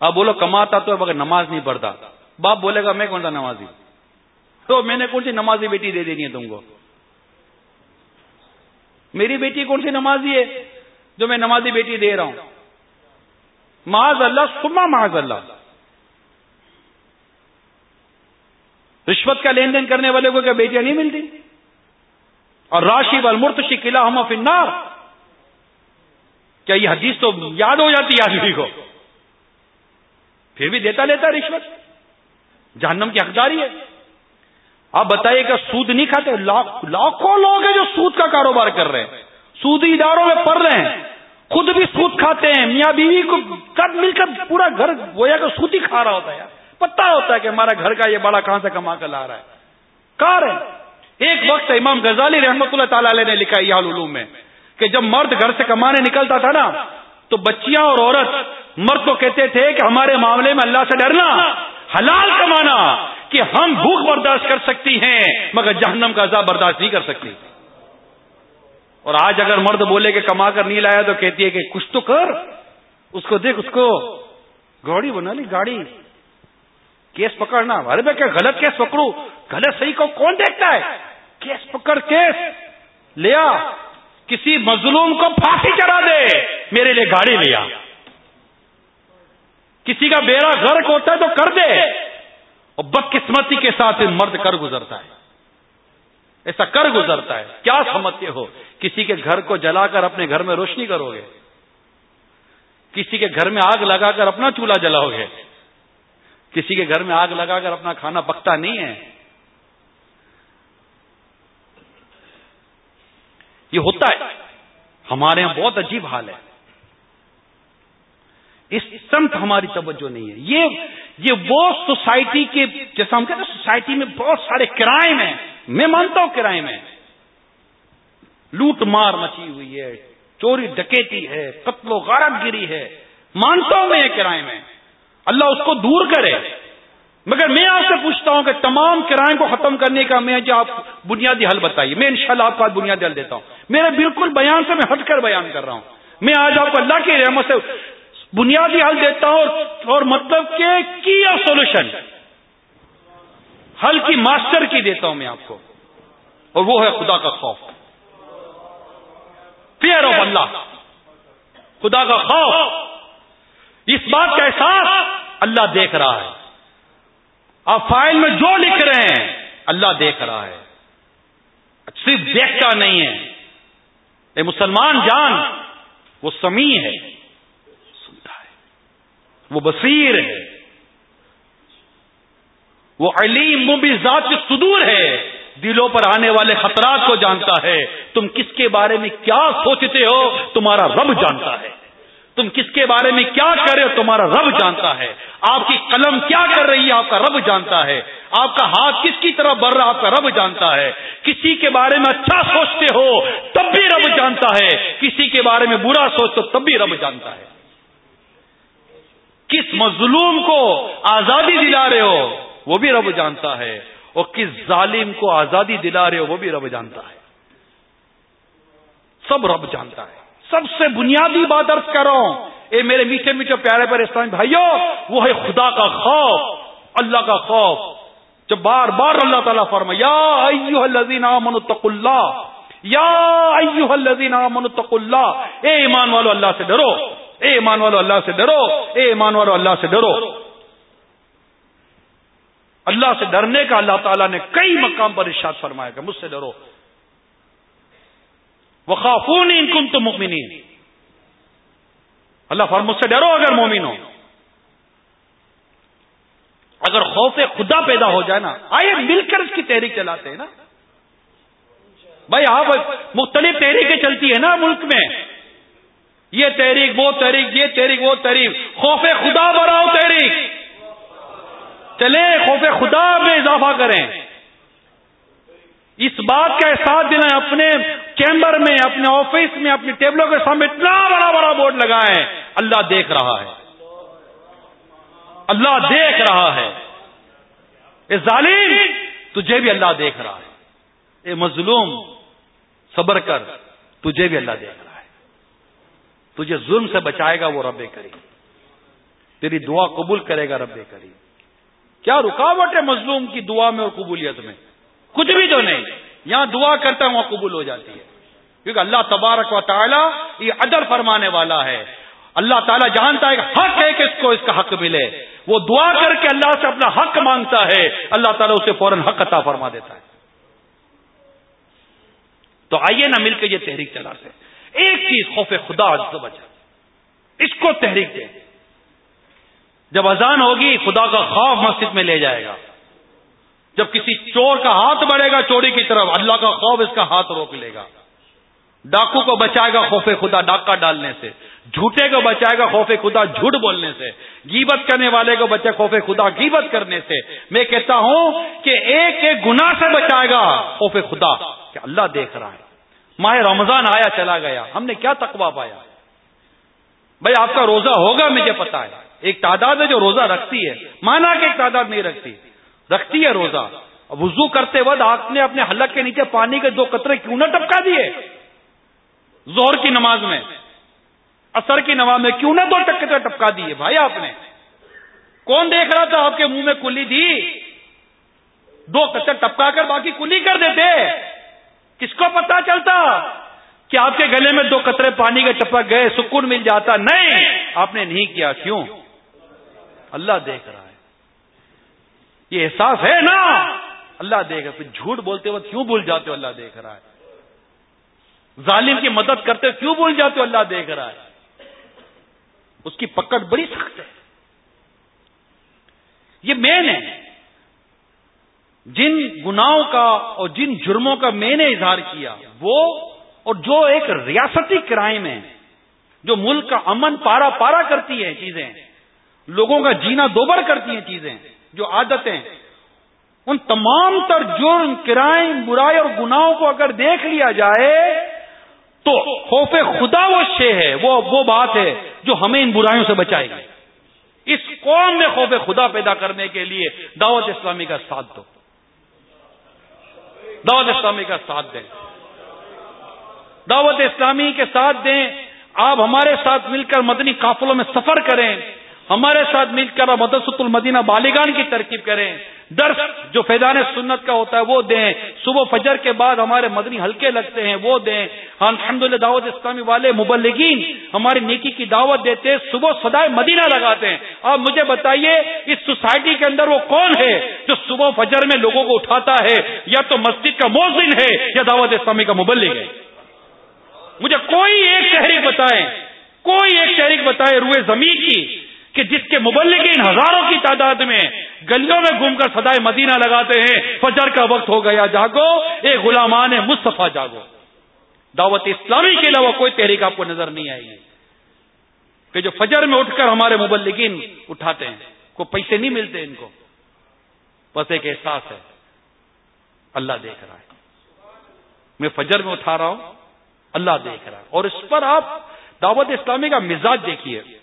آپ بولو کماتا تو مگر نماز نہیں پڑھتا۔ باپ بولے گا، میں کون سا نمازی تو میں نے کون سی نمازی بیٹی دے دینی ہے تم کو؟ میری بیٹی کون سی نمازی ہے جو میں نمازی بیٹی دے رہا ہوں؟ معاذ اللہ، سما معاذ اللہ۔ رشوت کا لین دین کرنے والے کو کیا بیٹیاں نہیں ملتی؟ اور راشی بل قلعہ ہم فنار کیا یہ حدیث تو یاد ہو جاتی ہے آدمی کو؟ پھر بھی دیتا لیتا رشوت۔ جہنم کی حقداری ہے۔ آپ بتائیے کہ سود نہیں کھاتے؟ لاکھوں لوگ ہیں جو سود کا کاروبار کر رہے ہیں۔ سودی اداروں میں پڑھ رہے ہیں۔ خود بھی سود کھاتے ہیں۔ میاں بیوی کو کب مل کر پورا گھر گویا کہ سود ہی کھا رہا ہوتا ہے یار۔ پتا ہوتا ہے کہ ہمارا گھر کا یہ بڑا کہاں سے کما کر لا رہا ہے۔ کار ہے۔ ایک وقت امام غزالی رحمت اللہ تعالی علیہ نے لکھا یہ علوم میں کہ جب مرد گھر سے کمانے نکلتا تھا نا، تو بچیاں اور عورت مرد کو کہتے تھے کہ ہمارے معاملے میں اللہ سے ڈرنا، حلال کمانا۔ کہ ہم بھوک برداشت کر سکتی ہیں، مگر جہنم کا عذاب برداشت نہیں کر سکتی۔ اور آج اگر مرد بولے کہ کما کر نہیں لایا تو کہتی ہے کہ کچھ تو کر۔ اس کو دیکھ، اس کو گاڑی بنا لی، گاڑی۔ کیس پکڑنا ارے میں کیا غلط کیس پکڑوں؟ غلط صحیح کو کون دیکھتا ہے؟ کیس پکڑ، کیس۔ لیا کسی مظلوم کو پھانسی چڑھا دے۔ میرے لیے گاڑی لیا کسی کا بیڑا غرق ہوتا ہے تو کر دے۔ اور بدقسمتی کے ساتھ مرد کر گزرتا ہے۔ ایسا کر گزرتا ہے۔ کیا سمجھتے ہو؟ کسی کے گھر کو جلا کر اپنے گھر میں روشنی کرو گے۔ کسی کے گھر میں آگ لگا کر اپنا چولہا جلاؤ گے۔ کسی کے گھر میں آگ لگا کر اپنا کھانا پکتا نہیں ہے۔ یہ ہوتا ہے۔ ہمارے یہاں بہت عجیب حال ہے۔ اس سمت ہماری توجہ نہیں ہے۔ یہ یہ وہ سوسائٹی کے جیسا ہم کہتے ہیں سوسائٹی میں بہت سارے کرائم ہیں۔ میں مانتا ہوں کرائم ہے لوٹ مار مچی ہوئی ہے، چوری ڈکیتی ہے، قتل و غارت گیری ہے۔ مانتا ہوں میں یہ کرائم ہے اللہ اس کو دور کرے۔ مگر میں آپ سے پوچھتا ہوں کہ تمام کرائم کو ختم کرنے کا میں جو آپ بنیادی حل بتائیے۔ میں انشاءاللہ آپ کو بنیادی حل دیتا ہوں۔ میرے بالکل بیان سے میں ہٹ کر بیان کر رہا ہوں۔ میں آج آپ کو اللہ کی رحمت سے بنیادی حل دیتا ہوں اور مطلب کہ کیا سولوشن حل کی ماسٹر کی دیتا ہوں میں آپ کو۔ اور وہ ہے خدا کا خوف۔ فیئر آف اللہ خدا کا خوف۔ اس بات کا احساس اللہ دیکھ رہا ہے۔ آپ فائل میں جو لکھ رہے ہیں، اللہ دیکھ رہا ہے۔ صرف دیکھتا نہیں ہے۔ اے مسلمان جان، وہ سمیع ہے۔ وہ بصیر ہے۔ وہ علیم وہ بھی ذات صدور ہے۔ دلوں پر آنے والے خطرات کو جانتا ہے۔ تم کس کے بارے میں کیا سوچتے ہو؟ تمہارا رب جانتا ہے۔ تم کس کے بارے میں کیا کرے ہو؟ تمہارا رب جانتا ہے۔ آپ کی قلم کیا کر رہی ہے؟ آپ کا رب جانتا ہے۔ آپ کا ہاتھ کس کی طرف بڑھ رہا آپ کا رب جانتا ہے۔ کسی کے بارے میں اچھا سوچتے ہو تب بھی رب جانتا ہے۔ کسی کے بارے میں برا سوچتے ہو تب بھی رب جانتا ہے۔ کس مظلوم کو آزادی دلا رہے ہو وہ بھی رب جانتا ہے اور کس ظالم کو آزادی دلا رہے ہو وہ بھی رب جانتا ہے سب رب جانتا ہے سب سے بنیادی بات ارد کر رہا ہوں، اے میرے میٹھے میٹھے پیارے پیارے اسلامی بھائیوں وہ ہے خدا کا خوف، اللہ کا خوف۔ جب بار بار اللہ تعالیٰ فرما یا ایوہ الذین آمنوا اتقوا اللہ، یا ایوہ الذین آمنوا اتقوا اللہ، اے ایمان والو، اللہ سے ڈرو۔ اے ایمان والو، اللہ سے ڈرو۔ اے ایمان والو، اللہ سے ڈرو۔ اللہ سے ڈرنے کا اللہ تعالیٰ نے کئی مقام پر ارشاد فرمایا کہ مجھ سے ڈرو۔ وہ خافون ان کن تو مکمنی اللہ فر مجھ سے ڈرو اگر مومن ہو۔ اگر خوف خدا پیدا ہو جائے نا آئے مل کر اس کی تحریک چلاتے ہیں نا۔ بھائی، آپ مختلف تحریکیں چلتی ہیں نا ملک میں۔ یہ تحریک، وہ تحریک، یہ تحریک، وہ تحریک۔ خوف خدا بڑھاؤ تحریک۔ چلے خوف خدا میں اضافہ کریں۔ اس بات کا احساس دینا اپنے چیمبر میں، اپنے آفس میں، اپنی ٹیبلوں کے سامنے اتنا بڑا بڑا بورڈ لگائے اللہ دیکھ رہا ہے۔ اللہ دیکھ رہا ہے۔ اے ظالم، تجھے بھی اللہ دیکھ رہا ہے۔ اے مظلوم، صبر کر، تجھے بھی اللہ دیکھ رہا ہے۔ تجھے ظلم سے بچائے گا، وہ رب کریم۔ تیری دعا قبول کرے گا رب کریم۔ کیا رکاوٹ ہے مظلوم کی دعا میں اور قبولیت میں؟ کچھ بھی تو نہیں۔ یہاں دعا کرتا ہے وہاں قبول ہو جاتی ہے۔ کیونکہ اللہ تبارک و تعالیٰ یہ عدل فرمانے والا ہے۔ اللہ تعالیٰ جانتا ہے کہ حق ہے کہ اس کو اس کا حق ملے۔ وہ دعا کر کے اللہ سے اپنا حق مانگتا ہے۔ اللہ تعالیٰ اسے فوراً حق عطا فرما دیتا ہے۔ تو آئیے نہ مل کے یہ تحریک چلا سے ایک چیز خوف خدا بچا۔ اس کو تحریک دیں۔ جب اذان ہوگی، خدا کا خوف مسجد میں لے جائے گا۔ جب کسی چور کا ہاتھ بڑھے گا چوری کی طرف، اللہ کا خوف اس کا ہاتھ روک لے گا۔ ڈاکو کو بچائے گا خوف خدا ڈاکہ ڈالنے سے۔ جھوٹے کو بچائے گا خوف خدا جھوٹ بولنے سے۔ گیبت کرنے والے کو بچائے خوف خدا گیبت کرنے سے۔ میں کہتا ہوں کہ ایک ایک گنا سے بچائے گا خوف خدا کہ اللہ دیکھ رہا ہے۔ ماہ رمضان آیا چلا گیا۔ ہم نے کیا تقوا پایا؟ بھائی، آپ کا روزہ ہوگا، مجھے پتا ہے۔ ایک تعداد ہے جو روزہ رکھتی ہے۔ مانا کہ ایک تعداد نہیں رکھتی۔ رکھتی ہے روزہ۔ وضو کرتے وقت آپ نے اپنے حلق کے نیچے پانی کے دو قطرے کیوں نہ ٹپکا دیے؟ زہر کی نماز میں اثر کی نماز میں کیوں نہ دو قطرے ٹپکا دیے بھائی آپ نے؟ کون دیکھ رہا تھا آپ کے منہ میں کلی تھی؟ دو قطر ٹپکا کر باقی کلی کر دیتے۔ کس کو پتا چلتا؟ کہ آپ کے گلے میں دو قطرے پانی کے ٹپک گئے، سکون مل جاتا؟ نہیں! آپ نے نہیں کیا، کیوں؟ اللہ دیکھ رہا ہے۔ یہ احساس ہے نا؟ اللہ دیکھ رہا پھر جھوٹ بولتے وقت کیوں بھول جاتے ہو؟ اللہ دیکھ رہا ہے۔ ظالم کی مدد کرتے کیوں بھول جاتے ہو؟ اللہ دیکھ رہا ہے۔ اس کی پکڑ بڑی سخت ہے۔ یہ مین ہے۔ جن گناہوں کا اور جن جرموں کا میں نے اظہار کیا، وہ اور جو ایک ریاستی کرائم ہے جو ملک کا امن پارا پارا کرتی ہے چیزیں، لوگوں کا جینا دوبر کرتی ہیں چیزیں، جو عادتیں، ان تمام تر جرم، کرائم، برائی اور گناہوں کو اگر دیکھ لیا جائے، تو خوف خدا وہ شے ہے، وہ وہ بات ہے جو ہمیں ان برائیوں سے بچائے گی۔ اس قوم میں خوف خدا پیدا کرنے کے لیے دعوت اسلامی کا ساتھ دو۔ دعوت اسلامی کا ساتھ دیں۔ دعوت اسلامی کے ساتھ دیں۔ آپ ہمارے ساتھ مل کر مدنی قافلوں میں سفر کریں۔ ہمارے ساتھ مل کر مدرسۃ المدینہ بالیگان کی ترکیب کریں۔ درس جو فیضان سنت کا ہوتا ہے وہ دیں۔ صبح فجر کے بعد ہمارے مدنی ہلکے لگتے ہیں، وہ دیں۔ ہاں، الحمد للہ دعوت اسلامی والے مبلگین ہماری نیکی کی دعوت دیتے صبح سدائے مدینہ لگاتے ہیں۔ آپ مجھے بتائیے، اس سوسائٹی کے اندر وہ کون ہے جو صبح فجر میں لوگوں کو اٹھاتا ہے؟ یا تو مسجد کا موزن ہے یا دعوت اسلامی کا مبلغ ہے؟ مجھے کوئی ایک شہری بتائیں، کوئی ایک شہری بتائے روئے زمین کی کہ جس کے مبلغین ہزاروں کی تعداد میں گلیوں میں گھوم کر سدائے مدینہ لگاتے ہیں، فجر کا وقت ہو گیا، جاگو، اے غلامان مصطفیٰ جاگو۔ دعوت اسلامی کے علاوہ کوئی تحریک آپ کو نظر نہیں آئے گی۔ کہ جو فجر میں اٹھ کر ہمارے مبلغین اٹھاتے ہیں کوئی پیسے نہیں ملتے ان کو۔ بس ایک احساس ہے۔ اللہ دیکھ رہا ہے۔ میں فجر میں اٹھا رہا ہوں، اللہ دیکھ رہا ہے۔ اور اس پر آپ دعوت اسلامی کا مزاج دیکھیے۔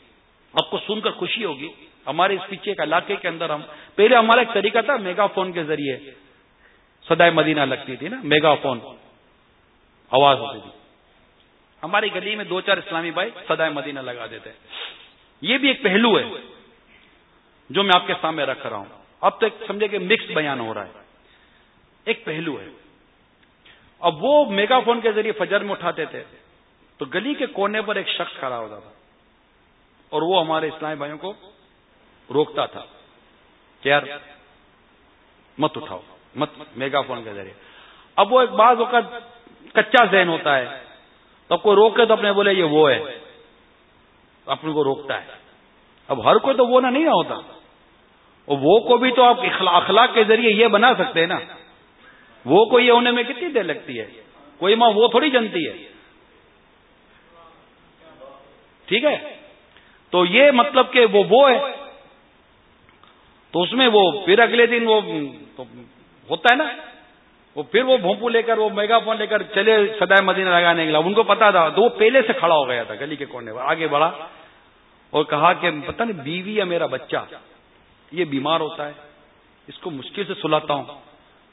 آپ کو سن کر خوشی ہوگی۔ ہمارے اس پیچھے کے علاقے کے اندر ہم، پہلے ہمارا ایک طریقہ تھا میگا فون کے ذریعے۔ سدائے مدینہ لگتی تھی نا میگا فون آواز ہوتی تھی۔ ہماری گلی میں دو چار اسلامی بھائی سدائے مدینہ لگا دیتے۔ یہ بھی ایک پہلو ہے جو میں آپ کے سامنے رکھ رہا ہوں۔ اب تو ایک سمجھے کہ مکس بیان ہو رہا ہے۔ ایک پہلو ہے۔ اب وہ میگا فون کے ذریعے فجر میں اٹھاتے تھے۔ تو گلی کے کونے پر ایک شخص کھڑا ہوتا تھا۔ اور وہ ہمارے اسلامی بھائیوں کو روکتا تھا۔ کہ یار مت اٹھاؤ، مت میگا فون کے ذریعے۔ اب وہ ایک بعض وقت کچا ذہن ہوتا ہے۔ تو کوئی روکے تو اپنے بولے، یہ وہ ہے۔ اپنے کو روکتا ہے۔ اب ہر کوئی تو وہ نہ نہیں ہوتا۔ وہ کو بھی تو آپ اخلاق کے ذریعے یہ بنا سکتے ہیں نا۔ وہ کو یہ ہونے میں کتنی دیر لگتی ہے؟ کوئی ماں وہ تھوڑی جنتی ہے۔ ٹھیک ہے؟ تو یہ مطلب کہ وہ وہ ہے۔ تو اس میں وہ پھر اگلے دن وہ ہوتا ہے نا۔ وہ پھر وہ بھونپو لے کر وہ میگا فون لے کر چلے سدائے مدینہ لگانے کے لیے۔ ان کو پتا تھا۔ تو وہ پہلے سے کھڑا ہو گیا تھا گلی کے کونے پر۔ آگے بڑھا اور کہا کہ پتہ نہیں بیوی یا میرا بچہ، یہ بیمار ہوتا ہے۔ اس کو مشکل سے سلاتا ہوں۔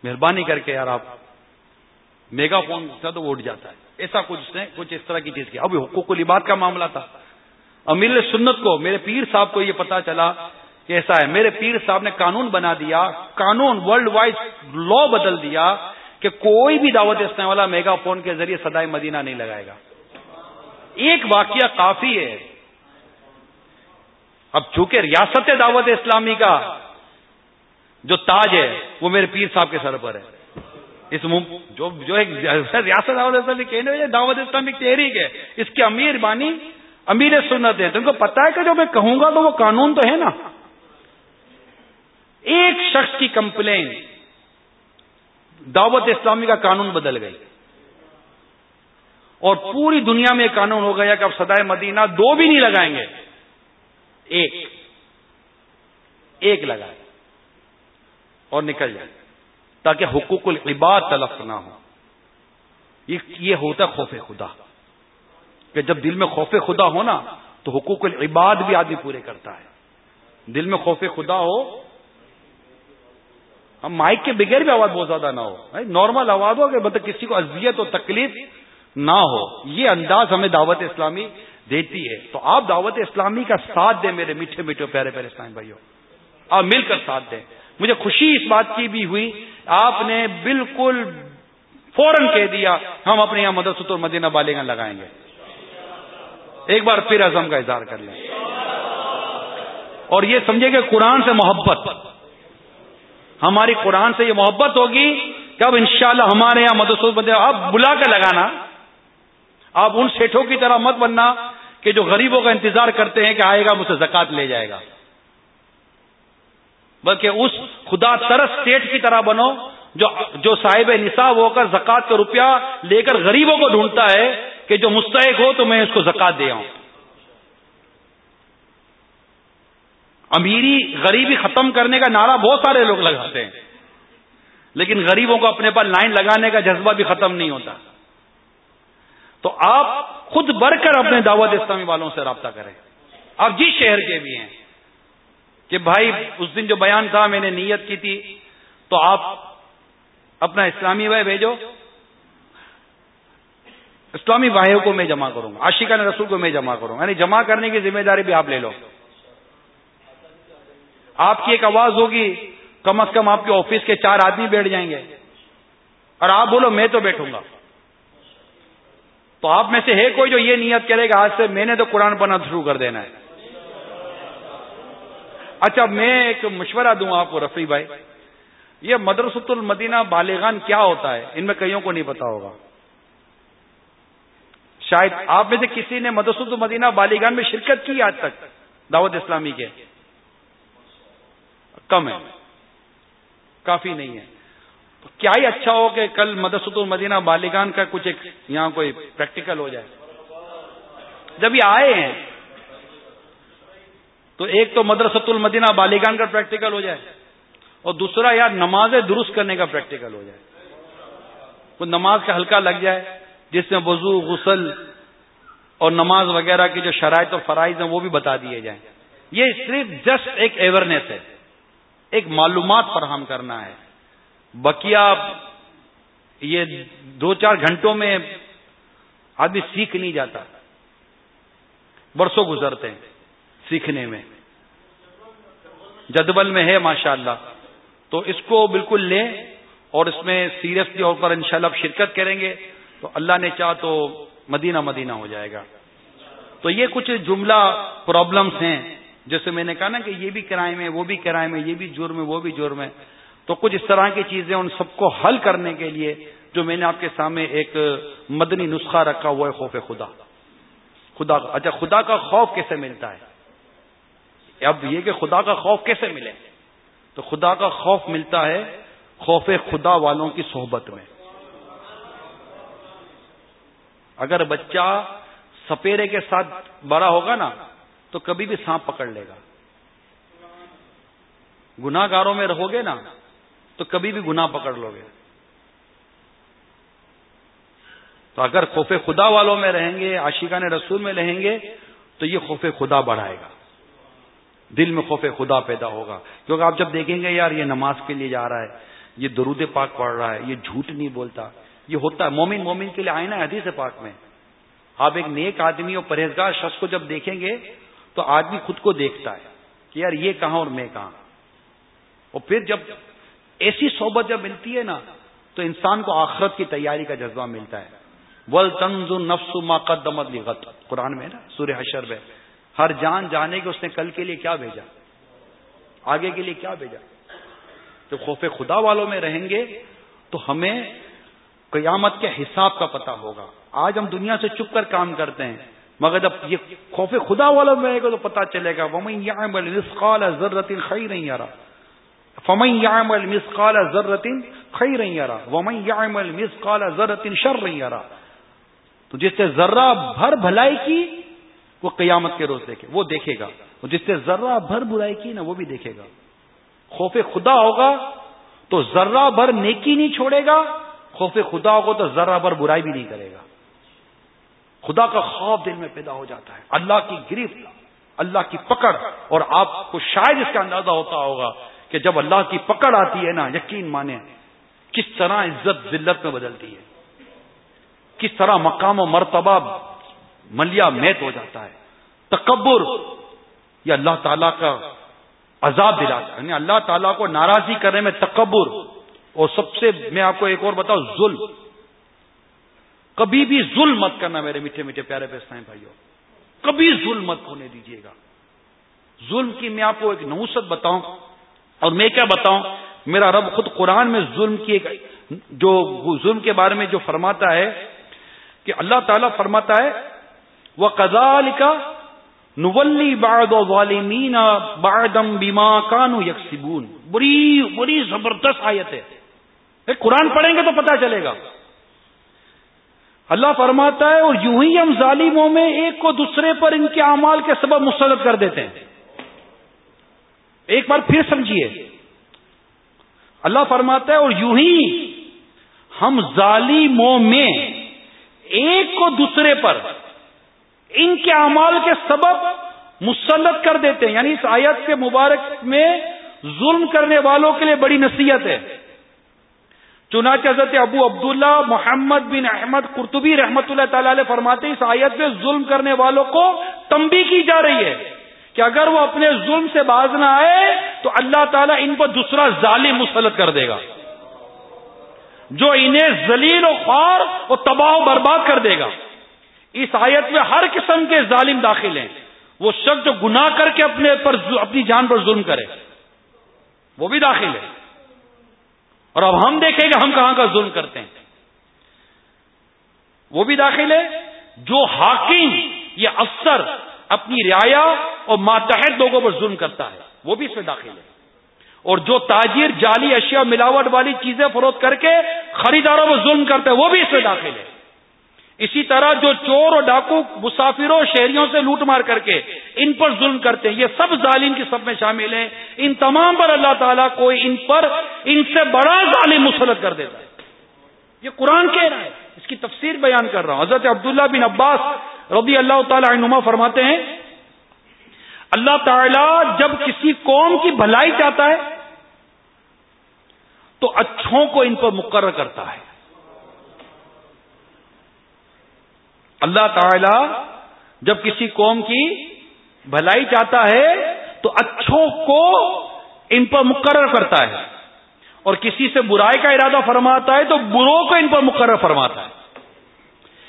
مہربانی کر کے یار آپ۔ میگا فون تھا تو وہ اٹھ جاتا ہے۔ ایسا کچھ نے کچھ اس طرح کی چیز کیا ابھی حقوق و کا معاملہ تھا۔ امیر سنت کو، میرے پیر صاحب کو یہ پتا چلا کہ ایسا ہے۔ میرے پیر صاحب نے قانون بنا دیا، قانون ورلڈ وائڈ لا بدل دیا کہ کوئی بھی دعوت اسلام والا میگا فون کے ذریعے سدائے مدینہ نہیں لگائے گا۔ ایک واقعہ کافی ہے۔ اب چونکہ ریاست دعوت اسلامی کا جو تاج ہے، وہ میرے پیر صاحب کے سر پر ہے۔ اس جو جو ایک ریاست دعوت اسلامی کہنے دعوت اسلامی تحریک ہے۔ اس کے امیر بانی امیر سنت ہے تم کو پتا ہے کہ جو میں کہوں گا تو وہ قانون تو ہے نا۔ ایک شخص کی کمپلین دعوت اسلامی کا قانون بدل گئی۔ اور پوری دنیا میں قانون ہو گیا کہ اب سدائے مدینہ دو بھی نہیں لگائیں گے۔ ایک۔ ایک لگائے اور نکل جائے تاکہ حقوق العباد تلف نہ ہو یہ ہوتا خوف خدا۔ کہ جب دل میں خوف خدا ہو نا تو حقوق العباد بھی آدمی پورے کرتا ہے۔ دل میں خوف خدا ہو، ہم مائک کے بغیر بھی آواز بہت زیادہ نہ ہو۔ نارمل آواز ہو کہ مطلب کسی کو اذیت اور تکلیف نہ ہو۔ یہ انداز ہمیں دعوت اسلامی دیتی ہے۔ تو آپ دعوت اسلامی کا ساتھ دیں میرے میٹھے میٹھے پیارے پیارے اسلامی بھائیوں آپ مل کر ساتھ دیں۔ مجھے خوشی اس بات کی بھی ہوئی۔ آپ نے بالکل فوراً کہہ دیا، ہم اپنے یہاں مدرسۃ اور مدینہ بالیگان لگائیں گے۔ ایک بار پھر اعظم کا اظہار کر لیں۔ اور یہ سمجھے کہ قرآن سے محبت، ہماری قرآن سے یہ محبت ہوگی کہ اب انشاءاللہ ہمارے یہاں مدسود بندے، آپ بلا کر لگانا، آپ ان سیٹوں کی طرح مت بننا کہ جو غریبوں کا انتظار کرتے ہیں کہ آئے گا، مجھ سے زکات لے جائے گا۔ بلکہ اس خدا ترس سیٹ کی طرح بنو جو جو صاحب نصاب ہو کر زکات کا روپیہ لے کر غریبوں کو ڈھونڈتا ہے۔ کہ جو مستحق ہو تو میں اس کو زکات دے آؤں۔ امیری غریبی ختم کرنے کا نعرہ بہت سارے لوگ لگاتے ہیں، لیکن غریبوں کو اپنے پر لائن لگانے کا جذبہ بھی ختم نہیں ہوتا۔ تو آپ خود بڑھ کر اپنے دعوت اسلامی والوں سے رابطہ کریں۔ آپ جس شہر کے بھی ہیں کہ بھائی، اس دن جو بیان تھا، میں نے نیت کی تھی، تو آپ اپنا اسلامی بھائی بھیجو۔ اسلامی بھائیوں کو میں جمع کروں گا عاشقہ نے رسول کو میں جمع کروں۔ گا یعنی جمع کرنے کی ذمہ داری بھی آپ لے لو۔ آپ کی ایک آواز ہوگی، کم از کم آپ کے آفس کے چار آدمی بیٹھ جائیں گے۔ اور آپ بولو، میں تو بیٹھوں گا۔ تو آپ میں سے ہے کوئی جو یہ نیت کرے گا آج سے میں نے تو قرآن پڑھنا شروع کر دینا ہے۔ اچھا میں ایک مشورہ دوں آپ کو، رفیع بھائی۔ یہ مدرسۃ المدینہ بالغان کیا ہوتا ہے؟ ان میں کئیوں کو نہیں پتا ہوگا۔ شاید آپ میں سے کسی نے مدرسۃ المدینہ بالیگان میں شرکت کی آج تک، دعوت اسلامی کے۔ کم ہے۔ کافی نہیں ہے۔ کیا ہی اچھا ہو کہ کل مدرسۃ المدینہ بالیگان کا کچھ ایک یہاں کوئی پریکٹیکل ہو جائے۔ جب یہ آئے ہیں، تو ایک تو مدرسۃ المدینہ بالیگان کا پریکٹیکل ہو جائے اور دوسرا یار نماز درست کرنے کا پریکٹیکل ہو جائے۔ وہ نماز کا ہلکا لگ جائے۔ جس میں وضو، غسل اور نماز وغیرہ کی جو شرائط اور فرائض ہیں وہ بھی بتا دیے جائیں۔ یہ صرف جسٹ ایک اویئرنیس ہے، ایک معلومات فراہم کرنا ہے۔ بکیا یہ دو چار گھنٹوں میں آدمی سیکھ نہیں جاتا۔ برسوں گزرتے ہیں سیکھنے میں۔ جدبل میں ہے ماشاء اللہ تو اس کو بالکل لیں اور اس میں سیریس طور پر انشاءاللہ شاء شرکت کریں گے۔ تو اللہ نے چاہ تو مدینہ مدینہ ہو جائے گا۔ تو یہ کچھ جملہ پرابلمس ہیں۔ جیسے میں نے کہا نا کہ یہ بھی کرائم ہے، وہ بھی کرائم ہے، یہ بھی جرم ہے، وہ بھی جرم ہے۔ تو کچھ اس طرح کی چیزیں ان سب کو حل کرنے کے لیے جو میں نے آپ کے سامنے ایک مدنی نسخہ رکھا ہوا ہے خوف خدا۔ خدا اچھا خدا کا خوف کیسے ملتا ہے؟ اب یہ کہ خدا کا خوف کیسے ملے؟ تو خدا کا خوف ملتا ہے خوف خدا والوں کی صحبت میں۔ اگر بچہ سپیرے کے ساتھ بڑا ہوگا نا، تو کبھی بھی سانپ پکڑ لے گا۔ گناگاروں میں رہو گے نا، تو کبھی بھی گنا پکڑ لو گے۔ تو اگر خوف خدا والوں میں رہیں گے، عاشقان رسول میں رہیں گے، تو یہ خوف خدا بڑھائے گا۔ دل میں خوف خدا پیدا ہوگا۔ کیونکہ آپ جب دیکھیں گے، یار یہ نماز کے لیے جا رہا ہے، یہ درود پاک پڑھ رہا ہے، یہ جھوٹ نہیں بولتا۔ یہ ہوتا ہے۔ مومن مومن کے لیے آئے نا حدیث پاک میں۔ آپ ایک نیک آدمی اور پرہیزگار شخص کو جب دیکھیں گے تو آدمی خود کو دیکھتا ہے کہ یار یہ کہاں اور میں کہاں۔ اور پھر جب ایسی صحبت جب ملتی ہے نا تو انسان کو آخرت کی تیاری کا جذبہ ملتا ہے۔ ول تنز نفس ما قدمت لغت قرآن میں نا، سورہ حشر میں۔ ہر جان جانے کہ اس نے کل کے لیے کیا بھیجا؟ آگے کے لیے کیا بھیجا؟ جب خوف خدا والوں میں رہیں گے تو ہمیں قیامت کے حساب کا پتہ ہوگا۔ آج ہم دنیا سے چپ کر کام کرتے ہیں، مگر جب یہ خوف خدا والوں میں رہے گا تو پتا چلے گا، ومن یعمل مسقال ذرت خیر یرا فمن یعمل مسقال ذرت خیر یرا ومن یعمل مسقال ذرت شر یرا تو جس سے ذرہ بھر بھلائی کی، وہ قیامت کے روز دیکھے، وہ دیکھے گا۔ جس سے ذرہ بھر برائی کی نا، وہ بھی دیکھے گا۔ خوف خدا ہوگا تو ذرہ بھر نیکی نہیں چھوڑے گا خوف خدا ہوگا تو ذرہ بھر برائی بھی نہیں کرے گا۔ خدا کا خوف دل میں پیدا ہو جاتا ہے۔ اللہ کی گرفت اللہ کی پکڑ۔ اور آپ کو شاید اس کا اندازہ ہوتا ہوگا کہ جب اللہ کی پکڑ آتی ہے نا، یقین مانے۔ کس طرح عزت ذلت میں بدلتی ہے۔ کس طرح مقام و مرتبہ ملیا میت ہو جاتا ہے۔ تکبر یہ اللہ تعالیٰ کا عذاب دلاتا ہے۔ یعنی اللہ تعالیٰ کو ناراضی کرنے میں تکبر۔ اور سب سے میں آپ کو ایک اور بتاؤں، ظلم۔ کبھی بھی ظلم مت کرنا میرے میٹھے میٹھے پیارے پیسائیں بھائیوں۔ کبھی ظلم مت ہونے دیجیے گا۔ ظلم کی میں آپ کو ایک نوسط بتاؤں اور میں کیا بتاؤں، میرا رب خود قرآن میں ظلم کی ایک جو ظلم کے بارے میں جو فرماتا ہے کہ اللہ تعالیٰ فرماتا ہے وہ کزال کا نولی باد والمین بادم بیما کانو یکسبون بڑی بڑی زبردست آیت ہے۔ قرآن پڑھیں گے تو پتا چلے گا۔ اللہ فرماتا ہے، اور یوں ہی ہم ظالموں میں ایک کو دوسرے پر ان کے اعمال کے سبب مسلط کر دیتے ہیں۔ ایک بار پھر سمجھیے۔ اللہ فرماتا ہے، اور یوں ہی ہم ظالموں میں ایک کو دوسرے پر ان کے اعمال کے سبب مسلط کر دیتے ہیں۔ یعنی اس آیت کے مبارک میں ظلم کرنے والوں کے لیے بڑی نصیحت ہے۔ چنانچہ حضرت ابو عبداللہ محمد بن احمد قرطبی رحمت اللہ تعالی علیہ فرماتے اس آیت میں ظلم کرنے والوں کو تمبی کی جا رہی ہے کہ اگر وہ اپنے ظلم سے باز نہ آئے تو اللہ تعالیٰ ان پر دوسرا ظالم مسلط کر دے گا۔ جو انہیں ذلیل و خوار اور تباہ و برباد کر دے گا۔ اس آیت میں ہر قسم کے ظالم داخل ہیں۔ وہ شخص جو گناہ کر کے اپنے پر اپنی جان پر ظلم کرے، وہ بھی داخل ہے۔ اور اب ہم دیکھیں کہ ہم کہاں کا ظلم کرتے ہیں۔ وہ بھی داخل ہے۔ جو حاکم یا افسر اپنی رعایا اور ماتحت لوگوں پر ظلم کرتا ہے، وہ بھی اس میں داخل ہے۔ اور جو تاجر، جعلی اشیاء، ملاوٹ والی چیزیں فروخت کر کے خریداروں پر ظلم کرتا ہے، وہ بھی اس میں داخل ہے۔ اسی طرح جو چور اور ڈاکو مسافروں شہریوں سے لوٹ مار کر کے ان پر ظلم کرتے ہیں، یہ سب ظالم کی سب میں شامل ہیں۔ ان تمام پر اللہ تعالیٰ کو ان پر ان سے بڑا ظالم مسلط کر دیتا ہے۔ یہ قرآن کہہ رہا ہے، اس کی تفسیر بیان کر رہا ہوں۔ حضرت عبداللہ بن عباس رضی اللہ تعالی عنما فرماتے ہیں، اللہ تعالی جب کسی قوم کی بھلائی چاہتا ہے تو اچھوں کو ان پر مقرر کرتا ہے۔ اللہ تعالی جب کسی قوم کی بھلائی چاہتا ہے تو اچھوں کو ان پر مقرر کرتا ہے اور کسی سے برائی کا ارادہ فرماتا ہے تو بروں کو ان پر مقرر فرماتا ہے۔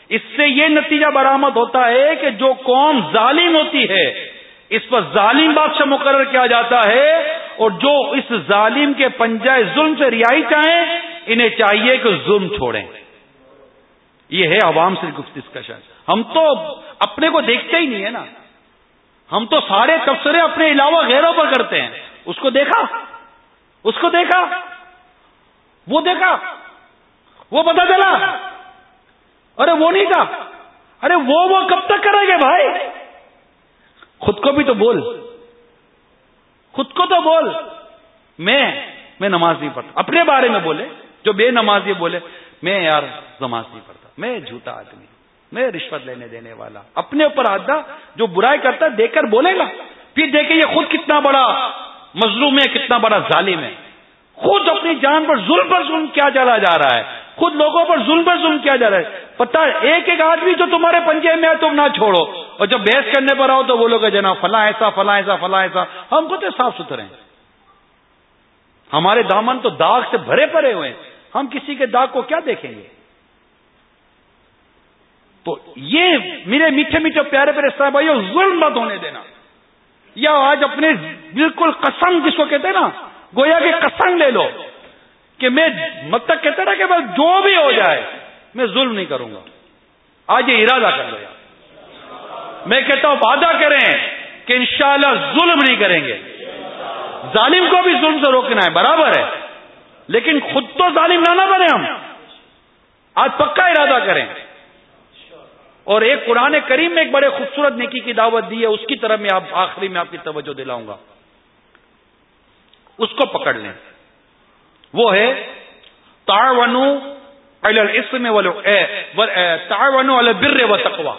اس سے یہ نتیجہ برآمد ہوتا ہے کہ جو قوم ظالم ہوتی ہے، اس پر ظالم بادشاہ مقرر کیا جاتا ہے اور جو اس ظالم کے پنجائے ظلم سے رہائی چاہیں، انہیں چاہیے کہ ظلم چھوڑیں۔ یہ ہے عوام سے گفت ڈسکشن ہم تو اپنے کو دیکھتے ہی نہیں ہے نا۔ ہم تو سارے تبصرے اپنے علاوہ غیروں پر کرتے ہیں۔ اس کو دیکھا؟ اس کو دیکھا؟ وہ دیکھا؟ وہ پتا چلا؟ ارے وہ نہیں تھا۔ ارے وہ وہ کب تک کریں گے بھائی؟ خود کو بھی تو بول۔ خود کو تو بول۔ میں میں نماز نہیں پڑھتا۔ اپنے بارے میں بولے۔ جو بے نمازی بولے، میں یار نماز نہیں پڑھتا۔ میں جھوٹا آدمی، میں رشوت لینے دینے والا، اپنے اوپر آدھا جو برائی کرتا ہے دیکھ کر بولے گا۔ پھر دیکھیں یہ خود کتنا بڑا مظلوم ہے، کتنا بڑا ظالم ہے۔ خود اپنی جان پر ظلم پر ظلم کیا چلا جا رہا ہے۔ خود لوگوں پر ظلم پر ظلم کیا جا رہا ہے۔ پتا ایک ایک آدمی جو تمہارے پنجے میں ہے، تم نہ چھوڑو۔ اور جب بحث کرنے پر آؤ تو بولو گے جناب، فلاں ایسا فلاں ایسا فلاں ایسا۔ ہم کو تو صاف ستھرے ہیں۔ ہمارے دامن تو داغ سے بھرے پڑے ہوئے ہیں۔ ہم کسی کے داغ کو کیا دیکھیں گے؟ تو یہ میرے میٹھے میٹھے پیارے پیارے صاحب بھائی ظلم مت ہونے دینا۔ یا آج اپنے بالکل قسم جس کو کہتے ہیں نا، گویا کہ قسم لے لو کہ میں مت تک کہتے نا کہ بس جو بھی ہو جائے، میں ظلم نہیں کروں گا۔ آج یہ ارادہ کر لو یار میں کہتا ہوں، وعدہ کریں کہ انشاءاللہ ظلم نہیں کریں گے۔ ظالم کو بھی ظلم سے روکنا ہے، برابر ہے۔ لیکن خود تو ظالم نہ نہ بنے ہم۔ آج پکا ارادہ کریں۔ اور ایک قرآن کریم میں ایک بڑے خوبصورت نیکی کی دعوت دی ہے، اس کی طرف میں آپ آخری میں آپ کی توجہ دلاؤں گا۔ اس کو پکڑ لیں۔ وہ ہے تاڑو اسم تاڑو البر و تقوا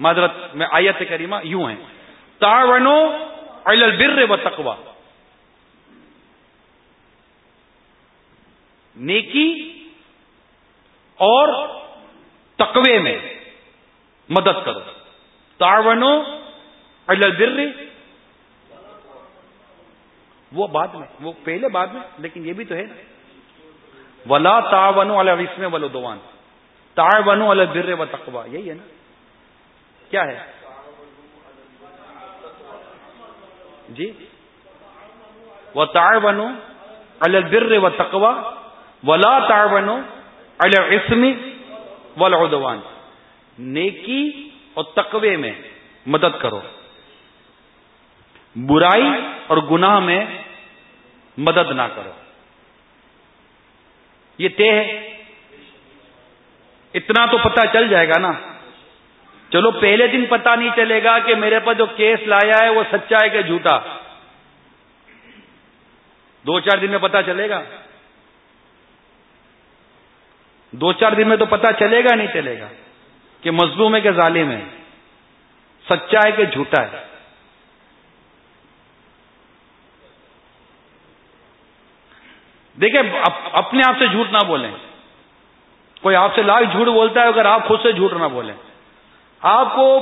معذرت، میں آیت کریمہ یوں ہے۔ تاڑو البر و تقوا نیکی اور تقوی میں۔ مدد کرو۔ تاونو البر۔ وہ بعد میں، وہ پہلے بعد میں، لیکن یہ بھی تو ہے۔ نا ولا تاونو السم ولو دوان تاونو البر و تقوا یہی ہے نا۔ کیا ہے؟ جی؟ وہ تاونو البر و تقوا ولا تاونو السمی ولادوان نیکی اور تقوی میں مدد کرو۔ برائی اور گناہ میں مدد نہ کرو۔ یہ طے ہے۔ اتنا تو پتہ چل جائے گا نا۔ چلو پہلے دن پتہ نہیں چلے گا کہ میرے پاس جو کیس لایا ہے وہ سچا ہے کہ جھوٹا۔ دو چار دن میں پتہ چلے گا۔ دو چار دن میں تو پتہ چلے گا نہیں چلے گا۔ کہ مظلوم ہے کہ ظالم ہے، سچا ہے کہ جھوٹا ہے۔ دیکھیں اپنے آپ سے جھوٹ نہ بولیں۔ کوئی آپ سے لاکھ جھوٹ بولتا ہے، اگر آپ خود سے جھوٹ نہ بولیں۔ آپ کو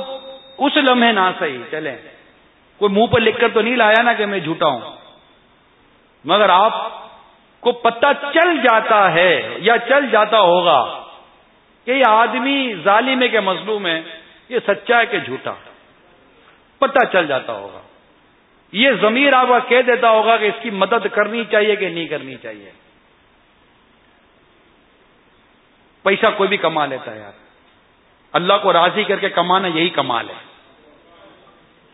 اس لمحے نہ صحیح، چلیں۔ کوئی منہ پر لکھ کر تو نہیں لایا نا کہ میں جھوٹا ہوں۔ مگر آپ کو پتہ چل جاتا ہے یا چل جاتا ہوگا۔ کہ یہ آدمی ظالم کے مظلوم ہے، یہ سچا ہے کہ جھوٹا؟ پتہ چل جاتا ہوگا۔ یہ ضمیر آپ کا کہہ دیتا ہوگا کہ اس کی مدد کرنی چاہیے کہ نہیں کرنی چاہیے۔ پیسہ کوئی بھی کما لیتا ہے یار۔ اللہ کو راضی کر کے کمانا یہی کمال ہے۔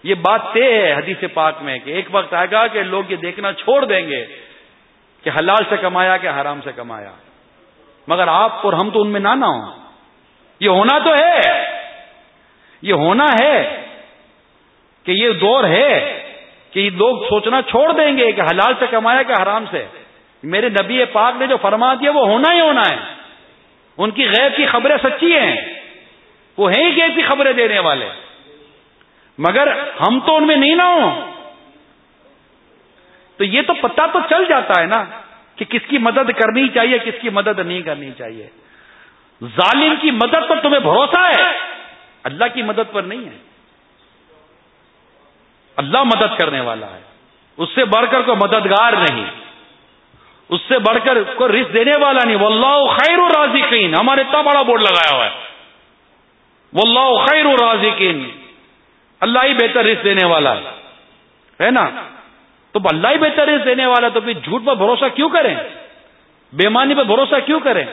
یہ بات طے ہے حدیث پاک میں کہ ایک وقت آئے گا کہ لوگ یہ دیکھنا چھوڑ دیں گے کہ حلال سے کمایا کہ حرام سے کمایا۔ مگر آپ اور ہم تو ان میں نہ نہ ہوں۔ یہ ہونا تو ہے۔ یہ ہونا ہے کہ یہ دور ہے کہ لوگ سوچنا چھوڑ دیں گے کہ حلال سے کمایا کہ حرام سے۔ میرے نبی پاک نے جو فرما دیا وہ ہونا ہی ہونا ہے۔ ان کی غیر کی خبریں سچی ہیں۔ وہ ہیں ہی غیر کی خبریں دینے والے۔ مگر ہم تو ان میں نہیں نہ ہوں۔ تو یہ تو پتا تو چل جاتا ہے نا کہ کس کی مدد کرنی چاہیے، کس کی مدد نہیں کرنی چاہیے۔ ظالم کی مدد پر تمہیں بھروسہ ہے؟ اللہ کی مدد پر نہیں ہے۔ اللہ مدد کرنے والا ہے۔ اس سے بڑھ کر کوئی مددگار نہیں۔ اس سے بڑھ کر کوئی رس دینے والا نہیں۔ واللہ خیر و رازقین ہمارے اتنا بڑا بورڈ لگایا ہوا ہے۔ واللہ خیر و رازقین اللہ ہی بہتر رس دینے والا ہے۔ نا؟ تو اللہ ہی بہتر رس دینے والا تو پھر جھوٹ پر بھروسہ کیوں کریں؟ بےمانی پہ بھروسہ کیوں کریں؟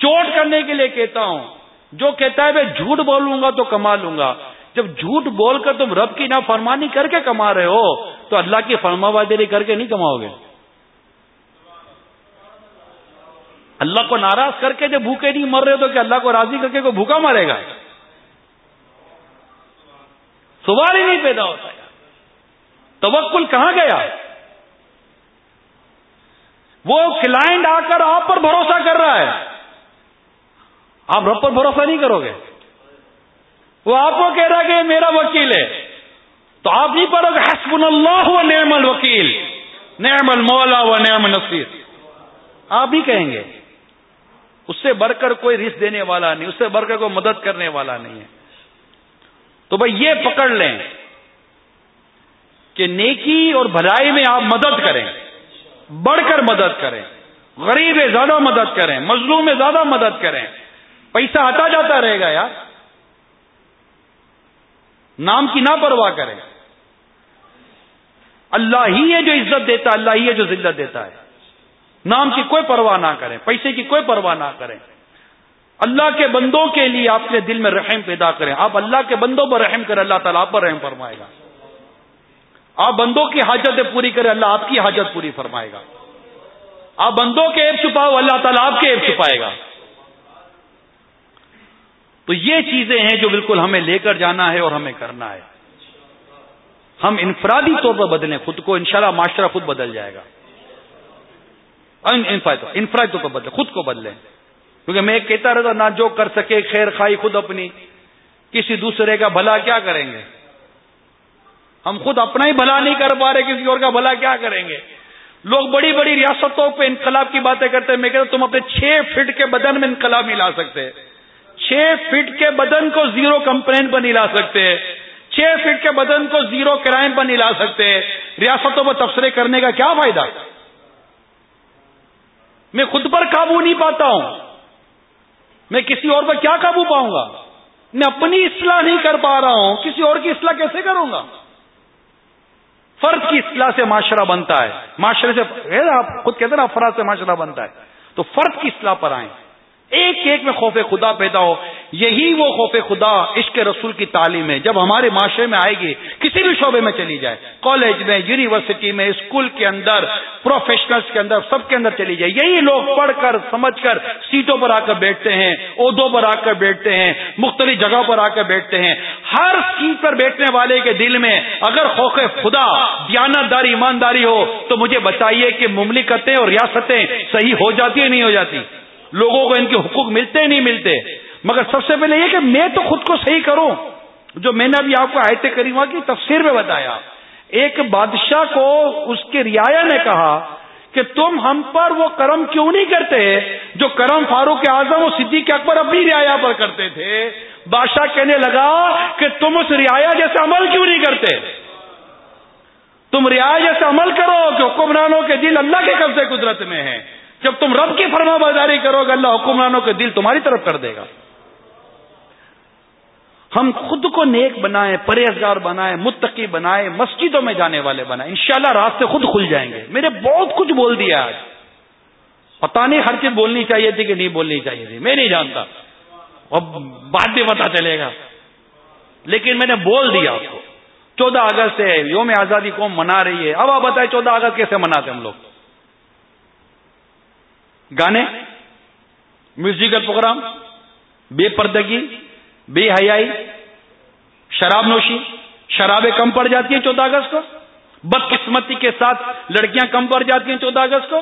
چوٹ کرنے کے لیے کہتا ہوں۔ جو کہتا ہے، میں جھوٹ بولوں گا تو کما لوں گا۔ جب جھوٹ بول کر تم رب کی نافرمانی فرمانی کر کے کما رہے ہو، تو اللہ کی فرما بادری کر کے نہیں کماؤ گے۔ اللہ کو ناراض کر کے جب بھوکے نہیں مر رہے تو کہ اللہ کو راضی کر کے کوئی بھوکا مرے گا؟ سوال ہی نہیں پیدا ہوتا۔ توکل کہاں گیا؟ وہ کلائنٹ آ کر آپ پر بھروسہ کر رہا ہے۔ آپ رب پر بھروسہ نہیں کرو گے۔ وہ آپ کو کہہ رہا کہ میرا وکیل ہے۔ تو آپ نہیں پڑھو گے حسب اللہ و نعم الوکیل۔ نعم المولا و نعم نصیر آپ ہی کہیں گے۔ اس سے بڑھ کر کوئی رس دینے والا نہیں، اس سے بڑھ کر کوئی مدد کرنے والا نہیں ہے۔ تو بھائی یہ پکڑ لیں کہ نیکی اور بھلائی میں آپ مدد کریں۔ بڑھ کر مدد کریں۔ غریب ہے زیادہ مدد کریں۔ مظلوم میں زیادہ مدد کریں۔ پیسہ آتا جاتا رہے گا یار۔ نام کی نہ پرواہ کریں اللہ ہی ہے جو عزت دیتا ہے، اللہ ہی ہے جو ذلت دیتا ہے۔ نام کی کوئی پرواہ نہ کریں پیسے کی کوئی پرواہ نہ کریں اللہ کے بندوں کے لیے آپ کے دل میں رحم پیدا کریں۔ آپ اللہ کے بندوں پر رحم کریں، اللہ تعالیٰ آپ پر رحم فرمائے گا۔ آپ بندوں کی حاجتیں پوری کریں، اللہ آپ کی حاجت پوری فرمائے گا۔ آپ بندوں کے ایپ چھپاؤ، اللہ تعالیٰ آپ کے ایپ چھپائے گا۔ تو یہ چیزیں ہیں جو بالکل ہمیں لے کر جانا ہے اور ہمیں کرنا ہے۔ ہم انفرادی طور پر بدلیں، خود کو انشاءاللہ معاشرہ خود بدل جائے گا۔ انفرادی طور پر بدلیں، خود کو بدلیں۔ کیونکہ میں کہتا رہتا نہ جو کر سکے، خیر خائی خود اپنی۔ کسی دوسرے کا بھلا کیا کریں گے؟ ہم خود اپنا ہی بھلا نہیں کر پا رہے، کسی اور کا بھلا کیا کریں گے؟ لوگ بڑی بڑی ریاستوں پہ انقلاب کی باتیں کرتے ہیں۔ میں کہتا تم اپنے چھ فٹ کے بدن میں انقلاب نہیں لا سکتے۔ چھ فٹ کے بدن کو زیرو کمپلین پر نہیں لا سکتے۔ چھ فٹ کے بدن کو زیرو کرائم پر نہیں لا سکتے۔ ریاستوں پر تبصرے کرنے کا کیا فائدہ؟ میں خود پر قابو نہیں پاتا ہوں۔ میں کسی اور پر کیا قابو پاؤں گا؟ میں اپنی اصلاح نہیں کر پا رہا ہوں۔ کسی اور کی اصلاح کیسے کروں گا؟ فرد کی اصلاح سے معاشرہ بنتا ہے۔ معاشرے سے آپ خود کہتے ہیں نا، افراد سے معاشرہ بنتا ہے۔ تو فرد کی اصلاح پر آئیں۔ ایک ایک میں خوف خدا پیدا ہو، یہی وہ خوف خدا عشق رسول کی تعلیم ہے۔ جب ہمارے معاشرے میں آئے گی، کسی بھی شعبے میں چلی جائے، کالج میں، یونیورسٹی میں، اسکول کے اندر پروفیشنلز کے اندر، سب کے اندر چلی جائے۔ یہی لوگ پڑھ کر، سمجھ کر سیٹوں پر آ کر بیٹھتے ہیں، عہدوں پر آ کر بیٹھتے ہیں، مختلف جگہ پر آ کر بیٹھتے ہیں۔ ہر سیٹ پر بیٹھنے والے کے دل میں اگر خوف خدا دیانت داری ایمانداری ہو، تو مجھے بتائیے کہ مملکتیں اور ریاستیں صحیح ہو جاتی ہے نہیں ہو جاتی؟ لوگوں کو ان کے حقوق ملتے نہیں ملتے۔ مگر سب سے پہلے یہ کہ میں تو خود کو صحیح کروں۔ جو میں نے ابھی آپ کو آیت کریمہ کی تفسیر میں بتایا۔ ایک بادشاہ کو اس کے ریا نے کہا کہ تم ہم پر وہ کرم کیوں نہیں کرتے؟ جو کرم فاروق اعظم اور صدیق اکبر اپنی رعایا پر کرتے تھے۔ بادشاہ کہنے لگا کہ تم اس رعایا جیسے عمل کیوں نہیں کرتے؟ تم رعایا جیسے عمل کرو کہ حکمرانوں کے دل اللہ کے قبضے قدرت میں ہیں۔ جب تم رب کی فرما برداری کرو گے، اللہ حکمرانوں کے دل تمہاری طرف کر دے گا۔ ہم خود کو نیک بنائیں، پرہیزگار بنائیں، متقی بنائیں، مسجدوں میں جانے والے بنائیں۔ انشاءاللہ راستے خود کھل جائیں گے۔ میرے بہت کچھ بول دیا آج۔ پتا نہیں ہر چیز بولنی چاہیے تھی کہ نہیں بولنی چاہیے تھی، میں نہیں جانتا۔ اب بعد بھی پتا چلے گا۔ لیکن میں نے بول دیا آپ کو۔ چودہ اگست سے یوم آزادی قوم منا رہی ہے۔ اب آپ بتائیں چودہ اگست کیسے مناتے ہم لوگ؟ گانے میوزیکل پروگرام بے پردگی، بے حیائی، شراب نوشی، شرابیں کم پڑ جاتی ہیں چودہ اگست کو، بدقسمتی کے ساتھ لڑکیاں کم پڑ جاتی ہیں چودہ اگست کو،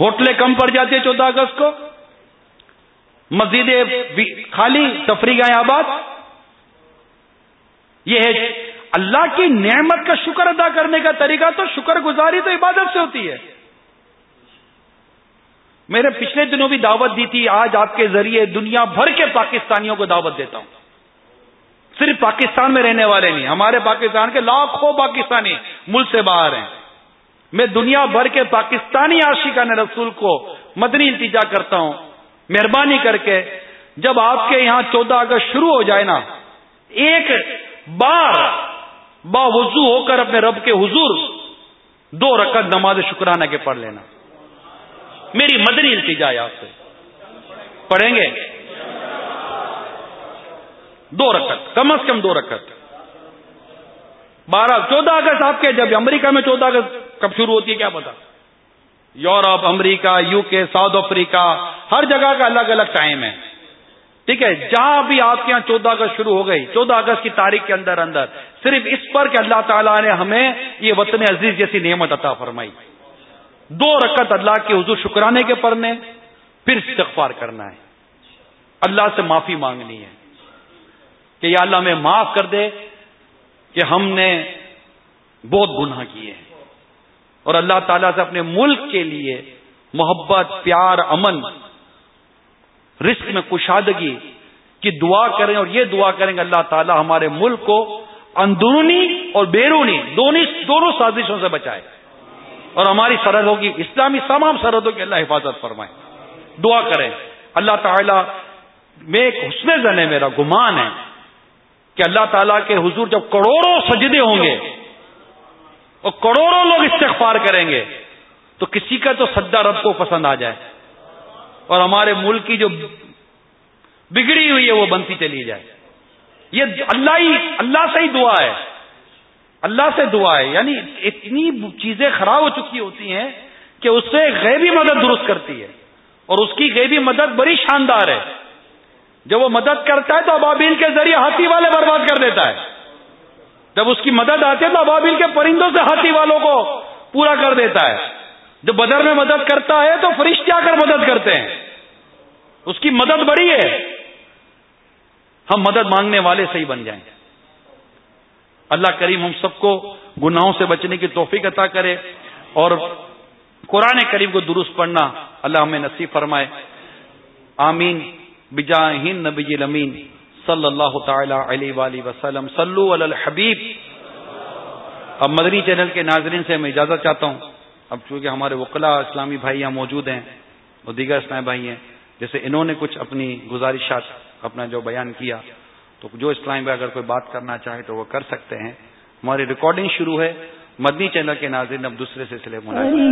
ہوٹلیں کم پڑ جاتی ہیں چودہ اگست کو مسجدیں خالی تفریح آباد۔ یہ ہے، اللہ کی نعمت کا شکر ادا کرنے کا طریقہ تو شکر گزاری تو عبادت سے ہوتی ہے۔ میں نے پچھلے دنوں بھی دعوت دی تھی، آج آپ کے ذریعے دنیا بھر کے پاکستانیوں کو دعوت دیتا ہوں۔ صرف پاکستان میں رہنے والے نہیں، ہمارے پاکستان کے لاکھوں پاکستانی ملک سے باہر ہیں۔ میں دنیا بھر کے پاکستانی عاشقان رسول کو مدنی التجا کرتا ہوں، مہربانی کر کے جب آپ کے یہاں چودہ اگست شروع ہو جائے نا، ایک بار با وضو ہو کر اپنے رب کے حضور دو رقط نماز شکرانہ کے پڑھ لینا۔ میری مدنی التجا ہے آپ سے۔ پڑھیں گے؟ دو رکعت، کم از کم دو رکعت۔ بارہ، چودہ اگست آپ کے، جب امریکہ میں چودہ اگست کب شروع ہوتی ہے، کیا پتا۔ Europe, America, U K, South Africa, ہر جگہ کا الگ الگ ٹائم ہے۔ ٹھیک ہے، جہاں بھی آپ کے یہاں چودہ اگست شروع ہو گئی، چودہ اگست کی تاریخ کے اندر اندر، صرف اس پر کہ اللہ تعالیٰ نے ہمیں یہ وطن عزیز جیسی نعمت عطا فرمائی۔ دو رکعت اللہ کے حضور شکرانے کے پڑھنے، پھر استغفار کرنا ہے۔ اللہ سے معافی مانگنی ہے۔ کہ یا اللہ میں معاف کر دے کہ ہم نے بہت گناہ کیے ہیں۔ اور اللہ تعالیٰ سے اپنے ملک کے لیے محبت، پیار، امن، رزق میں کشادگی کی دعا کریں۔ اور یہ دعا کریں کہ اللہ تعالیٰ ہمارے ملک کو اندرونی اور بیرونی دونوں سازشوں سے بچائے۔ اور ہماری سرحدوں کی اسلامی تمام سرحدوں کی اللہ حفاظت فرمائے۔ دعا کریں۔ اللہ تعالیٰ میں ایک حسن زن ہے، میرا گمان ہے کہ اللہ تعالیٰ کے حضور جب کروڑوں سجدے ہوں گے اور کروڑوں لوگ استغفار کریں گے، تو کسی کا تو سدا رب کو پسند آ جائے۔ اور ہمارے ملک کی جو بگڑی ہوئی ہے، وہ بنتی چلی جائے۔ یہ اللہ ہی، اللہ سے ہی دعا ہے۔ اللہ سے دعا ہے۔ یعنی اتنی چیزیں خراب ہو چکی ہوتی ہیں کہ اس سے غیبی مدد درست کرتی ہے۔ اور اس کی غیبی مدد بڑی شاندار ہے۔ جب وہ مدد کرتا ہے تو ابابیل کے ذریعے ہاتھی والے برباد کر دیتا ہے۔ جب اس کی مدد آتی ہے تو ابابیل کے پرندوں سے ہاتھی والوں کو پورا کر دیتا ہے۔ جب بدر میں مدد کرتا ہے تو فرشتے آ کر مدد کرتے ہیں۔ اس کی مدد بڑی ہے۔ ہم مدد مانگنے والے سے ہی بن جائیں۔ اللہ کریم ہم سب کو گناہوں سے بچنے کی توفیق عطا کرے اور قرآن کریم کو درست پڑھنا اللہ ہمیں نصیب فرمائے۔ آمین۔ بجا ہند نبی جی المین صلی اللہ تعالی علیہ وسلم۔ صلو علی الحبیب۔ اب مدنی چینل کے ناظرین سے میں اجازت چاہتا ہوں۔ اب چونکہ ہمارے وکلا اسلامی بھائی یہاں موجود ہیں اور دیگر اسلامی بھائی ہیں، جیسے انہوں نے کچھ اپنی گزارشات اپنا جو بیان کیا۔ تو جو اسلام میں اگر کوئی بات کرنا چاہے تو وہ کر سکتے ہیں۔ ہماری ریکارڈنگ شروع ہے۔ مدنی چینل کے ناظرین اب دوسرے سلسلے میں